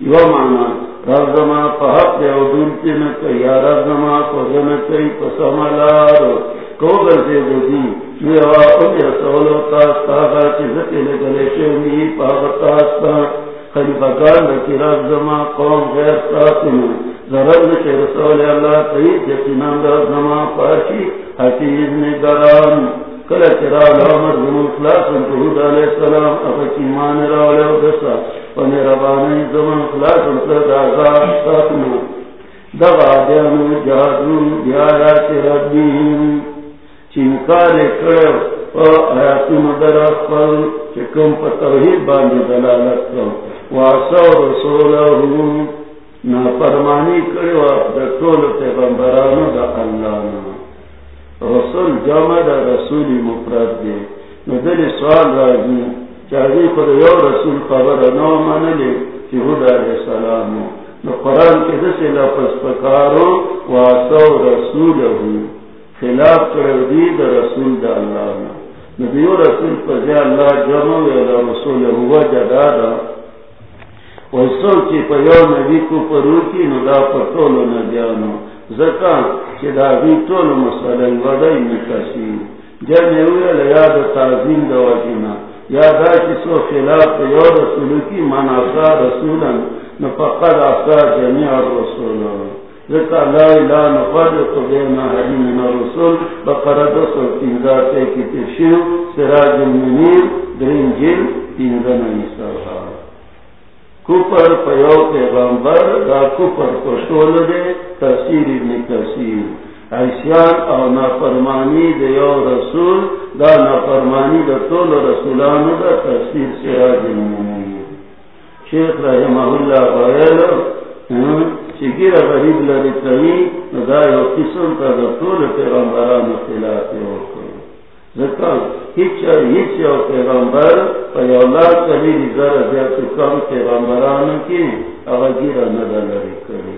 یو معنی رب زما پہت دے او دلتی نکا یا رب زما پہت نکا پسمالار کو گرزے دو دی؟ میوا اجر سولو تاستا گا چیزتی لگلے شونی پاگتاستا خلیفگان رکی رب زما قوم غیر ساتن ضرر نشے رسول اللہ تیید یقینان رب زما پاشی حتیز نگران۔ کل چرا لامر زمون خلاصن تہود علیہ السلام، اب ایمان راولے و دسا۔ پنے ربانی زمون خلاصن ساتنا دیانو ربیم چنکار کرو چکم پا توحید باندی دلالت کرو واسو رسولہو نا فرمانی کرو در طول پیغمبرانو دا اللہ نا. رسول جامع دا رسولی مفرد دے. ندل سوال راجی چاہی خود یو رسول خبر نو منلی چی حد علیہ السلامو نو قرآن کے دسی لفظ پکارو واسو رسول ہو خلاف کرو دی دا رسول دا اللہ. نا ندیو رسول پزی اللہ جمع ویلا رسول ہوا جدا دا ویسو چی پا یو نبی کو پروکی نو دا پتولو نبیانو. زکا چی دا بی طول مسئلہ ودائی نکسی. جنی ہوئی لیاد تعظیم دا وجینا. یادا چی سو خلاف یو رسولکی من افضا رسولا، نفقد افضا جميع الرسول. زکا لا الہ نفرق بین حری من الرسول بقر دسو تنزار کی تشیو سراج المنیر درین جل تنزن ایسا کفر پیو پیغمبر، دا کفر پشتول دے تفسیر ابن کثیر. عیسیان او نافرمانی دے یو رسول، دا نافرمانی دا طول رسولانو دا تفسیر سراج المنیر شیخ رحمہ اللہ غیل چگیر غریب لدی دا یو قسم تا دا طول پیغمبرانو خلاف ہوکو ذکر هیچ هیچ یو پیغمبر په یو لار کلی دی زره کم پیغمبرانو کې هغه ګیره نه لري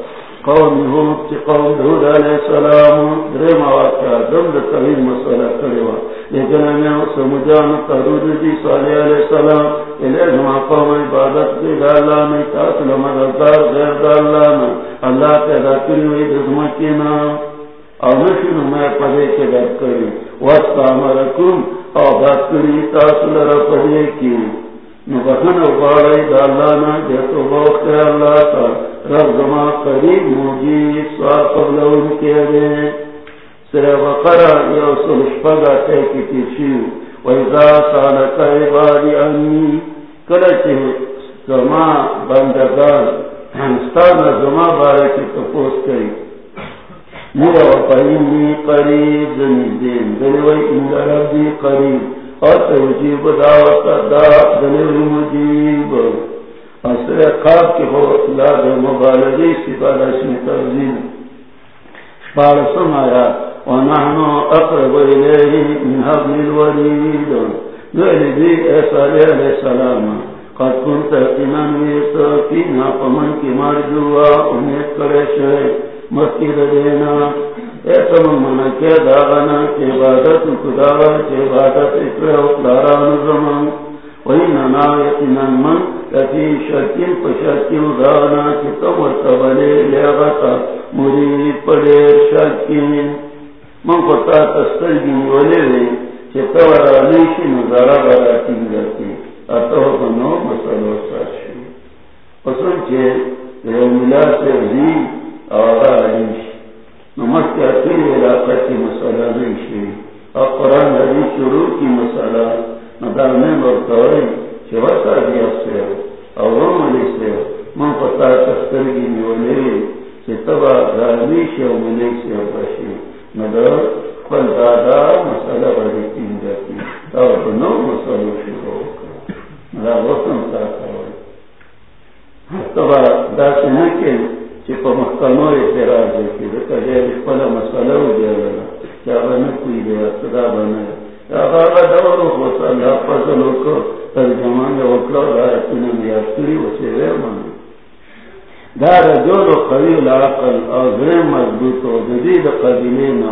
قوم حود چی قوم دھود علیہ السلام درے مواقع دم دا طویل مسئلہ کروا لیکن ہمیں سمجھان قرود دی جی صالح علیہ السلام. الہ جمع قوم عبادت دی اللہ میں تاثل مددار غیر دا اللہ میں اللہ پیدا کری ہوئی دزمکینا او نشنو میں پڑھے کے در کری وسط عمرکم او بات کری تاثل را پڑھے کی نبخن اگاڑی دا اللہ نا جیتو بوخت اللہ تا رب زمان قریب موجی سوال قبل ان کے دے سر وقرا یو سلشپگا تیشیو ویزا عبادی انی بندگان، ہمستان بارکی تپوس کری میرا وقعینی قریب زنیدین دلوی ان ربی قریب اور دعوت دا مجیب۔ اصل خواب کی ہو لاد مبالغی سفارہ اسم ترزیم فارسم آیا، ونحن اقرب الیہ من حبل الورید دولی دی ایسا علیہ السلام۔ قد کنت اتنان ویسا فینا پمن کی مرجوا امید کرے شئے مسکر دینا ایسا ممنا کے داغنا کے عبادت کداوا کے عبادت اکرہ، اقداران زمان۔ من پڑے من نظارہ برا اتو مسلو ساشی چے یہ ملا سے آغا علیش نمت کے اکیل علاقہ کی مسئلہ نہیں شی اب قرآن حدیث شروع کی مسئلہ مدانے پتا تستر کی تبا دادا نو تبا دا اعتراض پلا مسئلہ ہو گیا لگا کیا دار جو قبیل العقل اور غیر مضبوط ہو جدید قبیلے نہ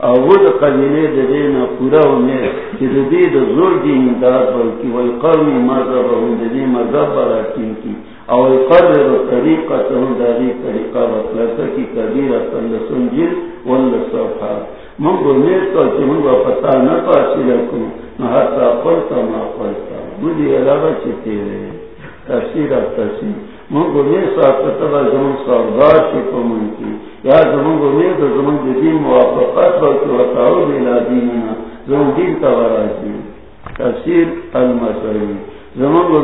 اور وہ قبیلے دینا پورا ہونے کہ جدید زور کی امداد بلکہ وہ قومی مذہب ہوں جدید مذہب براٹین کی اور قدر و طریقہ تہنداری طریقہ وطلق کی کبیر اصل سنجل والصفحہ منگو نیت چی منگو پتا نہ پاسی نہ مجھے علاوہ چی تیرے تفسیر تفسیر منگو نیت زمان سردار چی کو من کی یا نیت زمان دین موافقات باکی وطاو بیلا دیننا زمان دین تفسیر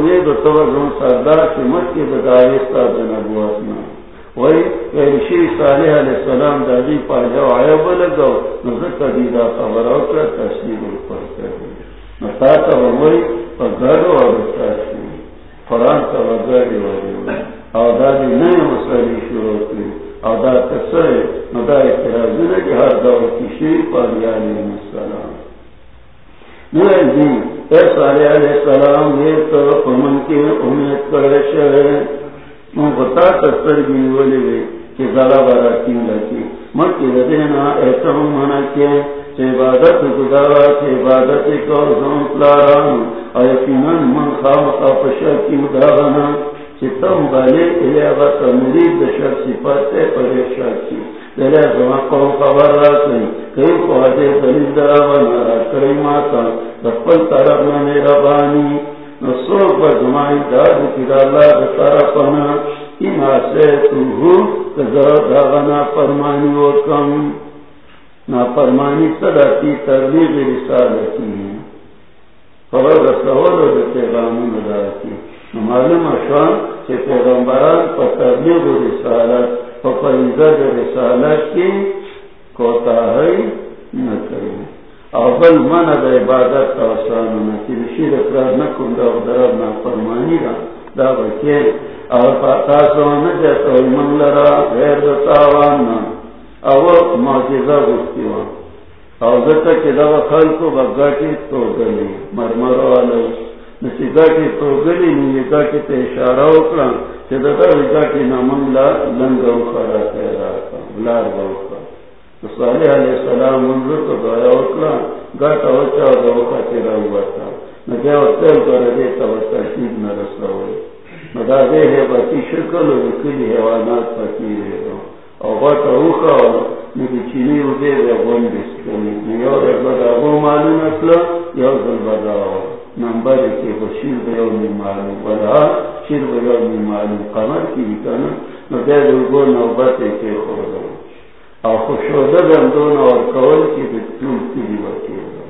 نیت تبا زمان سردار چی مت کی بدایستا بنبواتنا وہی رشی صالح علیہ السلام دادی پا جاؤ آیا خبر کر تشریف اوپر نتا وہی پر اور تشریف قرآن کا اور دادی نئے مسئلے شروع کی اور دا کسر ندا اعتراض نہ کہ ہر دور کی شیر پر علیہ السلام. اے صالح علیہ السلام یہ تو امن کی امید کرے شہر بتا کر بولے گئے کہ زیادہ بارہ کیوں لگی مر کے ایسا ہوں مانا کیا عبادت گزارا کہ عبادت ایک اور لارا اور یقیناً من خام کا پشا کی ادارنا چتم بالے مرید دشر سپاتے پریشا کی میرے زما قوم خبر رات نہیں کئی کو آجے دلیل درا بنا کئی ماتا دپل طرف میں میرا بانی نصور پر زمائی داد کی دالا دتارا پنا اینا سے تو ہو و کم۔ نا صدا کی ترلیغ رسالتی ہے خبر رسول و معلوم اشوان چه پیغمبران پا تبلیغ و رسالت، پا پریزد رسالت کی کوتاہی نکرین اول من دا عبادت کا آسان ہونا کہ رشید اقرار نکن دا درب نا فرمانی را دا بکے اور پاتاسو نجت و من لرا غیر دا تاوان نا او معجزہ گفتی وان او دتا کہ دا خلقو با گاٹی تو گلی مرمر والا نسی گاٹی تو گلی نی گاٹی تے اشارہ اکران چه دا دا گاٹی نا من لنگا اخرا تیرا کن لار با اخرا صالح علیہ السلام منظر تو دعایا اکلا گاٹا وچا و دوکا تیرا ہوا تھا نجا و تیل کر دیتا و ترشید نرسا ہوئی ندا دے ہے باتی شکل و کلی حیوانات پاکی رہے گا او غاٹا اوکا و نگی چینی و دے دے غن بسکنی نیو دے بدا غو معلوم اکلا یو دل بدا ہوا نمبر کے وہ شیر دے یو نی معلوم بدا شیر دے یو نی معلوم قمر کی بھی کنا نو دے دے گو نوبت کے خورد اور خوشودہ گندون اور کول کی بتون کی دی بچے ہو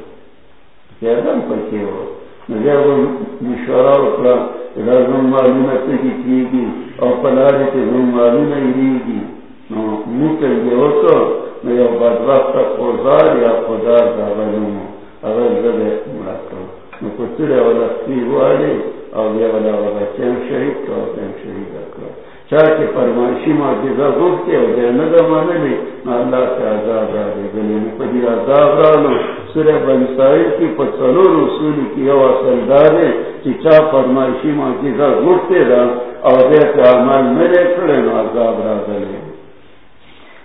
کیدم پکے ہو نجا وہ مشورہ اکرا ادھر زم معلومت کی کی گی اور پلاری کے زم معلومت ہی گی نو موکر گے ہو تو نیا بدبخت خوزار یا خدار داغلوم اگر زدے مراکو نو کتر والا سپیر والے اور یہ والا والا چین شہید کا چین شہید اکرا چاہ کے فرمائشی معجزہ گفتے ہو گئے نگا مانے لی اللہ سے عذاب آدھے گلے پدی عذاب رالو سورہ بن سائر کی پسلو رسولی کی او اصل دارے چی چاہ فرمائشی معجزہ گفتے را اور دے کے عمال میرے کھڑے نو عذاب را گلے۔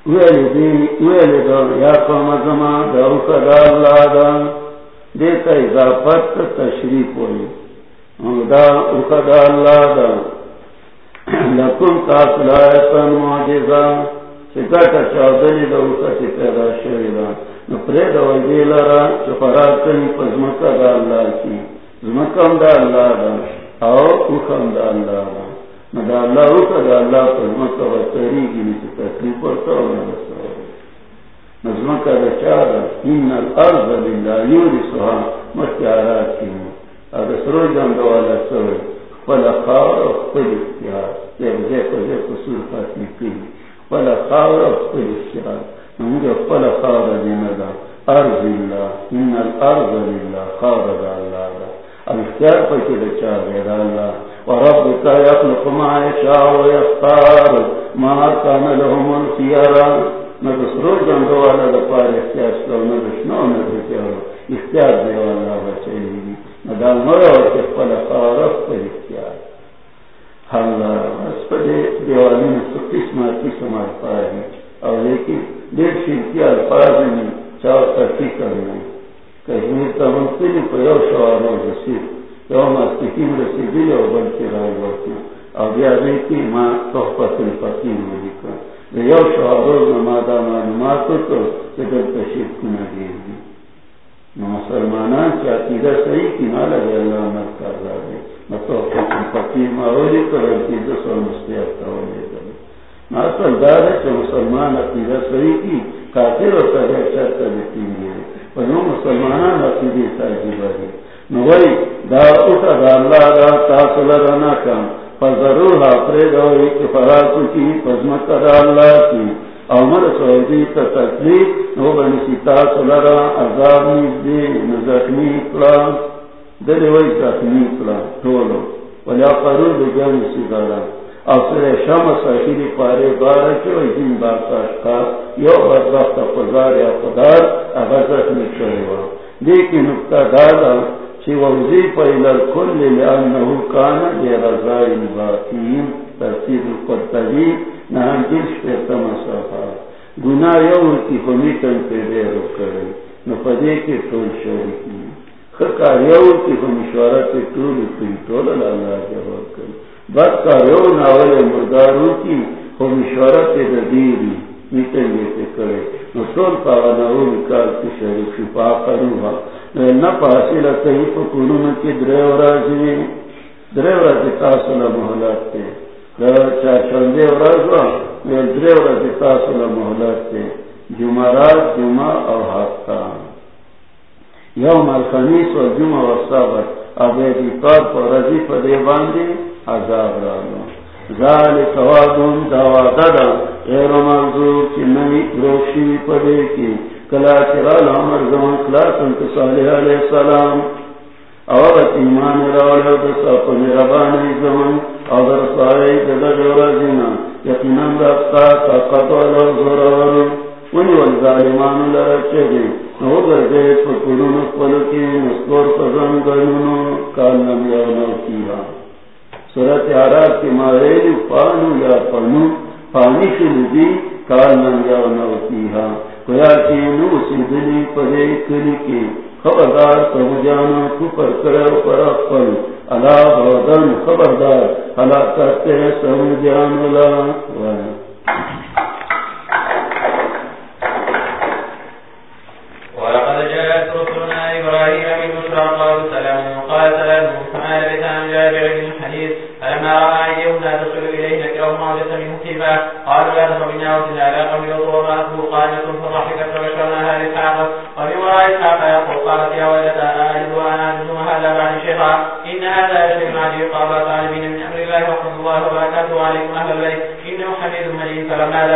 ویلی دین ویلی دون یا قوم زمان دعو کدا اللہ دا۔ دیتا اضافت تشریف ہوئی۔ دا دا اللہ دا۔ لکن تاسلایتن معجزہ. چکتا چاودلی دا اوسا اوکتی پیدا شوی دا. نپرید وجی لرا چپرات کنی پزمکا دا اللہ کی. زمکم دا اللہ دا. او اوکم دا اللہ دا. ندا اللہ اوکا دا اللہ پزمکا و تریگی نیچی تکلیف ورطا و نرسا نظمکا دا چارا ان الارض للہ یوری سوها مستعارات کی مو اگر سرو جان دوالا سوئی فلا خاور اخبر اختیار یہ بزے کو زی قصور فاتمی کی فلا خاور اخبر اختیار نمجھے فلا خاور ارض ان الارض خاور غیر وربك يخلق ما يشاء ويختار. ما كان لهم الخيار. نہ دا پار اختیار نہ دشنو نہ دشنو اختیار دے والا بچے گی مدال کے پل خارف پر اختیار. اللہ اس پر دیوالی میں سو قسم قسم الفاظ ہے اور لیکن ڈیڑھ شرکی الفاظ میں چاو ترکی کرنا کشمیر کا منتری کو یو شوار و رسید، یو مستقیم رسیدی اور بلکہ راو ورکی اور بیا دیتی ماں تحفت الفقیر میں لکھا. یو شوار و مادہ معلومات تو جب تشریف کو نہ دی. مسلمانان کی عقیدہ صحیح کی نہ لگے اللہ مت کر رہا ہے۔ مطلب اور مستحق ہے کہ مسلمان عقیدہ صحیح کی کافر اور سر چر کر دیتی ہے۔ پر وہ مسلمان عقیدے نوئی دا اٹھا دا اللہ دا تاثل کام پر ضرور حافرے دا ایک فراق کی فضمت دا اللہ کی۔ عمر سعودی تا تکلیف، نو بنی سیتا سلرا عذاب نیزدی نزخنی اکلا دلی وی زخنی اکلا تولو ولی قرور بجان سیدارا اصر شام ساکیری پارے بارا چو ایدین بارتا اشکار یو بدبخت قضار یا قدار اگر زخنی چوئیوا لیکن نکتا دادا، چی ووزی پا الال کل لانہو کانا دی رضائی باقیم ترسید القرطبی. نہاں جلش پہ تمسافا گناہ یو کی تن پہ بے رو کرے نو پدے کے ٹول شوری کی خکار یو کی شوارا پہ ٹول کی ٹول اللہ جواب کرے بد کار یو ناول مردارو کی خمی شوارا پہ کرے نو ٹول پاوا شریف شفا پاسی محلات تے چندے درے تاسل محلت سے جمعرات جمعہ اور ہفتہ یوم الخمیس و جمعہ و صابت ابیدی طور پر رضی پدے باندے عذاب رالو ذال توادون دوا دادا غیر منظور کی نئی روشی پدے کی کلا چرال عمر زمان کلاس انت صالح علیہ السلام اور ایمان راوڑ دس اپنے ربانی زمان اگر سارے جدا جورا جینا یقیناً رفتا طاقت والا ضرور ونی والظالمان لرچے دی نو گردے پکرون پلکی نسکور پزن گرنو کالنم یونو کیها سورت عراب کی ماریلی پانو یا پنو پانی کی شلدی کالنم یونو کیها کویا چینو سیدلی پدے کلی کی خبردار سب جانا کفر کرو پر اپن اللہ بودن خبردار. اللہ کرتے ہیں سب جان اللہ ولقد جاءت رسلنا إبراهيم بالبشرى قالوا سلام قال سلام فما لبث أن جاء بعلم الحديث فلما رأى أيديهم لا تصل إليه نكرهم عودة منه خيفا قالوا لا تخف إنا أرسلنا على قوم لوط وامرأته قائمة فضحكت فبشرناها بإسحاق ومن وراء إسحاق يعقوب قالت يا ويلتى أألد وأنا عجوز وهذا بعد شيخا إن هذا لشيء عجيب قال طالبين من أمر الله ورحمة الله وبركاته عليكم أهل البيت إنه حميد مجيد فلما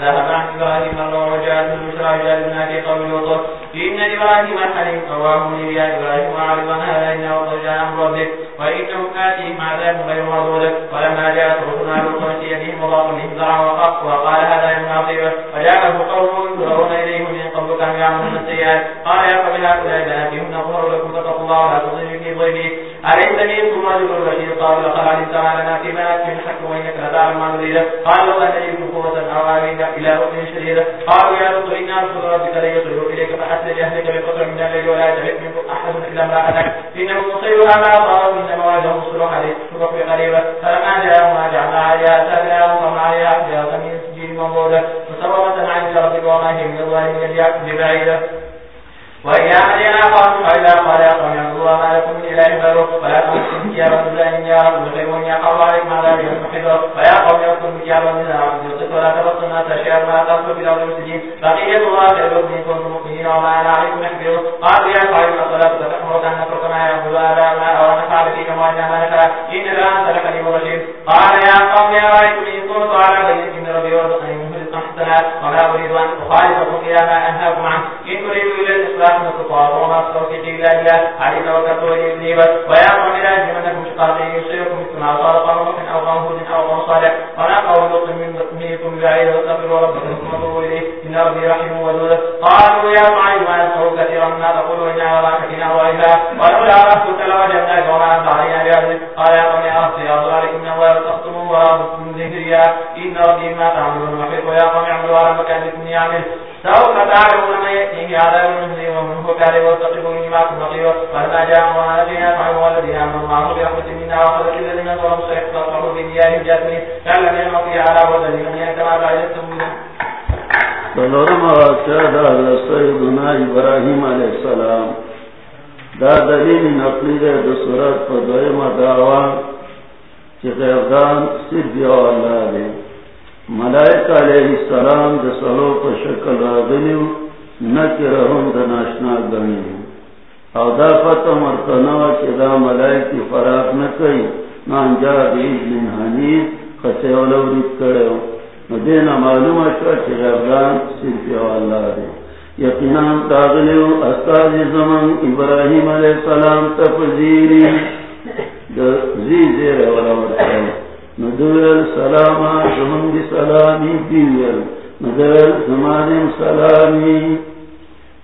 ذهب عن إبراهيم الله وجاءته البشرى جعلنا في قوم لوط إن إبراهيم الحليم أواه منيب يا إبراهيم وأعرض عن هذا إنه قد جاء أمر ربك وإنهم آتيهم عذاب غير مردود ولما جاءت رسلنا لوطا بهم وضاق بهم زرعا وقف وقال هذا يوم عظيم وجاءه قومه ينظرون إليه من قبل كانوا يعملون السيئات قال يا قوم هؤلاء بناتي هن لكم فاتقوا الله ولا تضلوا في ضيفي أليس منكم رجل رشيد قال لقد علمت ما لنا في مالك من حق وإنك لتعلم ما نريد قال لو أن يجد قوة أو آمين إلى ركن شديد قالوا يا رسول إنا رسول ربك لن يصلوا إليك فأسل أهلك بقدر من الليل ولا يجهد منكم أحد إلا امرأتك. إنه مصيرها ما أصاب من مواجهه الصلح عليه. الصلح قريبا فلما جاءهم جعلنا عليها سألناهم وما عليها من سجين منضودة فصبرة عند ربك وما هي من الظالمين ببعيدة وإذا مدينا قوم فإذا قال يا قوم اعبدوا الله ما لكم من إله غيره ولا تمسكوا ثيابا إلا إن يا خير يا عليكم عذاب يوم محيط ويا قوم يكن ثيابا من الأرض يصف ولا تبصوا الناس أشياء ما تبصوا في الأرض المسجدين بقية الله خير من كنتم مؤمنين وما أنا عليكم يحفظ قالوا يا صاحب الصلاة تأمرك أن نترك يعبد آباؤنا أو نفعل فيك ما ما نكره إن الآن سلكني رشيد قال يا قوم يا رأيتم إن كنت على بينة من ربي ورزقني من رزقا حسنا ولا أريد أن أخالفكم إلى ما أنهاكم عنه إن أريد إلى الإصلاح من الخطاب وما أستوفيق إلا إياه علي توكلت وإليه بس ويا قوم لا يجرمنكم شقاقي يصيبكم مثل ما أصاب قوم نوح أو قوم هود أو قوم صالح ولا قوم لوط منكم بعيد واستغفروا ربكم ثم توبوا إليه إن ربي ودود قالوا يا معي ما نسمع كثيرا ما تقول إنا وراك فينا وإلا. ولولا رحمتك لوجدناك وما أنت علينا بأهل قال يا قوم يا أخي يا ظالم إن الله تخصموا ذكريا. إن ربي ما تعملون محيط. ويا قوم اعملوا على مكانكم يعمل. سوف تعلمون من يأتيه عذاب منزل ومن هو كاره واتقبوا إني معكم نقير فلما جاء أمرنا الذين والذين آمنوا معه برحمة منا وأخذ الذين ظلموا سيحتقروا بديارهم جاثمين. كالذين نطيع على وزن من كما بعدتم بلورم واقع سیدنا ابراہیم علیہ السلام دا دلیل نقلی دے دو صورت پا دوئیم دعوا چی غیردان صرف یو اللہ دے ملائک علیہ السلام دا صلو پا شکل راغلیو نکرہم دا ناشنا گنیو او دا پتا مرکنو چی دا ملائکی فراغ نکی نانجا دیج من حنیف خسیولو رید کرے کرو دینا معلوم اشوا چی صرف یو اللہ دے. یقیناً تاغلیو زمان ابراہیم علیہ السلام تفزیری زی زیر والا زمان دی سلامی دیویل. ندویل زمانیم سلامی.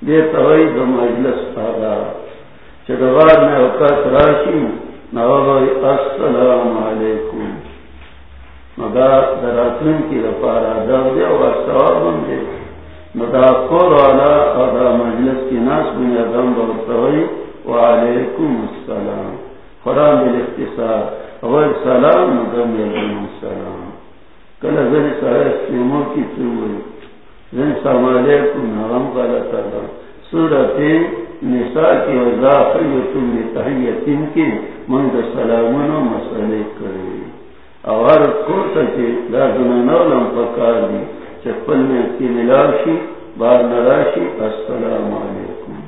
دے تغیی دو مجلس آگا. میں اوقات راشی. نوابای السلام علیکم. مدا دراتن کی رفارا دو دے دے والا ادا مجلس کی ناس بن ادم بہتوئی وعلیکم السلام. قرآن بالاختصار اول سلام علیکم السلام کل سارے سیموں کی چوئی زن نغم غلط نساء کی وضاح کی سلامن و مسئلے کرے اور کوتا چی لازم نولم پکار دی چپل میں کی ملاشی بار نراشی السلام علیکم.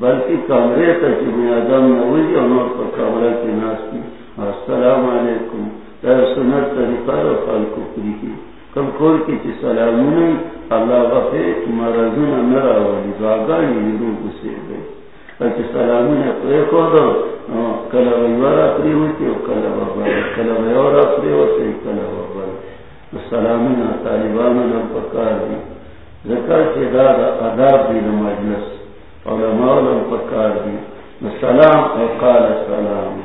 بلکہ کمرے تک آدم نوزی اور نور پر کمرہ کی ناس کی السلام علیکم. دا سنت طریقہ رو خال کپری کی کم کھول کی چی سلام نہیں اللہ غفے مرزون نرا والی باغانی رو گسے گئے اچھا سلام نے کلا ویوارا پری ہوتی اور کلا وبارا ویوارا سلامنا طالبان پکار دی ذکر دا دی مجلس. علماء پکار دی سلام او قال سلام.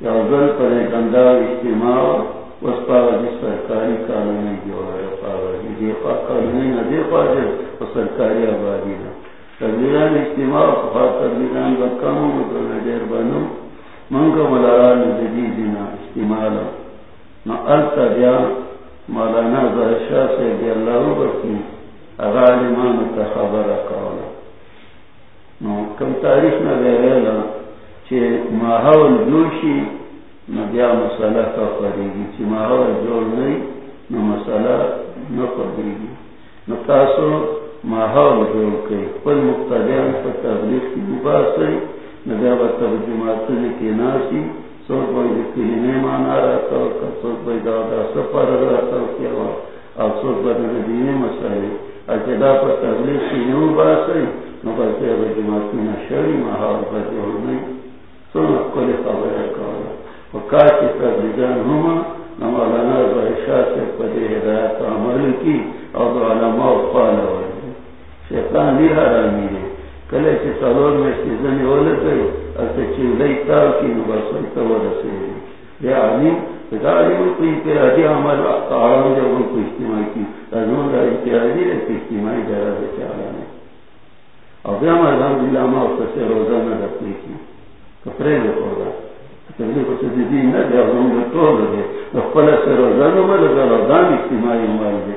یا ذل پر انداو اجتماع اس پاو جس سرکاری قانونی جو ہے سرکاری آبادی نا تبلیغان اجتماع خفا تبلیغان بکامو مدر دیر بنو منگا ملاران جدیدنا اجتماع نا نا التا بیان مولانا شاہ سے بھی اللہ بکی غالمان تا خبر قولا نو کم تاریخ نہ لے رہا چھے ماحول جوشی، نو بیا مسئلہ کا پڑیگی چھے ماحول جوڑ نہیں نو مسئلہ نہ پڑیگی نو تاسو ماحول جوڑ کئی پل مقتدیان پر تبلیغ کی مباس ہے نو بیا با ترجماتن کی ناسی سوک بھائی کلمے مانا رہتا ہو سوک بھائی دادا سفر رہتا ہو کیا ہوا اور سوک بھائی مدینے مسئلے اجدا پر تبلیغ کی نیو باس ہے نو بلکہ اب جماعت میں شری محاور بجے ہو نہیں سونا کلی خبر کہا وکار کی تبلیغان ہما نو مولانا شاہ سے پدے ہدایت عمل کی اور علماء قالا ہوئی شیطان لی حرامی ہے کلے چی سلور میں سیزنی ہو لگئی تار کی نباسن تو رسے یہ عالم عالم کو اتحادی عمل آرام جب ان کو اجتماع کی. دا اتحادی رہتے اجتماعی جرا دے. چاہا نے اور بھی ہمارے الحمدللہ ہم اور سے روزہ نہ رکھنے کی. کپڑے میں ہوگا تبلیغ کو سے دی نہ دے اور ہم تو لگے نہ کل سے روزہ نہ مل گا روزہ اجتماعی عمل دے.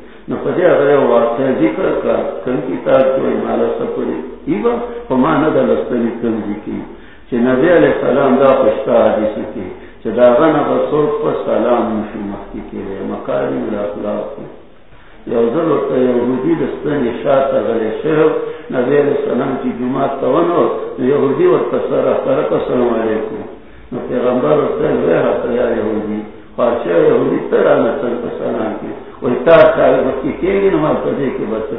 نو په واقع ذکر کا کوم کتاب کې مالا سپوري ایوا په معنا لستنی کوم ذکر چې نبی علیہ السلام دا پښتا حدیث کې چداغن بسوک پر سلام نشو مخی کے لیے مقاری الاخلاق یو ذل ورطا یهودی دستن شاعت غلی شہر نبی علیہ السلام کی جماعت تونو یهودی ورطا سر اخترک السلام علیکم پیغمبر ورطا یهودی ترانا سر سلام بکی پدے کے بس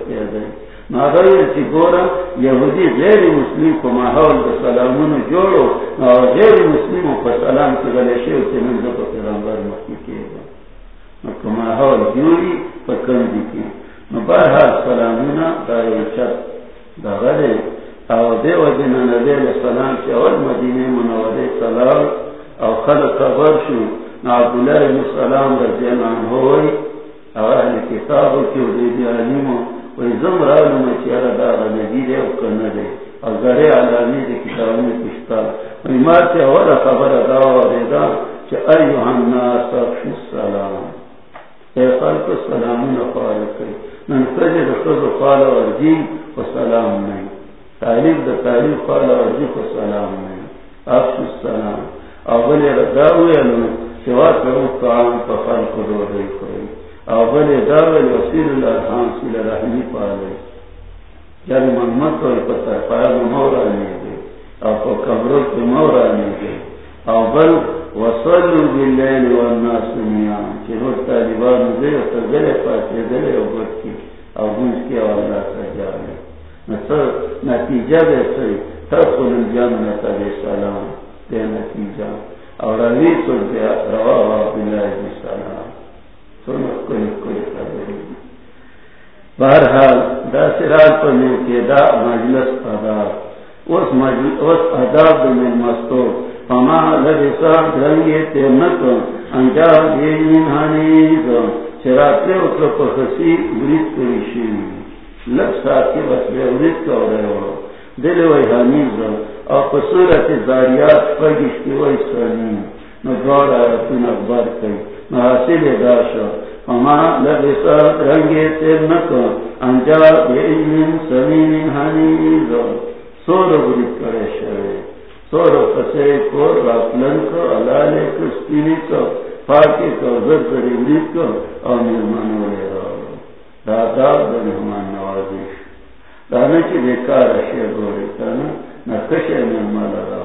چی گورا، یہودی غیر مسلم کو ماحول دا سلامون جوڑو، اور غیر مسلم کو سلام کی غلی شیو تی پیغمبر کے گا نکو ماحول جوڑی پا کندی کی نو بارحال سلامون دا یوچت دا غلی او دیو نبی علیہ السلام چی اول مدینه سلام، او خلق خبر شو۔ عبداللہ علیہ السلام رضی اللہ عنہ ہوئی اہل کی زم رالو میں چیارا نبی دے او دے اور گرے علامی دے کتابوں میں کشتا وی اولا خبر داوا چا ایوہ الناس السلام۔ اے خلق السلامون کری من خضر و سلام نہیں۔ تعلیف دا تعلیف فالا ورجیم و سلام نہیں۔ افشو السلام۔ اولی رداوی علم سوا کرو طعام پا خلق دو او بل وسیل الارحام سیل رحمی پالے جن محمد اور پتہ فائد مورا نہیں او مورا نہیں او بل والناس دے دلے او بکی او گنج نصر نتیجہ دے سی علیہ السلام نتیجہ اور ابھی سنتے روا رویس رواہ عبداللہ علیہ السلام بہرحال، دا سرال پر مل کے دا مجلس ادا، اس مجلس ادا میں مستو ہما لگے ساتھ رنگے تے نت انجام دے ہانی چراتے اتر پر خسی ورد کری شیری لگ ساتھ کے بس بے ورد کا رہے ہو۔ دل وی ہانی اور قصورت زاریات پر گشتی وی سرنی. نو دوار آیتون اکبر کئی محاصل داشا فما لبسا رنگی تیر تیرنکا انجا بیئین سمین حنیز. سور برید کرے شوئے سور فسے کو رافلن کو علالے کو سپینی کو. پاکی کو زد بری برید کو اور نرمانو لے رہا دادا در ہمان نوازش دانا چی بیکار اشیاء گوری کانا نکش نرمان رہا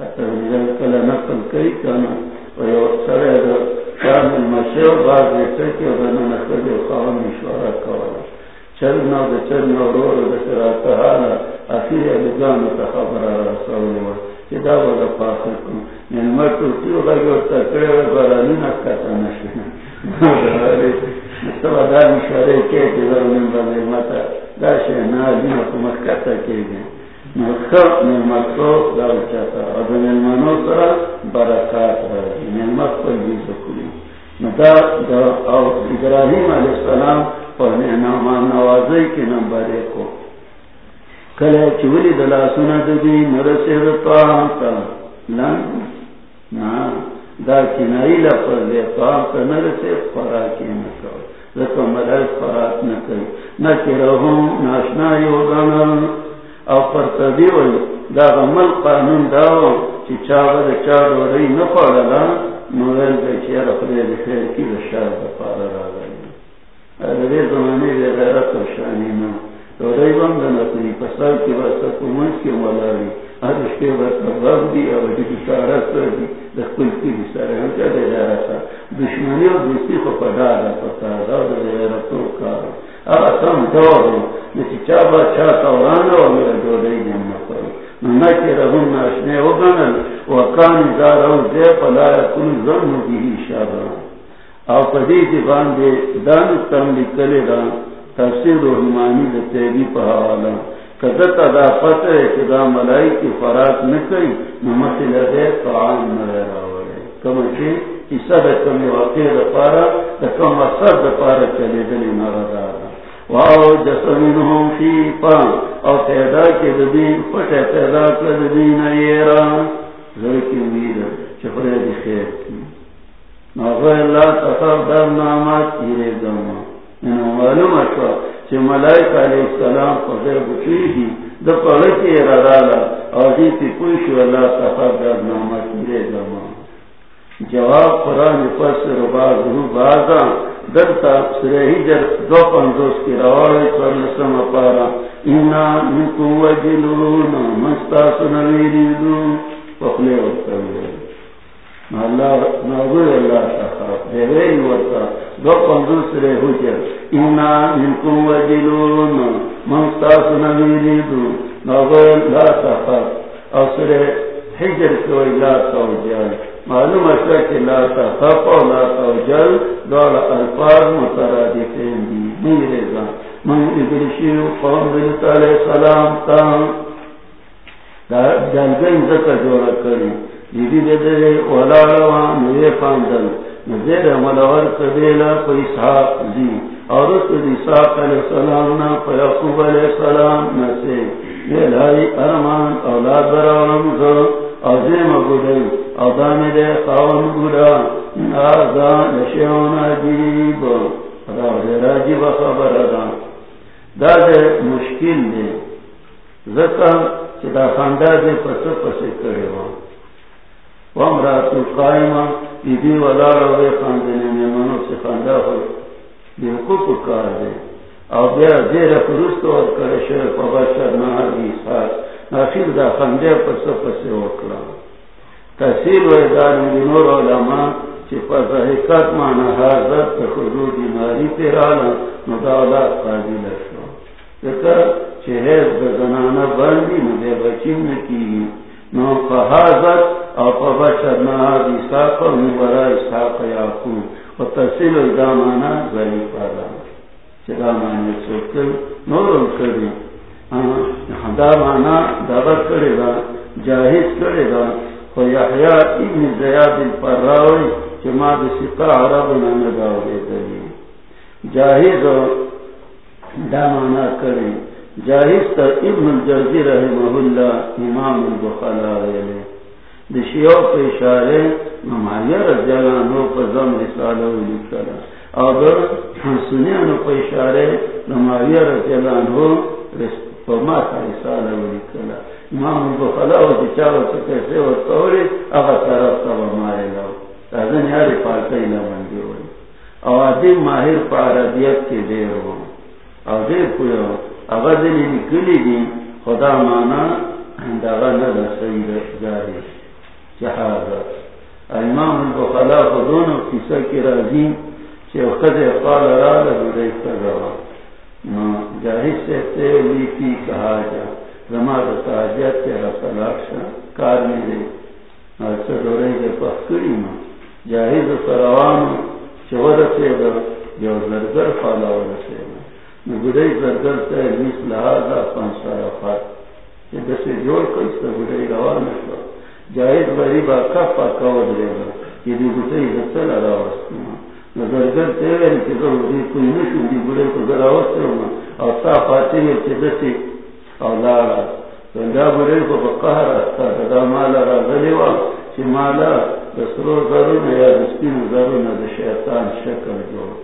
اتر نجل کل نقل کئی کانا ویو سرے در شامل مسیح بعض دیتا کہ اگر نقل و قوام مشورہ کولا چل چلنا دا چلنا رو رو دا سراتا حالا اخیر لگان تا خبر رسول و کہ دا ودا پاسر کن یعنی مرتو تیو غیو ورطا کرے و برانی نکتا نشنا مستوى دا مشورہ کے تیزر من بلے متا دا شہنا دینا کمت کتا کے گئے نخر نعمتو دا چاہتا اور نعمانو سرا برکات رہی نعمت پر بھی سکلی دا دا او ابراہیم علیہ السلام پر نعمان نوازی کے نمبر ایک ایکو۔ کلے چولی دلا سنا دی مرسی رطوام تا لن؟ نا۔ دا کنائی لپر دے طوام تا نرسی فراکی نکو۔ ذکر ملائی فراک نکو نکی رہوں ناشنا یوگانا. او پر تدی وی دا غمل قانون داو، چی چاگا دا چاگا خیر شاید دا پارا را کی باسا کمانس دی اور سارا کر دی دخل کی بھی سارے ہم کیا دے جا رہا تھا؟ دشمنی اور دوستی کو پڑا رہا پتا رہا دے رہا تو کار اب اسم دور نچی چابا چا تورانا اور میرا دو دے جنہ پر نہ کہ رہوں ناشنے ہو گانا وکان داروں دے پلا کل ظن بھی شابا او پدی دی باندے دان تم لکلے دا تفسیر رحمانی دے تیبی پہاوالا کدت ادا پتہ ہے کہ دا ملائی کی فراق نکئی نمسی لدے طعام نرے راولے کم اچھے اسا دا کمی واقع دا پارا، دا کم اصد دا پارا چلے دلی نردارا واو، جسمینہم خیفا او پیدا کے دبین پٹے پیدا کے دبین ایرا ذرکی امید چپرے دی خیر کی۔ ناغوی اللہ تفاق در نامات کیرے گما انہوں معلوم اشوا چھ ملائک علیہ السلام خضر در نامات کیرے گما جواب قرآن پس رباز بازا دلتا سرہی جر دو پندوس کی روائی پر پارا اینا نکو وجلون پخلے ہوئے اللہ نعوذ اللہ تخاف ورطا. دو اینا وجلون. اللہ اور حجر معلوم اشرا کہ لا تخف و لا توجل دول الفاظ مترادفین دی میرے من ادرشی قوم بلت علیہ السلام تا. جلگین ذکر جوڑا دیدی دے دے اولا روان نوے فاندل ملور قبیلہ پا اسحاق اور اس دی. علیہ السلام نا پا علیہ السلام نسے. یہ لائی ارمان اولاد براؤنم زر عظیم گڑی ادان دے خاون گڑا آزان شیون عجیب. راجیب خبر ادا. دا دے مشکل دے. زکا چدا خاندہ دے پس پس کرے وہاں وامراتو قائمہ بیدی والا روے خاندنے میں منو سے خاندہ بیوکو پکار دے او بیا اور پباشر دا پس پس وکلا. تحصیل و ادار علماء، چی پس حقیقت مانا حاضر ذکر چی حیث بزنانا بندی بچیم نکی نو فحاضر او پبشر نهار بیساق و نبرا اسحاق یاکون و تحصیل و ادامانا ذلی پادا چرا معنی سوکل نورم کردی دا مانا دعوت کرے گا جاہز کرے گا تو یحیاء ابن زیاد الپراوی کہ ما بسقا عرب نانا داوے دلی جاہز دا مانا کرے جاہز تا ابن الجرزی رحمہ اللہ، امام البخلا ویلے دشیو پہ اشارے نمائیہ رضی اللہ عنہ پر زم رسالہ و لکھلا اور سنیانو پہ اشارے نمائیہ رضی اللہ عنہ فما کا رسالہ ولکلا امام البخلا و دچاو کیسے و طوری اغا طرف تا ومائے لو تازن یاری پارتا الہ مندی ہوئی او ماہر پا عربیت کے دیر ہو۔ او دیر پویو اغا دلی نکلی دی، خدا مانا ندا سید جاری امام البخلا کی چه را سے کی کہا جا زما کار میں دے اچھا دورے ما جاہد سروان چور سے جو زرگر فالا ورسے نگڑی زرگر سے نیس لہذا پانچ صرفات کہ دسے جوڑ کئیستا گڑی روان شو جاہد غریبا کفا کود لے گا یہ دی گٹی زرسل راوستی نظرگر تیرے کہ تو دی کوئی نشو دی بڑے کو ذرا وستے ہوں اور صاف آتے ہیں کہ دسی اولارا تنجا بڑے کو بقہر استا دا مالا را غلیوا چی مالا دسرو ضرون یا دسکین ضرون دا شیطان شکل جوڑ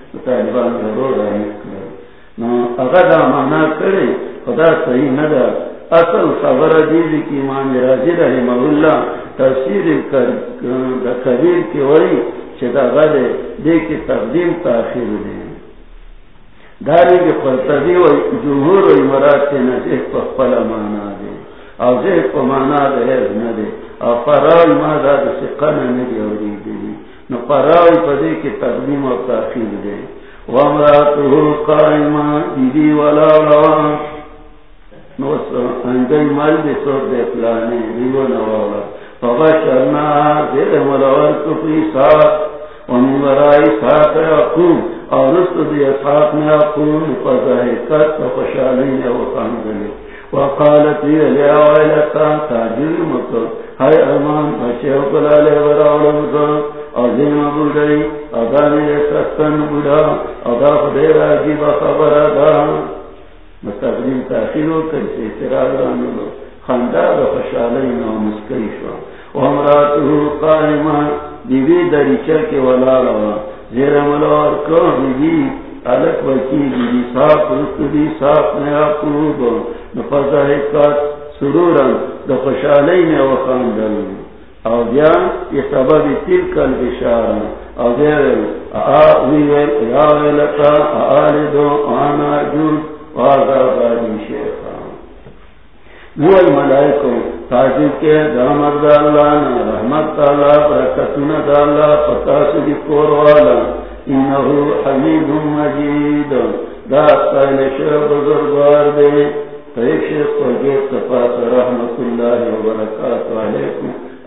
طالبان اگر دا مانا کرے خدا صحیح ندا اصل خبر کی امام رحمہ اللہ تفسیر کبیر کی چدا دے کی تقدیم تاخیر دے داری کے پرتبی و جمہور و مراد کے نزیح پر پلا مانا دے او زه په معنا ده نه دي او پراوی ما دا د سقن نو پراوی په دې کې تقدیم او تاخير دي و امراته قائما دي ولا ولا نو سو مال دې سو دې پلانې دیو نو ولا فبشرنا دې مولور کو په سات ومن ورائی سات یقوم اور رست دی اصحاب میں یقوم فضائی کت وخشالین او خاندلی وقالت لي يا ويلتا تاجر مكر هاي امان بچو کلا لے وراولم کا اذن بودئی اذان سستن بودا ادا خدای راجی با خبر ادا مستقبل تاخیرو کیسے سرال رانو خندا و خوشالی نو مسکی شو وامراته قائما دیوی دریچہ کے ولا لوا زیر ملوار کو دی الک وکی دی صاحب رکدی صاحب نے اقوب نفذہ کات سرورا د خوشالی نے وخاندل او بیا یہ سبب تلک البشارا او بیا ویل یا ویلتا آلدو آنا جود وآذا باری شیخا. وہ الملائکو تاجد کے دامر دا اللہ، نا رحمت تعالی برکتنا دا اللہ پتاس دی کور والا انہو حمید مجید. دا سائل شر بزرگوار دے فیش قوجیت تپاس رحمت اللہ وبرکاتہ علیکم.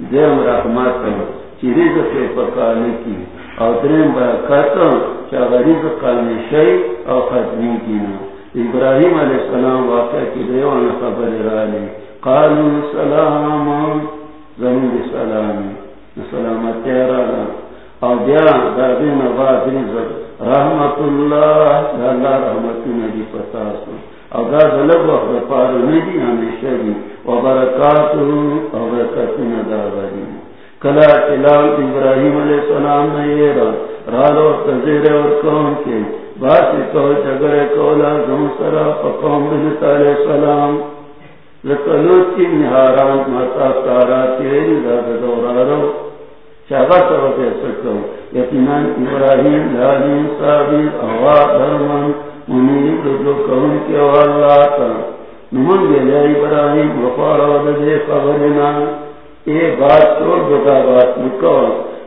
دیم چی رزق پکانے کی او درین او ختمی ابراہیم علیہ السلام واقع کی دریوانا خبر رالی قالو سلام زمین سلامی سلامتیا رالا او بیا بعد رزق رحمت اللہ اللہ رحمت ندی پتاسو او دا دلب وقت پار ندی ہمیشہ دی و برکاتو او برکت ندا بری کلا چلاو ابراہیم علیہ السلام نے نیرا رالو تزیر اور قوم کے باسی کو جگر کولا زم سرا پقوم بلتا علیہ السلام۔ لکلوت کی نہاران ماتا سارا تیری داد دورارو چاہا سبب سکو یقیناً ابراہیم لالیم صابر اوا دھرمن منیب جو کون کے واللہ تا نمن گلے ابراہیم وفار ودے خبرنا اے بات چھوڑ بتا بات نکو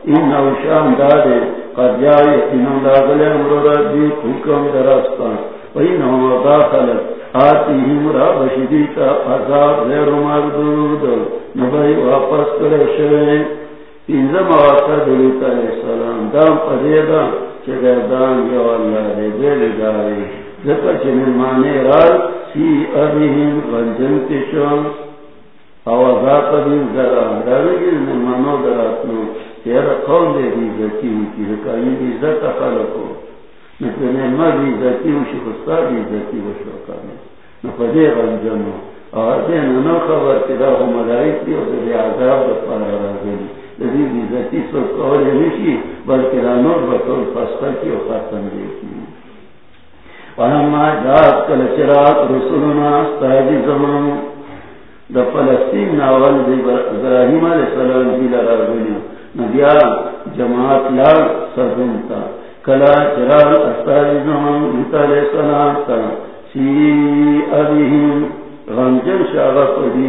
ان نوشان دادے قد جا یقیناً لاغلے مرد دی حکم درستا وینہم داخلت آتیہم را بشدیتا عذاب غیر مردود نبائی واپس کرے شوئے۔ پینزم آتا دلیتا علیہ السلام۔ دام پدیدا چگر دام یو اللہ دے بیل داری ذکر چنین مانے رال سی ابیہم غنجن کشون او ذات دین ذرا دارگی منو دراتنو تیرا قول دے دی ذکی کی رکائی دی ذکا خلقو نکنے ما دی ذکی وشی خستا دی ذکی وشوکانے نفدے غنجنو اور دین انو خبر کدا ہو ملائک دی اور دی عذاب دفار رازلی نشی بلکہ فستا کی ختم جات کل چرات رسولنا استاجی زمان۔ دا فلسطین ناول دی ابراہیم علیہ السلام دی نبیا جماعت لار سردن تا۔ کلا چرات استاجی زمان بیتا علیہ السلام تا۔ سی ابیہم غمجن شاغت و دی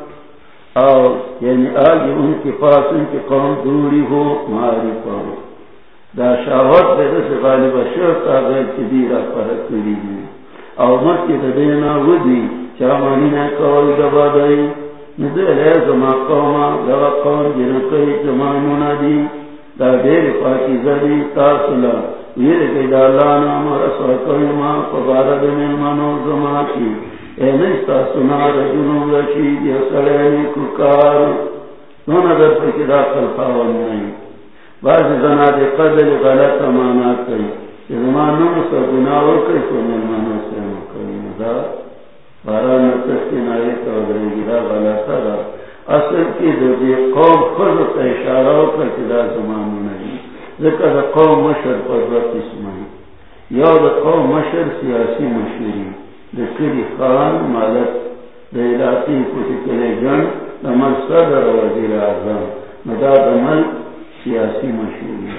یعنی آج ان کے پاس ان کی قوم دوری ہو، ماری قوم دا شاوت دے سے غالب شرطا غیر کبیرہ پرک کری دی۔ او مت کی دینا ودی چامانی نا کول دبا دائی۔ ندے لے زما قوما دوا قوم جن کئی زمانونا دی۔ دا دیر پاکی زدی تاسلا ویر کئی دا لانا مرسا کئی ما پبارد من منو زما کی۔ اے سنا رجنو رشید یا سڑینی ککار نونا در پکی دا خلقاون نہیں بعض زنا دے قدر غلط مانا کئی زمانوں سے گناہوں کئی سو ملمانوں سے مکئی مزا بارہ نتس کی نائی تو گرے گرا غلطا دا اصل کی دو دی قوم خود کا اشارہ ہو کدا زمانوں نہیں ذکر قوم مشر پر وقت اسمائی یا دا قوم مشر سیاسی مشری خان، مالک دا کسی کلے جن دا صدر وزیر اعظم مدا سیاسی مشہوری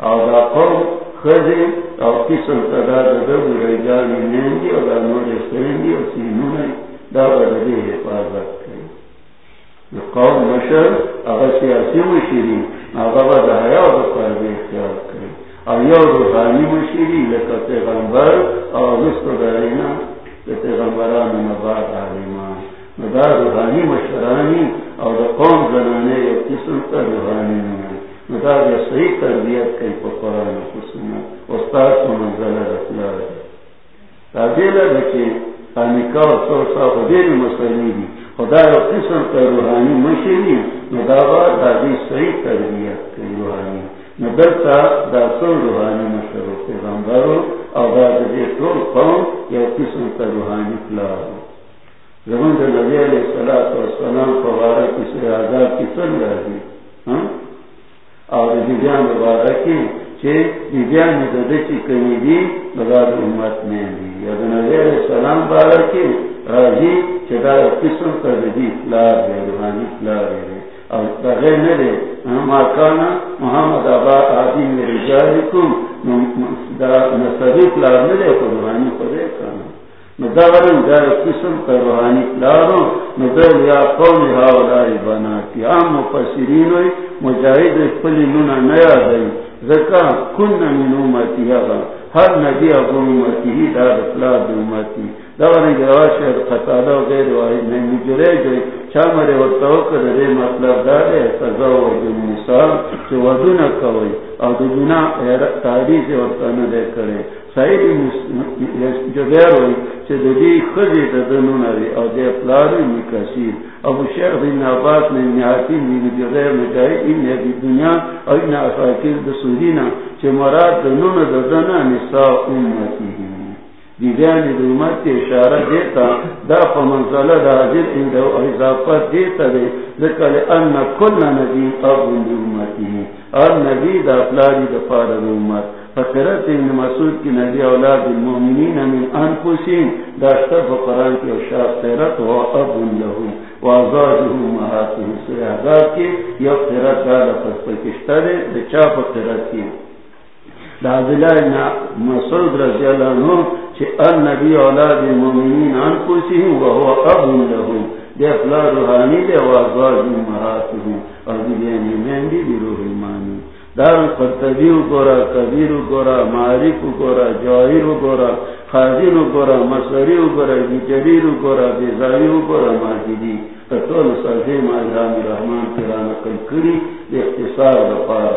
اور دا قوم اور قسم تدا اور اور دا حفاظت قوم مشر اگر سیاسی مشہوری اختیار اور یو روحانی مشہوری لکا پیغمبر اور رسط پیغمبران نباد علیمان دا روحانی مشرانی اور قوم زنانے یا قسم تا روحانی نمائی صحیح تربیت کئی پا قرآن کو سنا استاد کو منزل رکھلا ہے تابیلا بچے آنکا و سو سا خدیر مسئلی دی خدا و قسم کا روحانی مشری ندابا دادی صحیح تربیت کئی روحانی. ندرتا دا سن روحانی مشرو پیغمبرو او دا دی طول قوم یا قسم کا روحانی پلارو زمان دا نبی علیہ السلام فوارا کسی عذاب کی سن رہی ہاں اور دیویان دوبارہ کی چھے دیویان دادے چی کنی دی بغاد امت میں دی یا دنبی علیہ السلام بارہ کی راجی چھے دا قسم کر دی فلار دے روحانی فلار دے اور بغیر ندے ما کانا محمد آبا آدی میں رجالکم نصبی فلار ندے کو روحانی خودے کانا مدورن دار قسم کا روحانی پلاروں مدر یا قوم ہاولائی بناتی عام مفسرین ہوئی، مجاہد پلی نونا نیا دئی زکا کن من امتی آگا ہر نبی ابو امتی ہی دار پلار دی امتی۔ دورن جواز شہر خطالہ و غیر میں مجرے جو چامر ورطاو کر رے مطلب دارے فضاو و جنسان چو ودو نکوئی او دو جنا تاریز ورطانا دے کرے۔ جو غیر ہوئی چھے دو دی خضی دا دنونا دی دے اپلاری مکسیر ابو شیخ بن عباس نے نہاتی میگو جو مجاہی ان دی دنیا او ان افاکر دا سورینا مراد دنونا دا دنا امتی ہی دیدیان دی کی اشارہ دیتا، دا پا منزلہ دا اضافت دیتا دے ان کل نبی اور نبی دا دا فقرت ابن مسعود کی نبی اولاد من انفسین کی و اب لہو و کی یا پکشتا دے دا چا فقرت کی۔ دا مسعود رضی اللہ عنہ چی النبی اولاد المومنین انفسین و هو اب لہو دے افلا روحانی دے و ازاجه محاته اور دیلینی من دی روح ایمانی۔ دار قرطبی گورا کبیر گورا معرف گورا جواہر گورا خازن گورا مصری گورا جبیر گورا بیزاری گورا ماجدی کتول صحیح ماجرام رحمان کرا نقل کری اختصار دفارا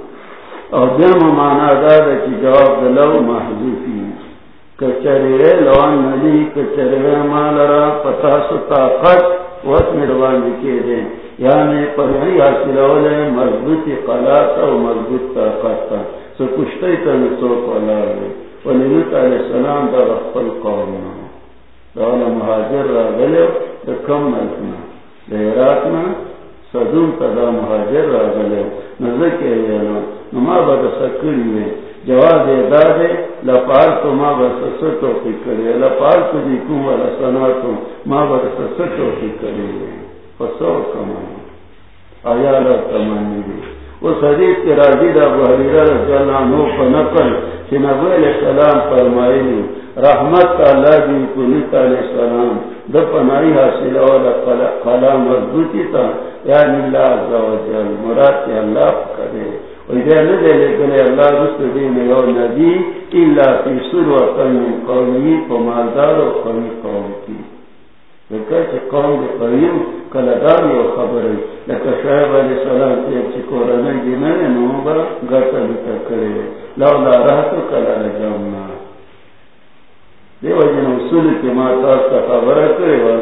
اور دم مانا داد کی جواب دلو محضوفی کچرے لوان ندی کچرے مالرا پتا طاقت وقت مروان کے دیں یعنی پمری حاصل والے مضبوطی کلا تا مضبوط طاقت تا سو کشتے تن سو پلا علیہ السلام دا رخل قومنا دولا مہاجر را گلو دا کم ملکنا دا عراقنا صدوم تا دا مہاجر را گلو نزکی ایلو نما با دا سکری وی جواب دا دے لپار تو ما با سسٹو کی کری لپار تو دی کم والا سناتو ما با دا سسٹو کی کری وی فسو کمانی آیا لو کمانی دی اس حدیث کے راضی دا بحریرہ رضی اللہ عنہ پر نقل کہ نبی علیہ السلام فرمائی رحمت اللہ دی کنیت علیہ السلام دا پناہی حاصل اولا قلا مضبوطی تا یعنی اللہ عز و جل، مراد کی اللہ کرے۔ ویدے ندے لیکن اللہ رسل دین یو نبی اللہ فی سر و قومی قومی کو مالدار و قومی قوم کی قوم دے قویم کلدار یو خبر ہے۔ لکہ شعب علیہ السلام تیب چکورا نجی میں نوبا گتا بتا کرے۔ لولا رہتو کلا رجامنا دیو جن اصول کے ماتا کا خبر کرے وا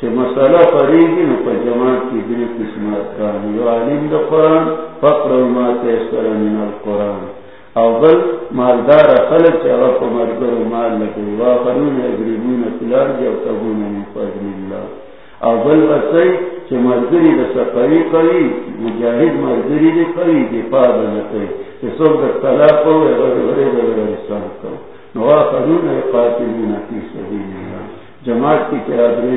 کہ مسئلہ پڑے گی نو پر جماعت کی دل قسمت کا یو عالم دا قرآن، فقر ما تیسر من القرآن. اول مالدار خلق چاہا مرگر مال واخرون اگریبون جو تبون من فضل اللہ اول بسائی چھ مرگری دا سفری قوی مجاہد مرگری دا قوی دی پادا نکوی سب دا طلاق ہوئے رسان کرو نواخرون جماعت کی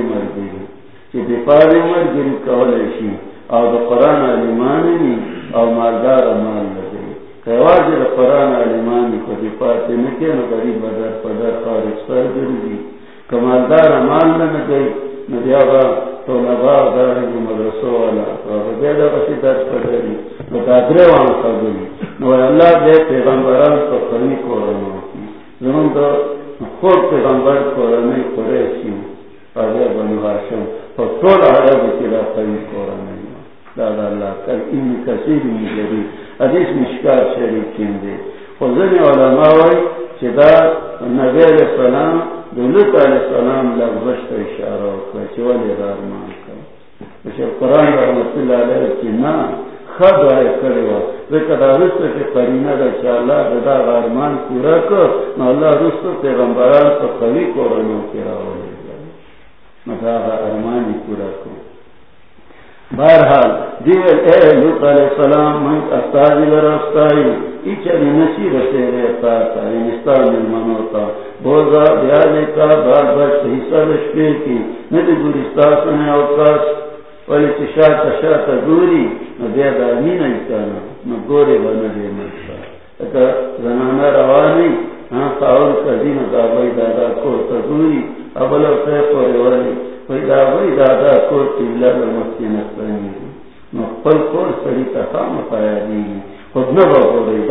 مر گئی کہ دفاع مر گری کولشی او دا قرآن علمانی او مالدار مال لگئی قواز دا قرآن علمانی کو دفاع تنکے نو بدر پدر خارج سر گری کمالدار مال لگئی ندیابا دارنگ مدرسو والا. بسی نو اللہ دے پیغمبران تو خمی کو رنو زمان دا خود پیغمبر قرآنی قریشی بنو طول عرب کلا قوی دادا اللہ کل این کسیر حدیث مشکار خوزن علماء وی چه دا نبی علیہ السلام دولت علیہ السلام اشارہ وکر چه ولی قرآن رحمت اللہ علیہ چه نا خد آئے کرے وا ذکر کے قرینہ دا چا اللہ دا غارمان پورا کر اللہ پیغمبران قوی دا پورا کر۔ بہرحال اے لوت علیہ السلام، من استازی نسی رسے تا انستان بوزا بیالے کا بار بار حصہ رشپے کی۔ ندی گوری سنے اوکاس ولی چشاتا شاتا گوری، نو بیا ایتانا نو گوری بنا دی مرسا اتا زنانا روانی ہاں تاول کردی، نو دا دادا کورتا گوری ابلا خیر پوری وی دادا کورتی مستی نسلنی نو پل کور سری تخام پایا دیگی خود نبا گوری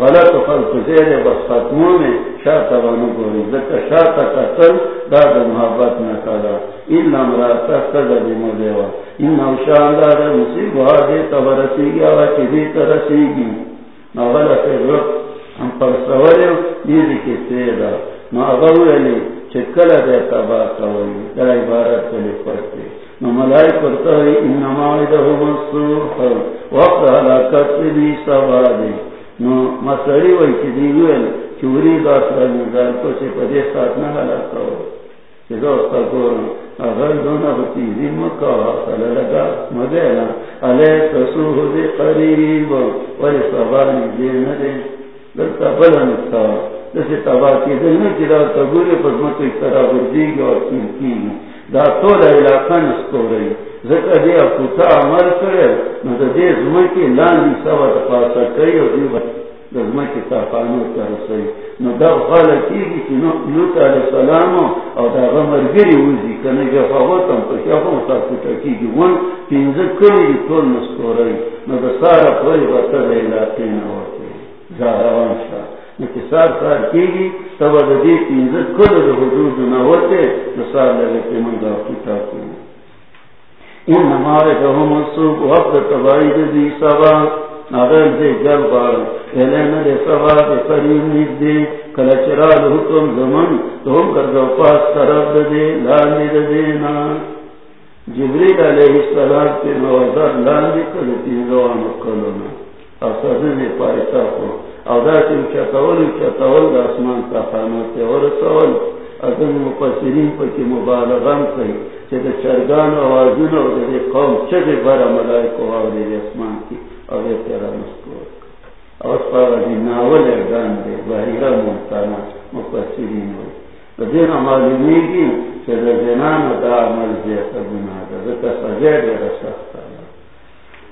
غلط خلق زیر بس ختمو میں شاتا بانو گوری ذکر شاتا قتل دادا محبت نکالا الا مراتا کذا بمدیوا ان شان دادا مصیب وادی تبرسی گیا وچی دی ترسی گی نولا رب ہم پر سوالیو دیدی کی سیدا ما اغویلی چکل دے تبا کوئی در عبارت کلی پرتے نو ملائی کرتا ہے انما عیدہو منصور وقت حلاکت دی سوا دی نو مسئلی وی چی دیویل چوری داسرا نزال کو چی پدے ساتھ نہ حلاکا ہو چی دوستا گورا اگر دونا ہوتی زیم کا حاصل لگا مدینا علی تسوہ دی قریب ولی سبانی دین دے لگتا بلنکتا جیسے تباہ کی دن کی دا تبوری پر مت اس طرح بردی گی اور کیوں کی دا نو اور نو دا السلام او دا کنه سارا پوری بطر علاقی نواتی سار سار کی گی تب ادی کل حدود نہ ہوتے تو سار لگے کہ منگا پوتا کو ان ہمارے گہوں منسوخ وقت تباہی دی سبا. نغل دے جل بار ایلین دے سبا دے قریب نید دے کلچرال حکم زمن تو ہم کردو پاس طرف دے لانے دے نا جبریل علیہ السلام کے نوازار لاندی کلتی زوان کلونا اصدن پایتا کو او دا چی چتاول چتاول دا اسمان تا خانوتے اور سوال ازن مپسرین پا کی مبالغان کئی چی دا چرگان آوازون او دا قوم چې چگی برا ملائکو آوری اسمان کی، او دا تیرا مسکور او سپاگا دی ناول اگان دے بحیرہ ممتانا مپسرین ہوئی. دین معلومی کی کہ زنان دا عمل زیتا گناہ دا ذکا سجے دے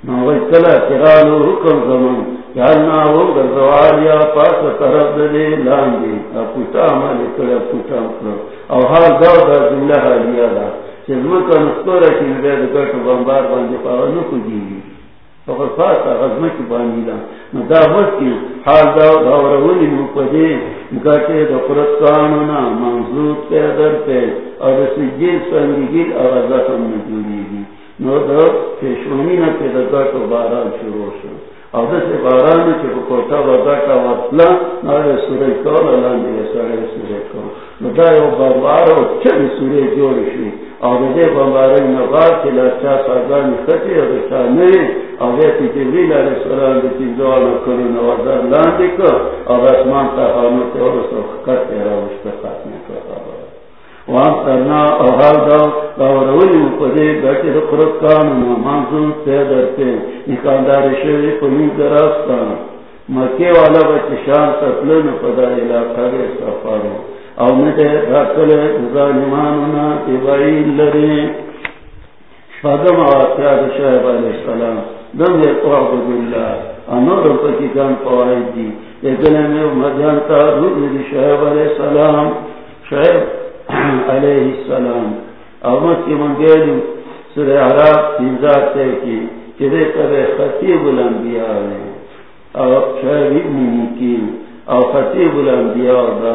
رسختا کلا ترالو حکم زمان جالنا ہو گزوالیا پاس طرف دے لاندی اپوتا عمل کلا پوتا کرو او حال دو دا جملہ حالیا دا۔ چیزمکا نستورا کی نبید گرٹ بمبار باندی پاو نکو جیوی فقط فاتا غزمہ کی بانی دا۔ دا وقت حال دا دور ولی مپدے دا قرد منظور پہ۔ در اور سجیل سنگیل اور ازاتم نجولی گی نو دا پیشونی نا پہ دا گاٹو باران شروع شو اور دا سے باران چی بکوتا با گاٹا وطلا نارے سورے کول اللہ دیئے سارے سورے کول نو دا یو باربارو چلی سورے جوڑ شو اور دے بمبارے نبار کے لچا ساگان خطے اور شانے اور دے جبریل علیہ السلام دے تیزوان کرو نوازار لاندے کر اور اسمان تا خانو تے اور سو کرتے رہا اس خاتمے وہاں کرنا اور حال دا اور اولی مپدے بیٹھے رقرق منظور تے درتے نکاندار شوی پنی دراستان مکے والا بچے شان تطلن پدا علاقہ دے سفارو او نده رکل ظالمانونا تبایی لري فادم آتیاد شایب علیہ السلام دم دے قعبد اللہ انور پکی کان قواعد دی لیکن میں مدین تا روز دی شایب علیہ السلام شایب علیہ السلام۔ او مت کی من گیلی سر عراب تنزاد تے کی چدے کبے خطیب الانبیاء نے او شایب ابن مکین او خطیب الانبیاء دا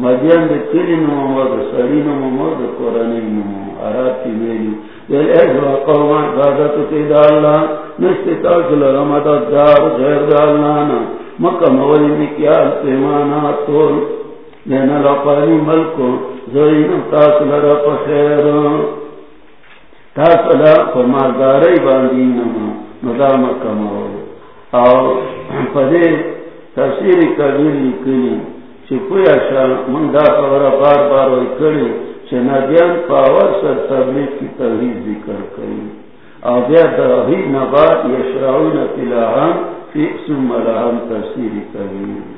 مدین دے کلی نمو مد سری نمو مد قرآنی نمو عراب کی میلی دل ایزو قوما عبادت کی داللہ نشتی تاکل رمضت دار غیر داللانا مکہ مولی مکیال پیمانا تول لینا لقاری ملکو زرین تاکل رپ خیر. تاکل فرمارداری باندی پدے تفسیر کبیر من دا خبر بار بار وی کری چه ندیان پاور سر تبلیغ کی تحریر ذکر کری. او بیا نبات یشراؤن تلاحان فی اسم ملاحان تفسیر کری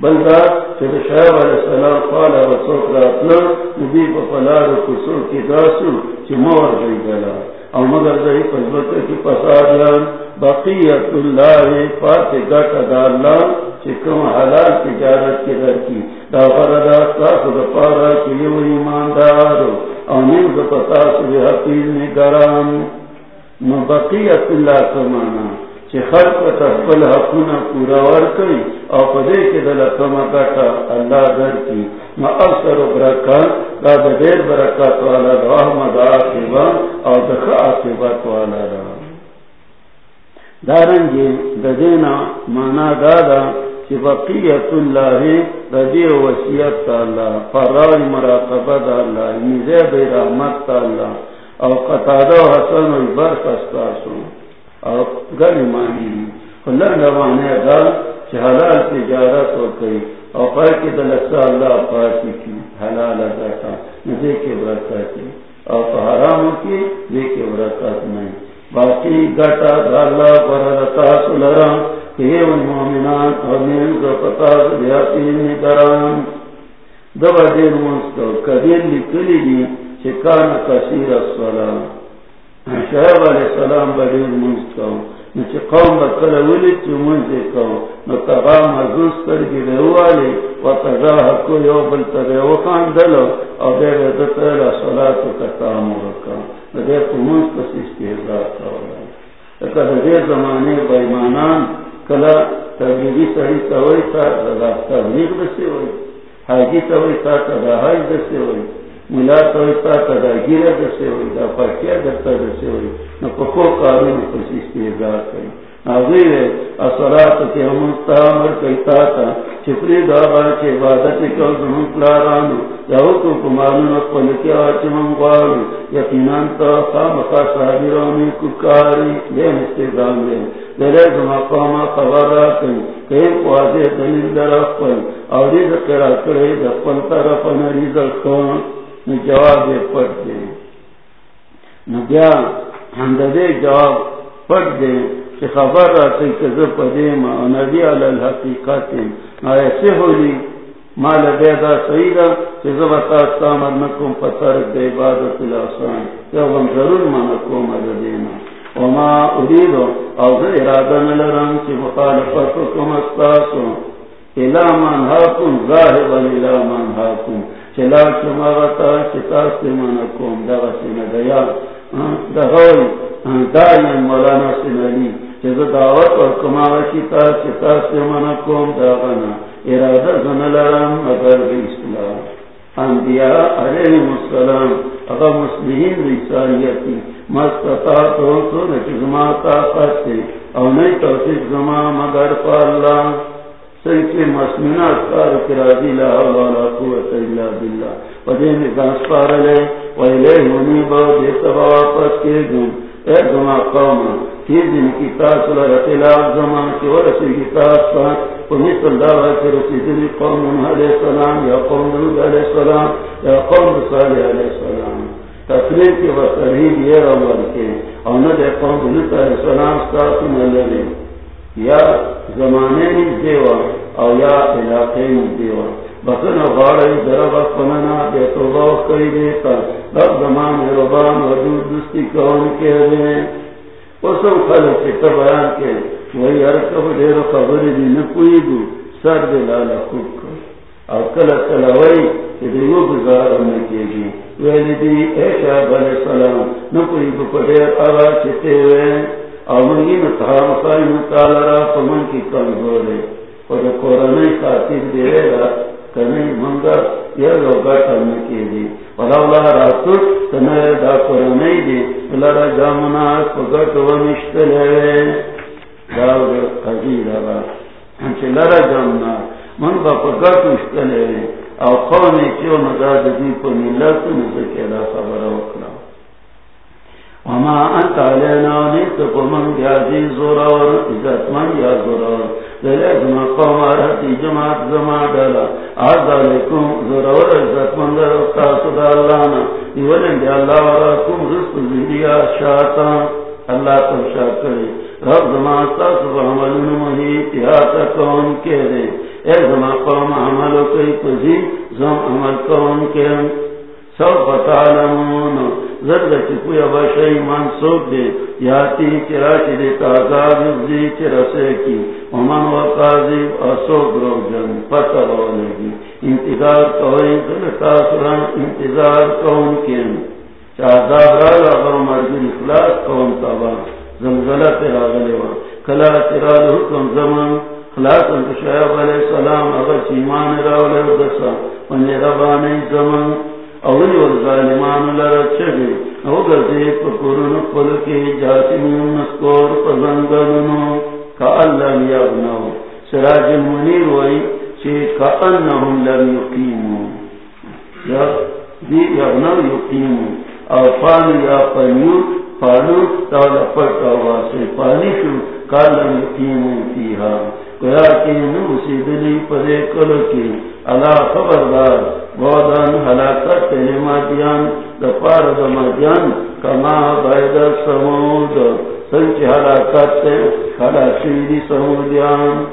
بلدا چی شایب علیہ السلام راتنا، نبی پلار کی داسو چی مور گلا. او مگر دہی پزبتا کی پسادیان بقیت اللہ پاس گاٹا داللہ چکم حلال تجارت کی در کی دا فردا ساس دا پارا چیو ایماندار او نیم دا پتاس بی حقیل نگران. نو بقیت اللہ کمانا. چی خلق تحفل حقونا پورا ورکی او پدے کی دلکم گاٹا اللہ در کی. ما اکثر برکات دا دا دیر برکات والا دا احمد آقیبا او دا خا آقیبات والا دا. دارنگی دا دینا مانا دادا چی بقیت اللہ رضی وسیعت اللہ. Fry مراقبت Allah. میزے بی رحمت اللہ. او قطادہ حسن و برخ او گلی مانی کلر نوانے گا حلال تجارت ہو کئی او پای کی دلسا اللہ پاسی کی حلال ادا ازاتا نزے کے برکاتی او حرامو کی دے کے برکات نہیں۔ باقی گٹا دالا برتا سلرام کہ المؤمنان امین زپتا دیاتین دران دبا دیر منستو کبیر لکلی دی چکان کسیر السلام شعب علیہ السلام با دیر منستو نچی قوم با کلولی چی منزی کو نو تغا مزوز کرگی بیوالی و تغا حکو یو بلتا بیوکان دلو. او دیر دتر صلاتو کتامو رکا نو دیر تو منست پس استحضار کولا اکا دیر زمانے با ایمانان کلا تبلیغی سڑی تاوی تا تبلیغ بسی ہوئی. حاجی توی تا تا دا حاج دستے ہوئی. ملا توی تا تا ہوئی، دا پاکیا دستا دستے ہوئی نا پکو کارون پسی استیزار کری آغیر اصلات کے مستعمر کئی تا تا چپری دا غار کے عبادت کو زمان پلارانو یاو تو کمالون اقبل کیا چمن غارو۔ یقینان تا خامقا صحابیرانی ککاری لین استیزان لین دلے زمان قوما خبراتن کئی قواضی دلیل در اقبل اور ریز کرا کرے دقبل طرف نریز کن جواب پڑ دے نبیا ہندے جواب پڑ دے کہ خبر رہتے کہ ذو پدیم نبی علی الحقیقت ایسے ہو ہولی مال بیدا سیدہ کہ ذو بتا مرنکم پتر دے عبادت الاسان. کہ ہم ضرور منکم دینا وما اريد او ذا ارادہ نلرم کہ مخالفتکم استاسو الى من هاكم ظاهرا الى من هاكم چلا چما غتا دیا دغوی مولانا سنالی چیز دعوت اور کماغ چیتا چیتا سے کوم داغنا ارادہ زن لرم اگر اسلام انبیاء علیہ السلام اگر مسلمین رسالیتی مستطاعت تو نچی زما طاقت سے او نئی توفیق زما مگر پا اللہ سیکی مسلمین اذکار کرازی لا حول ولا قوت الا باللہ۔ ودین ازاس پارلے ویلے ہونی باو دیتا واپس کے گم۔ اے زما قوم کی دن کی تاثر اطلاع زمان کی ورسی کی تاثر ومثل دعوة کی رسیدنی قوم علیہ السلام یا قوم درود علیہ السلام یا قوم صالح علیہ السلام۔ تصویر کی وصرحید یہ روان کے۔ اور نہ دے قوم درود علیہ السلام ستاسو ملنے یا زمانے میں دیوا، او یا علاقے میں دیوا۔ بسن غاڑی درب اقننا بے توبہ کئی دیتا رب زمان ربان وجود دستی کون کے دیں وسم خلق کے تبیان کے۔ وہی ارکب دیر خبر دی نکوئی دو سر دے خوب کر۔ اور کل سلاوئی کہ دیو گزار ہونے کے گی ویلی دی، اے شاہد علیہ السلام نکوئی دو پدیر آرا چتے ہوئے۔ اور نتحام پمن کی اور خاطر دے گا منگا، یہ لوگا کرنے ولولا راتو دا دی۔ جامنا پگٹ و مشتلے داو قدیر آبا۔ جامنا من با پگٹ مشتلے او قومی چیو مداد دی ملت نزکی دا خبر وکلا وما انت علینا نیت پا من بیازی زورار عزت من یا زورار دلیزم قوم آرہتی جماعت زمان ڈالا آز علیکم زرور عزت مندر اقتاسو دا اللہنا دیولن دی اللہ وراکم رزق زیدیا شاعتا اللہ تم شاعت کرے رب زمان تاسو بحملون محیط یاتا کون کے دے اے زمان قوم عملو کئی پزی زم عمل کون کے سو فتعلمون زرد چکوی بشای منصوب دے دے کی ومن رو جن، پتہ انتظار کوئی دلتا سران، انتظار کون کین۔ اخلاص کون زمزلہ تیرا غلیوان کلا تیرا لحکم زمان۔ خلاص انت شعب علیہ السلام، اگر چیمان راولے دسا۔ ونی ربانی زمان۔ اولی والظالمان لرچگی او گردی پکرن پلکی پزنگلنو یغنو سراج وی چی لم یقیمو۔ دی یغنو یقیمو، او پانی یا پنیو، پانو تالا پرکا واسی پانی شو کالم یقیمو فیها پدے کی اللہ خبردار بودان حلاکت نماتیان دپار دماتیان کما باید سمود. سنچ سمودیان.